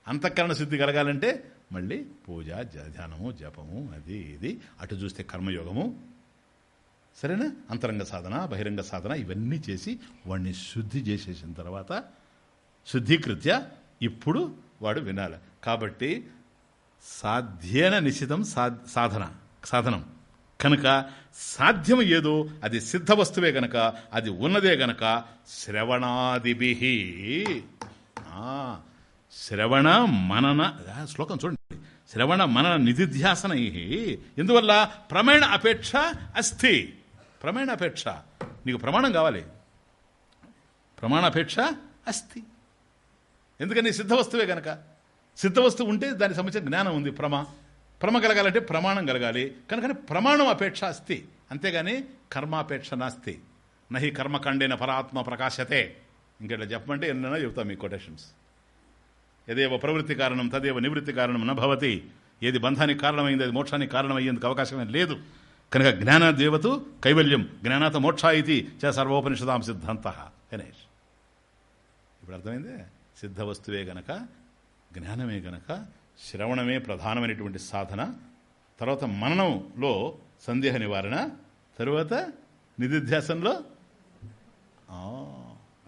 అంతఃకరణ శుద్ధి కలగాలంటే మళ్ళీ పూజ ధ్యానము జపము అది ఇది. అటు చూస్తే కర్మయోగము. సరేనా? అంతరంగ సాధన బహిరంగ సాధన ఇవన్నీ చేసి వాడిని శుద్ధి చేసేసిన తర్వాత శుద్ధీకృత్య ఇప్పుడు వాడు వినాలి. కాబట్టి సాధ్యేన నిశ్చితం సాధన సాధనం. కనుక సాధ్యం ఏదో అది సిద్ధ వస్తువే గనక అది ఉన్నదే గనక శ్రవణాదిభి. శ్రవణ మనన శ్లోకం చూడండి. శ్రవణ మనన నిధిధ్యాసనై. ఎందువల్ల? ప్రమేణ అపేక్ష అస్థి. ప్రమేణ అపేక్ష. నీకు ప్రమాణం కావాలి. ప్రమాణాపేక్ష అస్థి. ఎందుకని? సిద్ధ వస్తువే గనక. సిద్ధవస్తువు ఉంటే దానికి సంబంధించిన జ్ఞానం ఉంది ప్రమ. ప్రమ కలగాలంటే ప్రమాణం కలగాలి. కనుకని ప్రమాణం అపేక్ష అస్తి. అంతేగాని కర్మాపేక్ష నాస్తి. నహి కర్మకండేన పరాత్మ ప్రకాశతే. ఇంకెట్లా చెప్పమంటే ఎన్నైనా చెబుతాం మీ కొటేషన్స్ ఏదేవ ప్రవృత్తి కారణం తదేవ నివృత్తి కారణం నభవతి ఏది బంధానికి కారణమైంది అది మోక్షానికి కారణమయ్యేందుకు అవకాశమే లేదు. కనుక జ్ఞానదేవతు కైవల్యం. జ్ఞానాత మోక్ష ఇది చ సర్వోపనిషదాం సిద్ధాంత. గణేష్ ఇప్పుడు అర్థమైందే? సిద్ధ వస్తువే గనక జ్ఞానమే గనక శ్రవణమే ప్రధానమైనటువంటి సాధన. తర్వాత మననంలో సందేహ నివారణ తరువాత నిధిధ్యాసంలో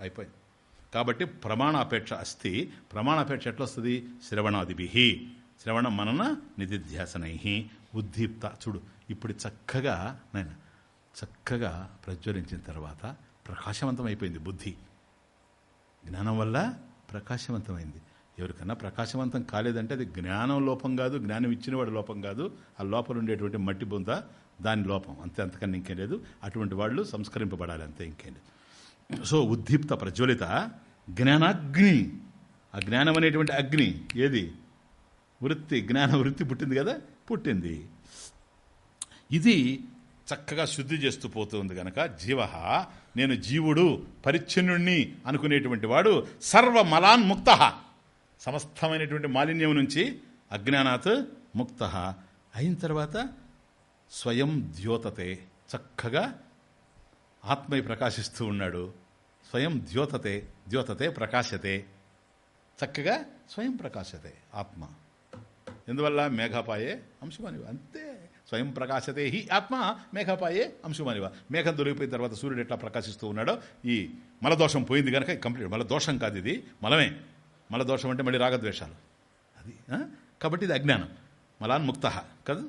అయిపోయింది. కాబట్టి ప్రమాణాపేక్ష అస్తి. ప్రమాణాపేక్ష ఎట్లా వస్తుంది శ్రవణాదిభి. శ్రవణ మనన నిధిధ్యాసనై. ఉద్దీప్త చూడు ఇప్పుడు చక్కగా నేను చక్కగా ప్రజ్వలించిన తర్వాత ప్రకాశవంతమైపోయింది బుద్ధి. జ్ఞానం వల్ల ప్రకాశవంతమైంది. ఎవరికన్నా ప్రకాశవంతం కాలేదంటే అది జ్ఞానం లోపం కాదు జ్ఞానం ఇచ్చినవాడి లోపం కాదు. ఆ లోపల ఉండేటువంటి మట్టి బొంత దాని లోపం. అంతే అంతకన్నా ఇంకేం లేదు. అటువంటి వాళ్ళు సంస్కరింపబడాలి అంతే ఇంకేం లేదు. సో ఉద్దీప్త ప్రజ్వలిత జ్ఞానాగ్ని. ఆ జ్ఞానం అనేటువంటి అగ్ని ఏది? వృత్తి జ్ఞాన వృత్తి పుట్టింది కదా? పుట్టింది. ఇది చక్కగా శుద్ధి చేస్తూ పోతుంది గనక జీవ నేను జీవుడు పరిచ్ఛిన్నుణ్ణి అనుకునేటువంటి వాడు సర్వమలాన్ముక్త. సమస్తమైనటువంటి మాలిన్యం నుంచి అజ్ఞానాత్ ముక్త. అయిన తర్వాత స్వయం ద్యోతతే. చక్కగా ఆత్మై ప్రకాశిస్తూ ఉన్నాడు. స్వయం ద్యోతతే ద్యోతతే ప్రకాశతే. చక్కగా స్వయం ప్రకాశతే ఆత్మ. ఎందువల్ల? మేఘపాయే అంశమానివ. అంతే. స్వయం ప్రకాశతే హి ఆత్మ మేఘపాయే అంశమానివ. మేఘం దొరికిపోయిన తర్వాత సూర్యుడు ఎట్లా ప్రకాశిస్తూ ఉన్నాడో ఈ మలదోషం పోయింది కనుక కంప్లీట్ మల దోషం కాదు ఇది. మలమే. మల దోషం అంటే మళ్ళీ రాగద్వేషాలు. అది కాబట్టి ఇది అజ్ఞానం. మలాన్ ముక్త కదా?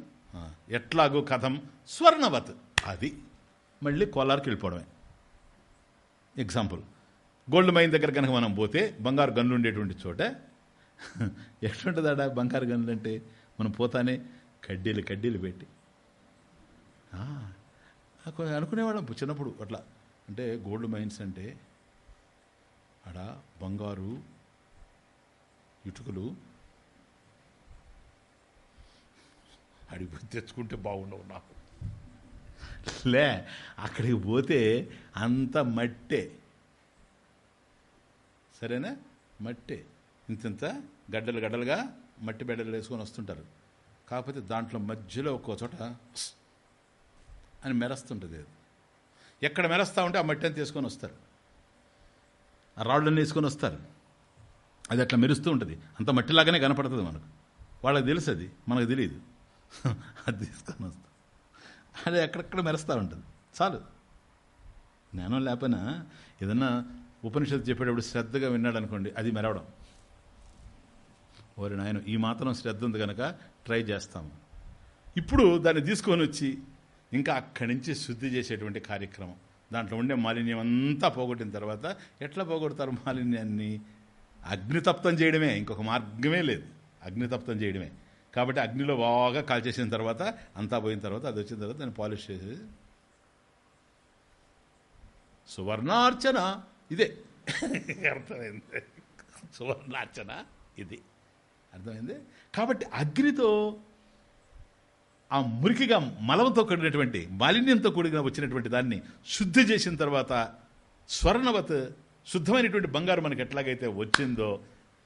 ఎట్లాగూ కథం స్వర్ణవత్. అది. మళ్ళీ కోలార్కి వెళ్ళిపోవడమే. ఎగ్జాంపుల్ గోల్డ్ మైన్ దగ్గర కనుక మనం పోతే బంగారు గన్లు ఉండేటువంటి చోట [LAUGHS] ఎట్లుంటుందాడా బంగారు గన్లు అంటే మనం పోతానే కడ్డీలు కడ్డీలు పెట్టి. అనుకునేవాళ్ళం చిన్నప్పుడు అట్లా. అంటే గోల్డ్ మైన్స్ అంటే ఆడ బంగారు ఇటుకలు అడిగి తెచ్చుకుంటే బాగుండవు నాకు. లే అక్కడికి పోతే అంత మట్టే. సరేనా? మట్టే. ఇంతింత? గడ్డలు గడ్డలుగా మట్టి బెడ్డలు వేసుకొని వస్తుంటారు. కాకపోతే దాంట్లో మధ్యలో ఒక్కో చోట అని మెరస్తుంటుంది అది. ఎక్కడ మెరస్తూ ఉంటే ఆ మట్టి అని తీసుకొని వస్తారు. ఆ రాళ్ళని వేసుకొని వస్తారు. అది అట్లా మెరుస్తూ ఉంటుంది. అంత మట్టిలాగానే కనపడుతుంది మనకు. వాళ్ళకి తెలుసు అది మనకు తెలియదు. [LAUGHS] అది తీసుకొని వస్తాం. అది ఎక్కడెక్కడ మెరుస్తూ ఉంటుంది. చాలు. జ్ఞానం లేకపోయినా ఏదన్నా ఉపనిషత్తు చెప్పేటప్పుడు శ్రద్ధగా విన్నాడు అనుకోండి అది మెరవడం. ఓరి నాయన ఈ మాత్రం శ్రద్ధ ఉంది కనుక ట్రై చేస్తాము. ఇప్పుడు దాన్ని తీసుకొని వచ్చి ఇంకా అక్కడి నుంచి శుద్ధి చేసేటువంటి కార్యక్రమం. దాంట్లో ఉండే మాలిన్యం అంతా పోగొట్టిన తర్వాత ఎట్లా పోగొడతారు మాలిన్యాన్ని? అగ్నితప్తం చేయడమే ఇంకొక మార్గమే లేదు. అగ్నితప్తం చేయడమే. కాబట్టి అగ్నిలో బాగా కాల్చేసిన తర్వాత అంతా పోయిన తర్వాత అది వచ్చిన తర్వాత దాన్ని పాలిష్ చేసి సువర్ణార్చన ఇదే. అర్థమైంది? సువర్ణార్చన ఇది. అర్థమైంది? కాబట్టి అగ్నితో ఆ మురికిగా మలంతో కూడినటువంటి మాలిన్యంతో కూడిన వచ్చినటువంటి దాన్ని శుద్ధి చేసిన తర్వాత స్వర్ణవత్ శుద్ధమైనటువంటి బంగారు మనకి ఎట్లాగైతే వచ్చిందో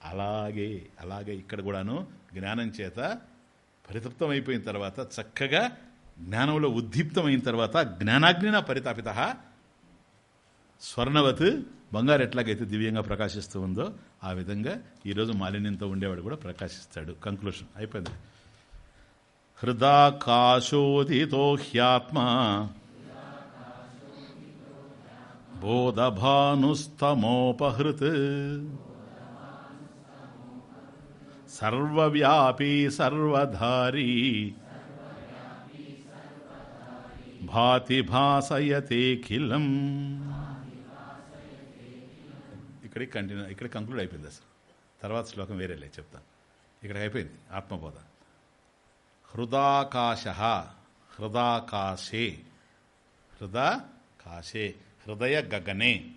అలాగే అలాగే ఇక్కడ కూడాను జ్ఞానం చేత పరితృప్తం అయిపోయిన తర్వాత చక్కగా జ్ఞానంలో ఉద్దీప్తమైన తర్వాత జ్ఞానాగ్నిన పరితాపిత. స్వర్ణవత్ బంగారు ఎట్లాగైతే దివ్యంగా ప్రకాశిస్తూ ఉందో ఆ విధంగా ఈరోజు మాలిన్యంతో ఉండేవాడు కూడా ప్రకాశిస్తాడు. కంక్లూషన్ అయిపోయింది. హృదాకాశోదితో హ్యాత్మా బోధభానుస్తమోపహృత్ సర్వవ్యాపీ సర్వధారీ భాతి భాసయతేఖిలం ఇక్కడికి కంటిన్యూ ఇక్కడ కంక్లూడ్ అయిపోయింది అసలు. తర్వాత శ్లోకం వేరే లేదు చెప్తాను ఇక్కడ అయిపోయింది ఆత్మబోధ. హృదాకాశ హృదాకాశే హృదాకాశే. హృదయ గగనే.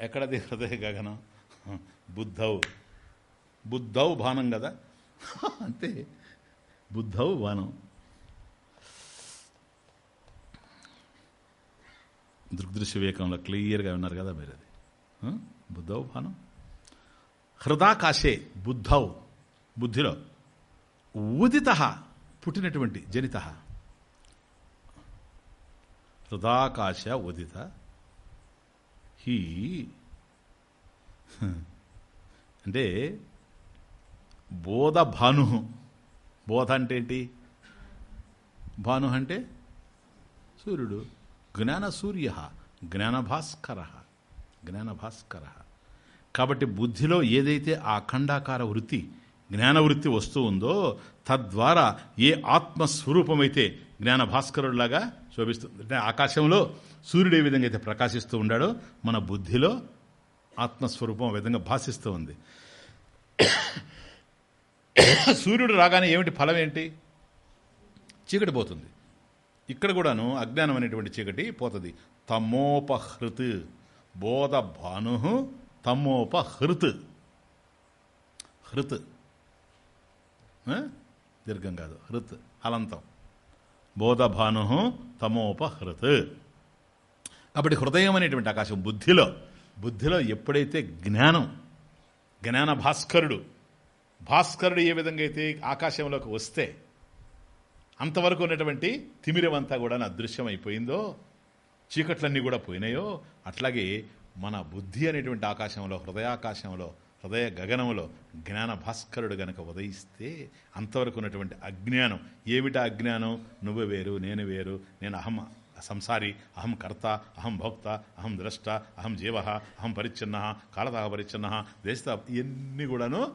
ఎక్కడది హృదయ గగనం? బుద్ధౌ. బుద్ధౌ బాణం కదా? అంతే. బుద్ధౌ బాణం. దృగ్దృశ్య వివేకంలో క్లియర్గా ఉన్నారు కదా మీరు అది. ఆ? బుద్ధౌ బాణం. హృదాకాశే బుద్ధౌ. బుద్ధిలో. ఉదిత పుట్టినటువంటి జనిత. హృదాకాశ ఉదిత హీ అంటే బోధ భాను బోధ అంటే ఏంటి? భాను అంటే సూర్యుడు జ్ఞాన సూర్య జ్ఞాన భాస్కర జ్ఞాన కాబట్టి బుద్ధిలో ఏదైతే ఆ అఖండాకార వృత్తి జ్ఞాన వృత్తి వస్తూ ఉందో తద్వారా ఏ ఆత్మస్వరూపమైతే జ్ఞానభాస్కరుడిలాగా శోభిస్తుంది అంటే ఆకాశంలో సూర్యుడు ఏ విధంగా అయితే ప్రకాశిస్తూ ఉండాడో మన బుద్ధిలో ఆత్మస్వరూపం విధంగా భాషిస్తూ ఉంది. సూర్యుడు రాగానే ఏమిటి ఫలం ఏంటి? చీకటి పోతుంది. ఇక్కడ కూడాను అజ్ఞానం అనేటువంటి చీకటి పోతుంది. తమోపహృత్. బోధ భాను తమోపహృత్. హృత్. దీర్ఘం కాదు. హృత్. అలంతం బోధభాను తమోపహృత్. కాబట్టి హృదయం అనేటువంటి ఆకాశం బుద్ధిలో బుద్ధిలో ఎప్పుడైతే జ్ఞానం జ్ఞాన భాస్కరుడు భాస్కరుడు ఏ విధంగా అయితే ఆకాశంలోకి వస్తే అంతవరకు ఉన్నటువంటి తిమిరమంతా కూడా అదృశ్యం అయిపోయిందో చీకట్లన్నీ కూడా పోయినాయో అట్లాగే మన బుద్ధి అనేటువంటి ఆకాశంలో హృదయాకాశంలో హృదయ గగనంలో జ్ఞాన భాస్కరుడు గనక ఉదయిస్తే అంతవరకు ఉన్నటువంటి అజ్ఞానం. ఏమిటా అజ్ఞానం? నువ్వు వేరు నేను వేరు నేను అహం సంసారి అహం కర్త అహం భోక్త అహం ద్రష్ట అహం జీవ అహం పరిచ్ఛిన్న కాలదాహ పరిచ్ఛిన్న దేశ ఇవన్నీ కూడాను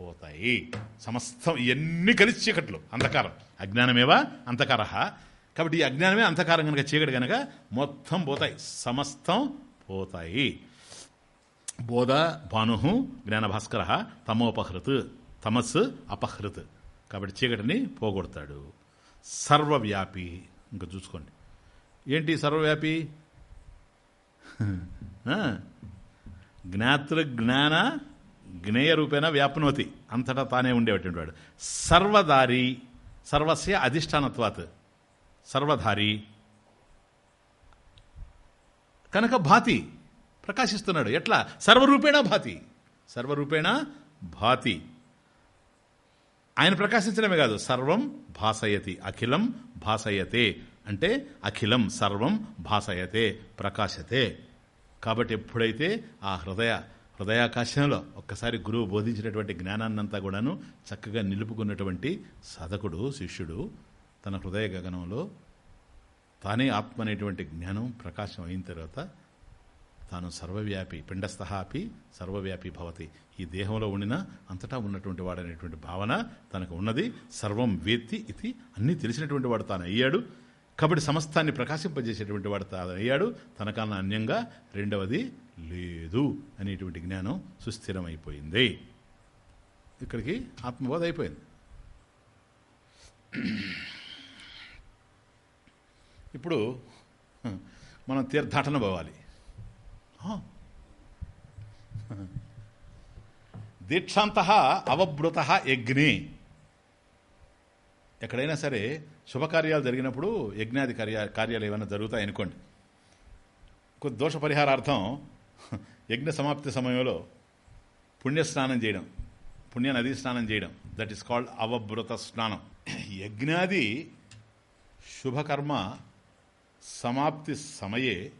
పోతాయి. సమస్తం ఇవన్నీ కలిసి చీకట్లు అంధకారం. అజ్ఞానమేవా? అంధకార కాబట్టి ఈ అజ్ఞానమే అంధకారం కనుక చీకటి కనుక మొత్తం పోతాయి. సమస్తం పోతాయి. బోధ భాను జ్ఞానభాస్కర తమోపహృత్ తమస్సు అపహృత్. కాబట్టి చీకటిని పోగొడతాడు. సర్వవ్యాపి ఇంకా చూసుకోండి. ఏంటి సర్వవ్యాపి? జ్ఞాతృ జ్ఞాన జ్ఞేయ రూపేణ వ్యాప్నోతి. అంతటా తానే ఉండేటువంటి వాడు సర్వధారి సర్వస్య అధిష్టానత్వాత్. సర్వధారి. కనుక భాతి. ప్రకాశిస్తున్నాడు. ఎట్లా? సర్వరూపేణ భాతి. సర్వరూపేణ భాతి. ఆయన ప్రకాశించడమే కాదు సర్వం భాసయతి అఖిలం భాసయతే. అంటే అఖిలం సర్వం భాసయతే ప్రకాశతే. కాబట్టి ఎప్పుడైతే ఆ హృదయ హృదయాకాశంలో ఒక్కసారి గురువు బోధించినటువంటి జ్ఞానాన్నంతా కూడాను చక్కగా నిలుపుకున్నటువంటి సాధకుడు శిష్యుడు తన హృదయ గగనంలో తానే ఆత్మ అనేటువంటి జ్ఞానం ప్రకాశం అయిన తర్వాత తాను సర్వవ్యాపి పిండస్థ అపి సర్వవ్యాపి భవతి. ఈ దేహంలో ఉండిన అంతటా ఉన్నటువంటి వాడనేటువంటి భావన తనకు ఉన్నది. సర్వం వేత్తి ఇది అన్నీ తెలిసినటువంటి వాడు తాను అయ్యాడు. కాబట్టి సమస్తాన్ని ప్రకాశింపజేసేటువంటి వాడు తాను అయ్యాడు. తనకన్నా అన్యంగా రెండవది లేదు అనేటువంటి జ్ఞానం సుస్థిరమైపోయింది. ఇక్కడికి ఆత్మబోధ అయిపోయింది. ఇప్పుడు మనం తీర్థాటన పోవాలి. [LAUGHS] దీక్షాంత అవభృత యజ్ఞి. ఎక్కడైనా సరే శుభకార్యాలు జరిగినప్పుడు యజ్ఞాది కార్య కార్యాలు ఏమైనా జరుగుతాయి అనుకోండి. కొద్ది దోష పరిహారార్థం [LAUGHS] యజ్ఞ సమాప్తి సమయంలో పుణ్యస్నానం చేయడం పుణ్య నదీ స్నానం చేయడం దట్ ఈస్ కాల్డ్ అవభృత స్నానం. [CLEARS THROAT] యజ్ఞాది శుభకర్మ సమాప్తి సమయే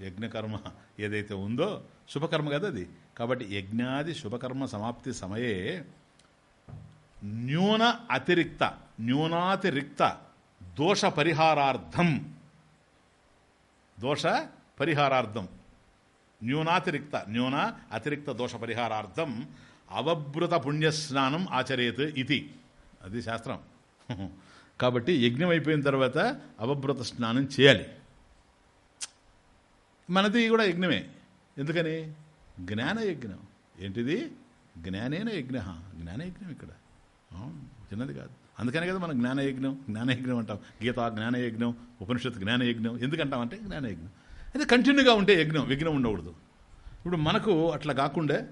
యజ్ఞకర్మ ఏదైతే ఉందో శుభకర్మ కదా అది. కాబట్టి యజ్ఞాది శుభకర్మ సమాప్తి సమయే న్యూన అతిరిక్త న్యూనాతిరిక్త దోష పరిహారార్థం. దోష పరిహారార్థం. న్యూనాతిరిక్త న్యూన అతిరిక్త దోష పరిహారార్థం అవభృత పుణ్యస్నానం ఆచరేత్ ఇది. అది శాస్త్రం. [LAUGHS] కాబట్టి యజ్ఞం అయిపోయిన తర్వాత అవభృత స్నానం చేయాలి. మనది కూడా యజ్ఞమే. ఎందుకని? జ్ఞాన యజ్ఞం. ఏంటిది? జ్ఞానేన యజ్ఞ. జ్ఞానయజ్ఞం ఇక్కడ. చిన్నది కాదు. అందుకనే కదా మనం జ్ఞానయజ్ఞం జ్ఞానయజ్ఞం అంటాం. గీత జ్ఞానయజ్ఞం ఉపనిషత్తు జ్ఞానయజ్ఞం ఎందుకంటాం అంటే జ్ఞానయజ్ఞం అయితే కంటిన్యూగా ఉంటే యజ్ఞం విఘ్నం ఉండకూడదు. ఇప్పుడు మనకు అట్లా కాకుండా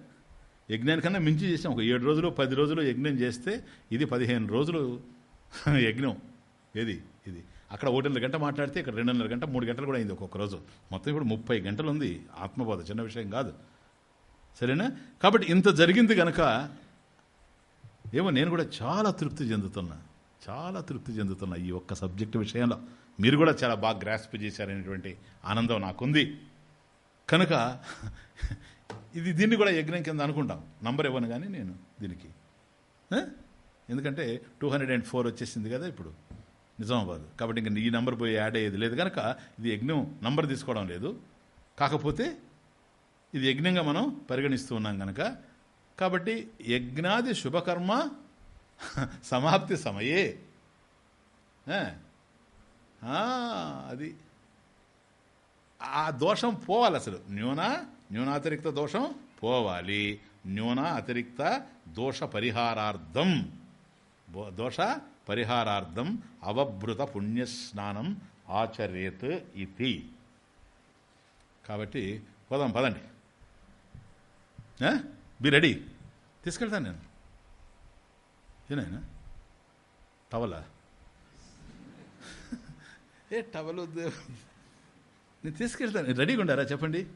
యజ్ఞానికన్నా మించి చేసాం ఒక ఏడు రోజులు పది రోజులు యజ్ఞం చేస్తే ఇది పదిహేను రోజులు [LAUGHS] యజ్ఞం. ఏది? ఇది. అక్కడ ఒకటిన్నర గంట మాట్లాడితే ఇక్కడ రెండున్నర గంట మూడు గంటలు కూడా అయింది ఒక్కొక్క రోజు. మొత్తం ఇప్పుడు ముప్పై గంటలు ఉంది ఆత్మబోధ చిన్న విషయం కాదు. సరేనా? కాబట్టి ఇంత జరిగింది కనుక ఏమో నేను కూడా చాలా తృప్తి చెందుతున్నా. చాలా తృప్తి చెందుతున్నా ఈ ఒక్క సబ్జెక్టు విషయంలో. మీరు కూడా చాలా బాగా గ్రాస్ప్ చేశారనేటువంటి ఆనందం నాకుంది. కనుక ఇది దీన్ని కూడా యజ్ఞం కింద అనుకుంటాం. నంబర్ ఇవ్వను కానీ నేను దీనికి. ఎందుకంటే టూ హండ్రెడ్ అండ్ ఫోర్ వచ్చేసింది కదా ఇప్పుడు. నిజామాబాద్ కాబట్టి ఇంక ఈ నెంబర్ పోయి యాడ్ అయ్యేది లేదు. కనుక ఇది యజ్ఞం నంబర్ తీసుకోవడం లేదు. కాకపోతే ఇది యజ్ఞంగా మనం పరిగణిస్తూ ఉన్నాం కనుక కాబట్టి యజ్ఞాది శుభకర్మ [LAUGHS] సమాప్తి సమయే. అది. ఆ దోషం పోవాలి అసలు. న్యూన? న్యూనాతిరిక్త దోషం పోవాలి. న్యూన అతిరిక్త దోష పరిహారార్థం. దోష పరిహారార్థం అవభృత పుణ్యస్నానం ఆచరేత్ ఇది. కాబట్టి పోదాం పదండి. Be ready. తీసుకెళ్తాను నేను. ఏనాయనా టవలా? ఏ టవల్ వద్దు. నేను తీసుకెళ్తాను. రెడీగా ఉండారా? చెప్పండి.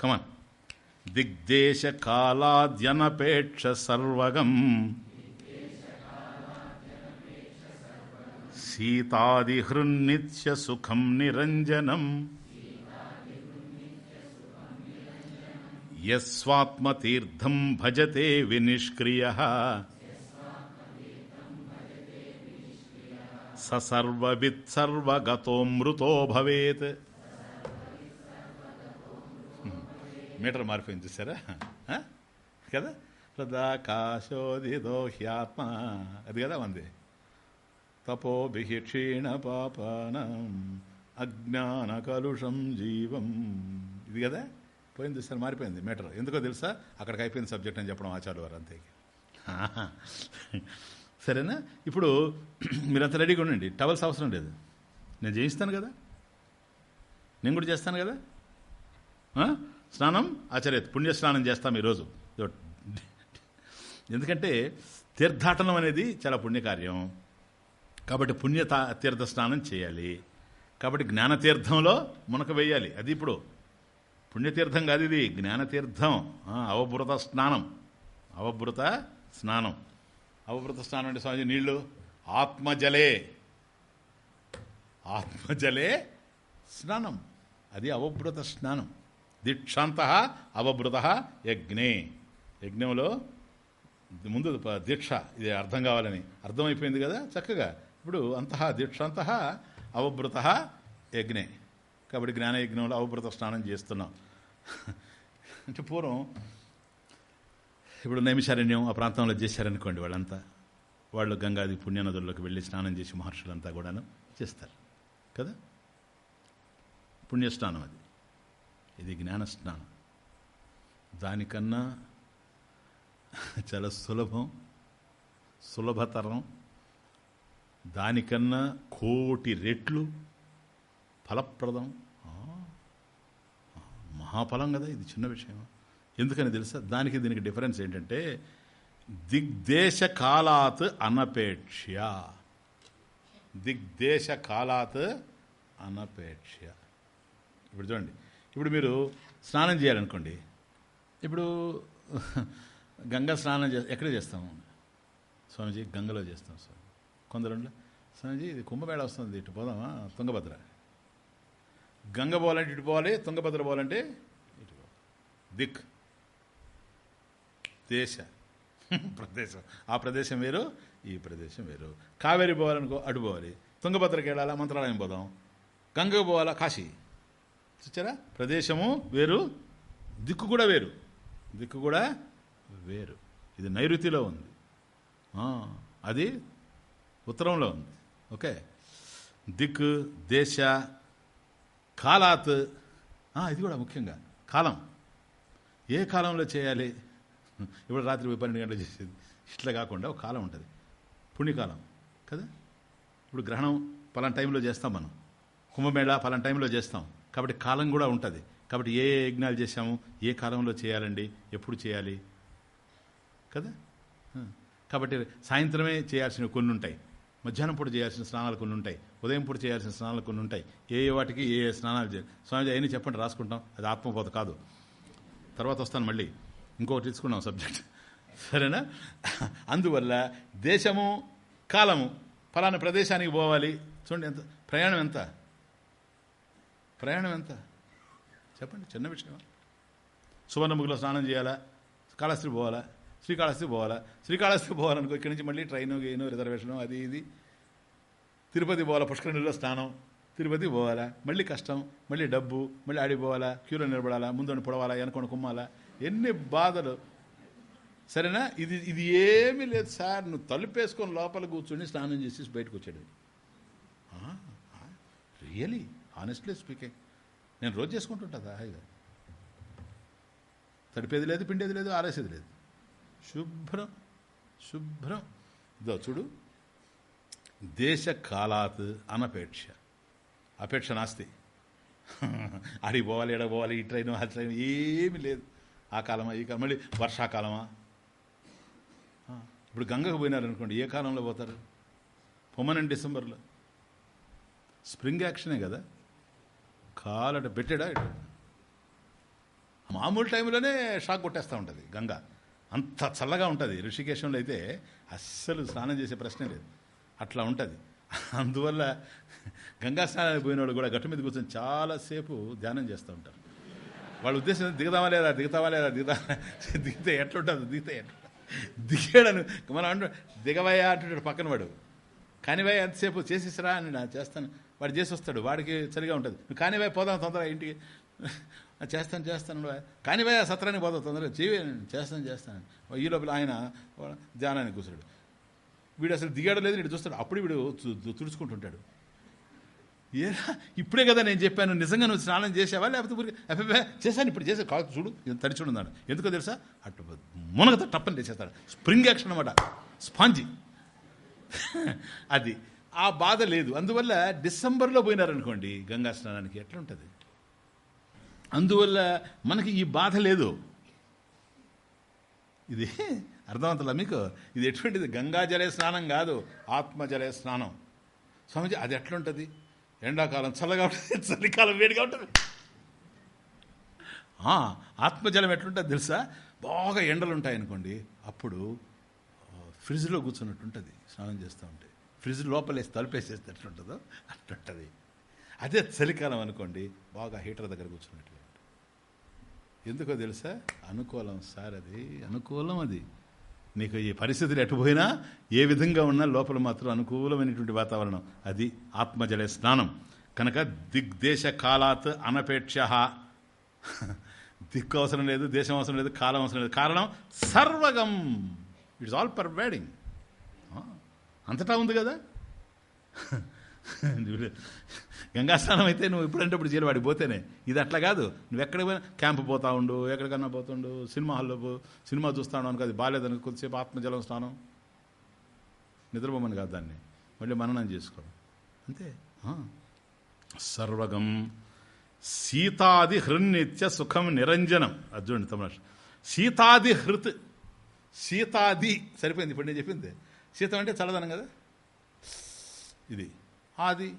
కమాన్. దిగ్దేశ కాలాద్యనపేక్ష సర్వగం. సీతాదిహృన్నిత్య సుఖం నిరంజనం. యస్వాత్మతీర్థం భజతే వినిష్క్రియ. సర్వవిత్ సర్వగతోమృతో భవేత్ మీటర్ మారిపోయింది చూసారా? కదా? హృదాకాశోదిదో హ్యాత్మ. అది కదా ఉంది తపోభి క్షీణ పాపానం అజ్ఞాన కలుషం జీవం. ఇది కదా? పోయింది సార్ మారిపోయింది మ్యాటర్. ఎందుకో తెలుసా? అక్కడికి అయిపోయింది సబ్జెక్ట్ అని చెప్పడం ఆచార్య వారు అంతే సరేనా? ఇప్పుడు మీరంతా రెడీగా ఉండండి. టవల్స్ అవసరం లేదు. నేను చేయిస్తాను కదా? నేను కూడా చేస్తాను కదా? స్నానం? ఆచార్య పుణ్య స్నానం చేస్తాం ఈరోజు. ఎందుకంటే తీర్థాటనం అనేది చాలా పుణ్యకార్యం. కాబట్టి పుణ్య తీర్థ స్నానం చేయాలి. కాబట్టి జ్ఞానతీర్థంలో మునక వేయాలి. అది ఇప్పుడు. పుణ్యతీర్థం కాదు ఇది. జ్ఞానతీర్థం అవభృత స్నానం. అవభృత స్నానం. అవభృత స్నానం అంటే స్వామి నీళ్ళు ఆత్మజలే. ఆత్మజలే స్నానం. అది అవభృత స్నానం. దీక్షాంత అవభృత యజ్ఞే. యజ్ఞంలో ముందు దీక్ష. ఇది అర్థం కావాలని. అర్థమైపోయింది కదా? చక్కగా. ఇప్పుడు అంతః దీక్షాంత అవభృత యజ్ఞే. కాబట్టి జ్ఞానయజ్ఞంలో అవభృత స్నానం చేస్తున్నాం. అంటే పూర్వం ఇప్పుడు నైమిషారణ్యం ఆ ప్రాంతంలో చేశారనుకోండి వాళ్ళంతా. వాళ్ళు గంగాది పుణ్యనదుల్లోకి వెళ్ళి స్నానం చేసి మహర్షులంతా కూడాను చేస్తారు. కదా? పుణ్యస్నానం అది. ఇది జ్ఞాన స్నానం. దానికన్నా చాలా సులభం సులభతరం దానికన్నా కోటి రెట్లు ఫలప్రదం. మహాఫలం కదా ఇది చిన్న విషయం. ఎందుకని తెలుసా? దానికి దీనికి డిఫరెన్స్ ఏంటంటే దిగ్దేశ కాలాత్ అనపేక్ష. దిగ్దేశ కాలాత్ అనపేక్ష. ఇప్పుడు చూడండి. ఇప్పుడు మీరు స్నానం చేయాలనుకోండి. ఇప్పుడు గంగా స్నానం చే ఎక్కడ చేస్తాము? స్వామిజీ గంగలో చేస్తాం స్వామి. కొందరు స్వామిజీ ఇది కుంభమేళ వస్తుంది ఇటు పోదామా? తుంగభద్ర. గంగ పోవాలంటే ఇటు పోవాలి తుంగభద్ర పోవాలంటే ఇటు పోవాలి దిక్. దేశ. [LAUGHS] ప్రదేశం. ఆ ప్రదేశం వేరు ఈ ప్రదేశం వేరు. కావేరి పోవాలనుకో అటు పోవాలి. తుంగభద్రకి వెళ్ళాలా? మంత్రాలయం పోదాం. గంగకు పోవాలా? కాశీ. చూచారా ప్రదేశము వేరు దిక్కు కూడా వేరు. దిక్కు కూడా వేరు. ఇది నైరుతిలో ఉంది. అది ఉత్తరంలో ఉంది. ఓకే. దిక్ దేశ కాలాత్. ఇది కూడా ముఖ్యంగా. కాలం. ఏ కాలంలో చేయాలి? ఇప్పుడు రాత్రి పన్నెండు గంటలు చేసేది. ఇట్లా కాకుండా ఒక కాలం ఉంటుంది. పుణ్యకాలం. కదా? ఇప్పుడు గ్రహణం పలానా టైంలో చేస్తాం మనం. కుంభమేళ పలానా టైంలో చేస్తాం. కాబట్టి కాలం కూడా ఉంటుంది. కాబట్టి ఏ యజ్ఞాలు చేశాము? ఏ కాలంలో చేయాలండి? ఎప్పుడు చేయాలి? కదా? కాబట్టి సాయంత్రమే చేయాల్సినవి కొన్ని ఉంటాయి. మధ్యాహ్నం పూట చేయాల్సిన స్నానాలు కొన్ని ఉంటాయి. ఉదయం పూట చేయాల్సిన స్నానాలు కొన్ని ఉంటాయి. ఏ ఏ వాటికి ఏ ఏ స్నానాలు చేయాలి? స్వామి అయినా చెప్పండి రాసుకుంటాం. అది ఆత్మబోధ కాదు. తర్వాత వస్తాను మళ్ళీ. ఇంకొకటి తీసుకున్నాం సబ్జెక్ట్. సరేనా? అందువల్ల దేశము కాలము ఫలానా ప్రదేశానికి పోవాలి. చూడండి ఎంత ప్రయాణం ఎంత? ప్రయాణం ఎంత? చెప్పండి చిన్న విషయం సువర్ణముఖిలో స్నానం చేయాలా? కాళహస్త్రి పోవాలా? శ్రీకాళహస్తి పోవాలా? శ్రీకాళహస్తి పోవాలనుకో ఇక్కడి నుంచి మళ్ళీ ట్రైను గేను రిజర్వేషను అది ఇది. తిరుపతి పోవాలా? పుష్కరణిలో స్నానం. తిరుపతి పోవాలా? మళ్ళీ కష్టం. మళ్ళీ డబ్బు. మళ్ళీ ఆడిపోవాలా క్యూలో నిలబడాలా? ముందు పొడవాలా? వెనకొని కుమ్మాలా? ఎన్ని బాధలు. సరేనా? ఇది ఇది ఏమీ లేదు సార్. నువ్వు తలుపేసుకొని లోపల కూర్చొని స్నానం చేసి బయటకు వచ్చాడు. రియలీ ఆనెస్ట్లీ స్పీకింగ్ నేను రోజు చేసుకుంటుంటా హాయిగా. తడిపేది లేదు పిండేది లేదు ఆరేసేది లేదు. శుభ్రం శుభ్రం. ఇదో చూడు. దేశ కాలాత్ అనపేక్ష. అపేక్ష నాస్తి. అడిగి పోవాలి ఎడ పోవాలి ఈ ట్రైన్ ఆ ట్రైన్ ఏమి లేదు. ఆ కాలమా ఈ కాలం మళ్ళీ వర్షాకాలమా? ఇప్పుడు గంగకు పోయినారనుకోండి ఏ కాలంలో పోతారు? పొమ్మనండి డిసెంబర్లో. స్ప్రింగ్ యాక్షనే కదా. కాలట పెట్టాడా మామూలు టైంలోనే షాక్ కొట్టేస్తూ ఉంటుంది గంగా. అంత చల్లగా ఉంటుంది. ఋషికేశంలో అయితే అస్సలు స్నానం చేసే ప్రశ్నే లేదు. అట్లా ఉంటుంది. అందువల్ల గంగా స్నానానికి పోయిన కూడా గట్టు మీద కూర్చొని చాలాసేపు ధ్యానం చేస్తూ ఉంటారు. వాళ్ళ ఉద్దేశం దిగుదామా లేదా? దిగుతావా లేదా? దిగుతా దిగితే ఎట్లుంటుంది? దిగితే ఎట్లా? దిగాడను. మనం అంటు దిగవయ్యా అంటుంటాడు పక్కన వాడు. కానివయ్య ఎంతసేపు చేసేసరా? అని నా చేస్తాను. వాడు చేసి వస్తాడు వాడికి సరిగా ఉంటుంది. నువ్వు కానివయ్య పోదాం తొందరగా ఇంటికి. చేస్తాను చేస్తాను కానివయ్య సత్రానికి పోతా తొందరగా చేయి చేస్తాను చేస్తాను. ఈ లోపల ఆయన ధ్యానానికి కూర్చున్నాడు. వీడు అసలు దిగాడు లేదు వీడు చూస్తాడు. అప్పుడు వీడు తుడుచుకుంటుంటాడు. ఏరా ఇప్పుడే కదా నేను చెప్పాను. నిజంగా నువ్వు స్నానం చేసావా? లేకపోతే ఊరికి చేశాను ఇప్పుడు చేసే కాదు చూడు తడి చూడున్నాడు ఎందుకో తెలుసా? అటు మునగతో టప్పని చేసేస్తాడు స్ప్రింగ్ యాక్షన్ అనమాట స్పాంజీ. [LAUGHS] అది. ఆ బాధ లేదు. అందువల్ల డిసెంబర్లో పోయినారనుకోండి గంగా స్నానానికి ఎట్లా ఉంటుంది అందువల్ల మనకి ఈ బాధ లేదు. ఇది అర్థమవుతుందా మీకు? ఇది ఎటువంటిది? గంగా జలే స్నానం కాదు ఆత్మజలే స్నానం. స్వామిజీ అది ఎట్లుంటుంది? ఎండాకాలం చల్లగా ఉంటుంది చలికాలం వేడిగా ఉంటుంది. ఆ, ఆత్మజలం ఎట్లుంటుంది తెలుసా? బాగా ఎండలు ఉంటాయనుకోండి అప్పుడు ఫ్రిడ్జ్లో కూర్చున్నట్టు ఉంటుంది స్నానం చేస్తూ ఉంటే. ఫ్రిడ్జ్ లోపలేసి తలుపేసేస్తే ఎట్లుంటుందో అట్లుంటుంది. అదే చలికాలం అనుకోండి బాగా హీటర్ దగ్గర కూర్చున్నట్టు. ఎందుకో తెలుసా? అనుకూలం సార్ అది అనుకూలం అది. నీకు ఈ పరిస్థితులు ఎటుపోయినా ఏ విధంగా ఉన్నా లోపల మాత్రం అనుకూలమైనటువంటి వాతావరణం. అది ఆత్మజలే స్నానం. కనుక దిగ్దేశ కాలాత్ అనపేక్ష. దిక్కు అవసరం లేదు దేశం అవసరం లేదు కాలం అవసరం లేదు. కారణం సర్వగం. ఇట్స్ ఆల్ పర్వేడింగ్ అంతటా ఉంది కదా? గంగాస్నానం అయితే నువ్వు ఇప్పుడంటే ఇప్పుడు చేరు వాడికి పోతేనే. ఇది అట్లా కాదు. నువ్వు ఎక్కడికి పోయినా క్యాంపు పోతా ఉండు ఎక్కడికన్నా పోతుండు సినిమా హాల్లో పో సినిమా చూస్తాను అనుకో అది బాగాలేదని కొద్దిసేపు ఆత్మజలం స్నానం. నిద్రపోమని కాదు దాన్ని. మళ్ళీ మననం చేసుకో. అంతే. సర్వగం సీతాది హృన్నిత్య సుఖం నిరంజనం. అర్జునుడి తమాష సీతాది హృత్ సీతాది సరిపోయింది ఇప్పుడు నేను చెప్పింది. సీతం అంటే చల్లదనం కదా? ఇది. ఆది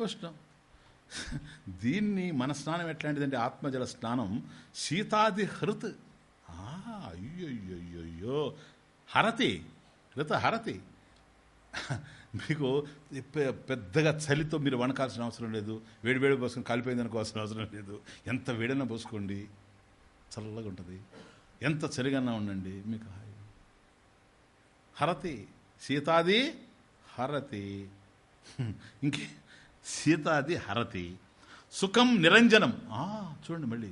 ఉష్ణం దీన్ని మన స్నానం ఎట్లాంటిదంటే ఆత్మజల స్నానం శీతాది హృత్. అయ్యయ్యో హరతి హృత హరతి. మీకు పెద్దగా చలితో మీరు వణకాల్సిన అవసరం లేదు. వేడి వేడి పోసుకొని కాలిపోయింది అనుకోవాల్సిన అవసరం లేదు. ఎంత వేడైనా పోసుకోండి. చల్లగా ఉంటుంది. ఎంత చలిగన్నా ఉండండి. మీకు హాయి. హరతి సీతాది హరతి. ఇంకే సీతాది హరతి సుఖం నిరంజనం. ఆ, చూడండి మళ్ళీ.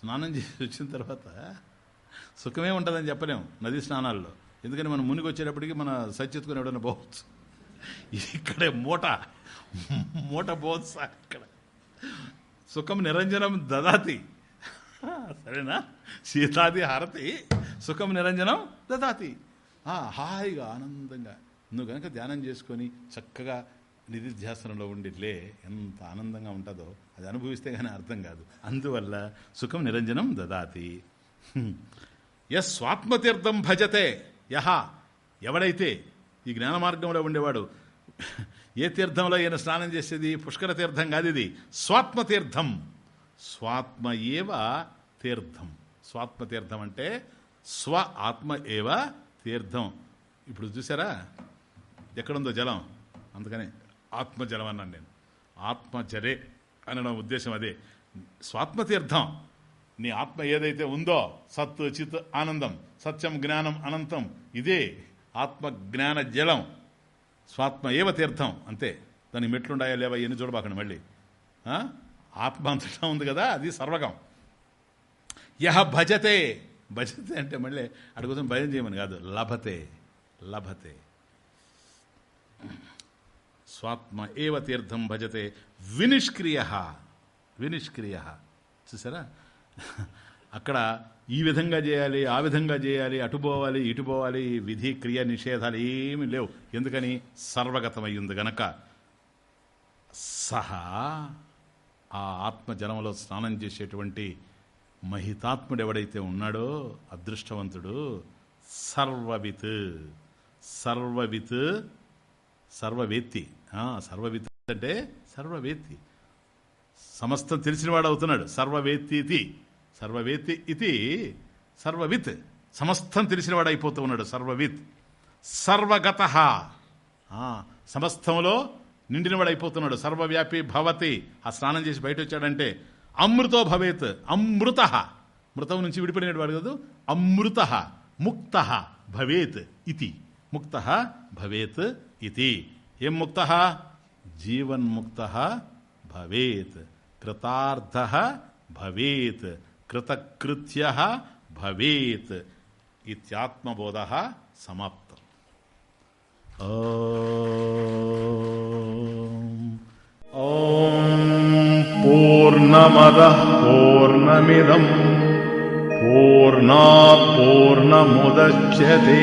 స్నానం చేసి వచ్చిన తర్వాత సుఖమే ఉంటుందని చెప్పలేం నదీ స్నానాల్లో. ఎందుకని మనం మునిగి వచ్చేటప్పటికి మన సచ్చెత్తుకుని ఎవడన్నా పోవచ్చు? ఇక్కడే మూట మూట పోవచ్చు సార్ ఇక్కడ. సుఖం నిరంజనం దదాతి. సరేనా? సీతాది హారతి సుఖం నిరంజనం దదాతి. హాయిగా ఆనందంగా. నువ్వు కనుక ధ్యానం చేసుకొని చక్కగా నిధిధ్యాసనంలో లే ఎంత ఆనందంగా ఉంటుందో అది అనుభవిస్తే కానీ అర్థం కాదు. అందువల్ల సుఖం నిరంజనం దదాతి. ఎస్ స్వాత్మతీర్థం భజతే. యహ. ఎవడైతే ఈ జ్ఞాన మార్గంలో ఉండేవాడు ఏ తీర్థంలో ఈయన స్నానం చేసేది? పుష్కర తీర్థం కాదు ఇది. స్వాత్మతీర్థం. స్వాత్మ ఏవ తీర్థం. స్వాత్మతీర్థం అంటే స్వ ఆత్మ ఏవ తీర్థం. ఇప్పుడు చూసారా? ఎక్కడుందో జలం. అందుకని ఆత్మజలం అన్నాను నేను. ఆత్మజరే అనడం ఉద్దేశం అదే. స్వాత్మతీర్థం నీ ఆత్మ ఏదైతే ఉందో సత్ చిత్ ఆనందం సత్యం జ్ఞానం అనంతం ఇదే ఆత్మ జ్ఞాన జలం. స్వాత్మ ఏవ తీర్థం? అంతే. దానికి మెట్లుండాయా లేవా ఎన్ని చూడబాకండి మళ్ళీ. ఆత్మ అంతటా ఉంది కదా అది సర్వగం. యహ భజతే. భజతే అంటే మళ్ళీ అడుగుతాం భయం చేయమని కాదు. లభతే. లభతే. స్వాత్మ ఏవ తీర్థం భజతే వినిష్క్రియ. వినిష్క్రియ. చూసారా? అక్కడ ఈ విధంగా చేయాలి ఆ విధంగా చేయాలి అటు పోవాలి ఇటు పోవాలి విధి క్రియ నిషేధాలు ఏమీ లేవు. ఎందుకని? సర్వగతమయ్యింది గనక. సహా ఆ ఆత్మజలంలో స్నానం చేసేటువంటి మహితాత్ముడు ఎవడైతే ఉన్నాడో అదృష్టవంతుడు సర్వవిత్. సర్వవిత్ సర్వవేత్తి. సర్వవిత్ అంటే సర్వవేత్తి. సమస్తం తెలిసినవాడు అవుతున్నాడు. సర్వవేత్తి ఇది సర్వవేత్తి ఇది సర్వవిత్. సమస్తం తెలిసినవాడు అయిపోతూ ఉన్నాడు. సర్వవిత్. సర్వగత. సమస్తంలో నిండినవాడు అయిపోతున్నాడు. సర్వవ్యాపి భవతి. ఆ స్నానం చేసి బయట వచ్చాడంటే అమృతో భవేత్. అమృత. మృతం నుంచి విడిపడినట్టు వాడు కాదు. అమృత. ముక్త. భవేత్. ఇది ముక్త. భవేత్. ఇది ఏం ముక్త జీవన్ముక్త భవేత్ కృతార్థ భవేత్ కృతకృత్య భవేత్ ఇత్యాత్మబోధ సమాప్తం పూర్ణమద పూర్ణమిదం పూర్ణాత్ పూర్ణముద్యతే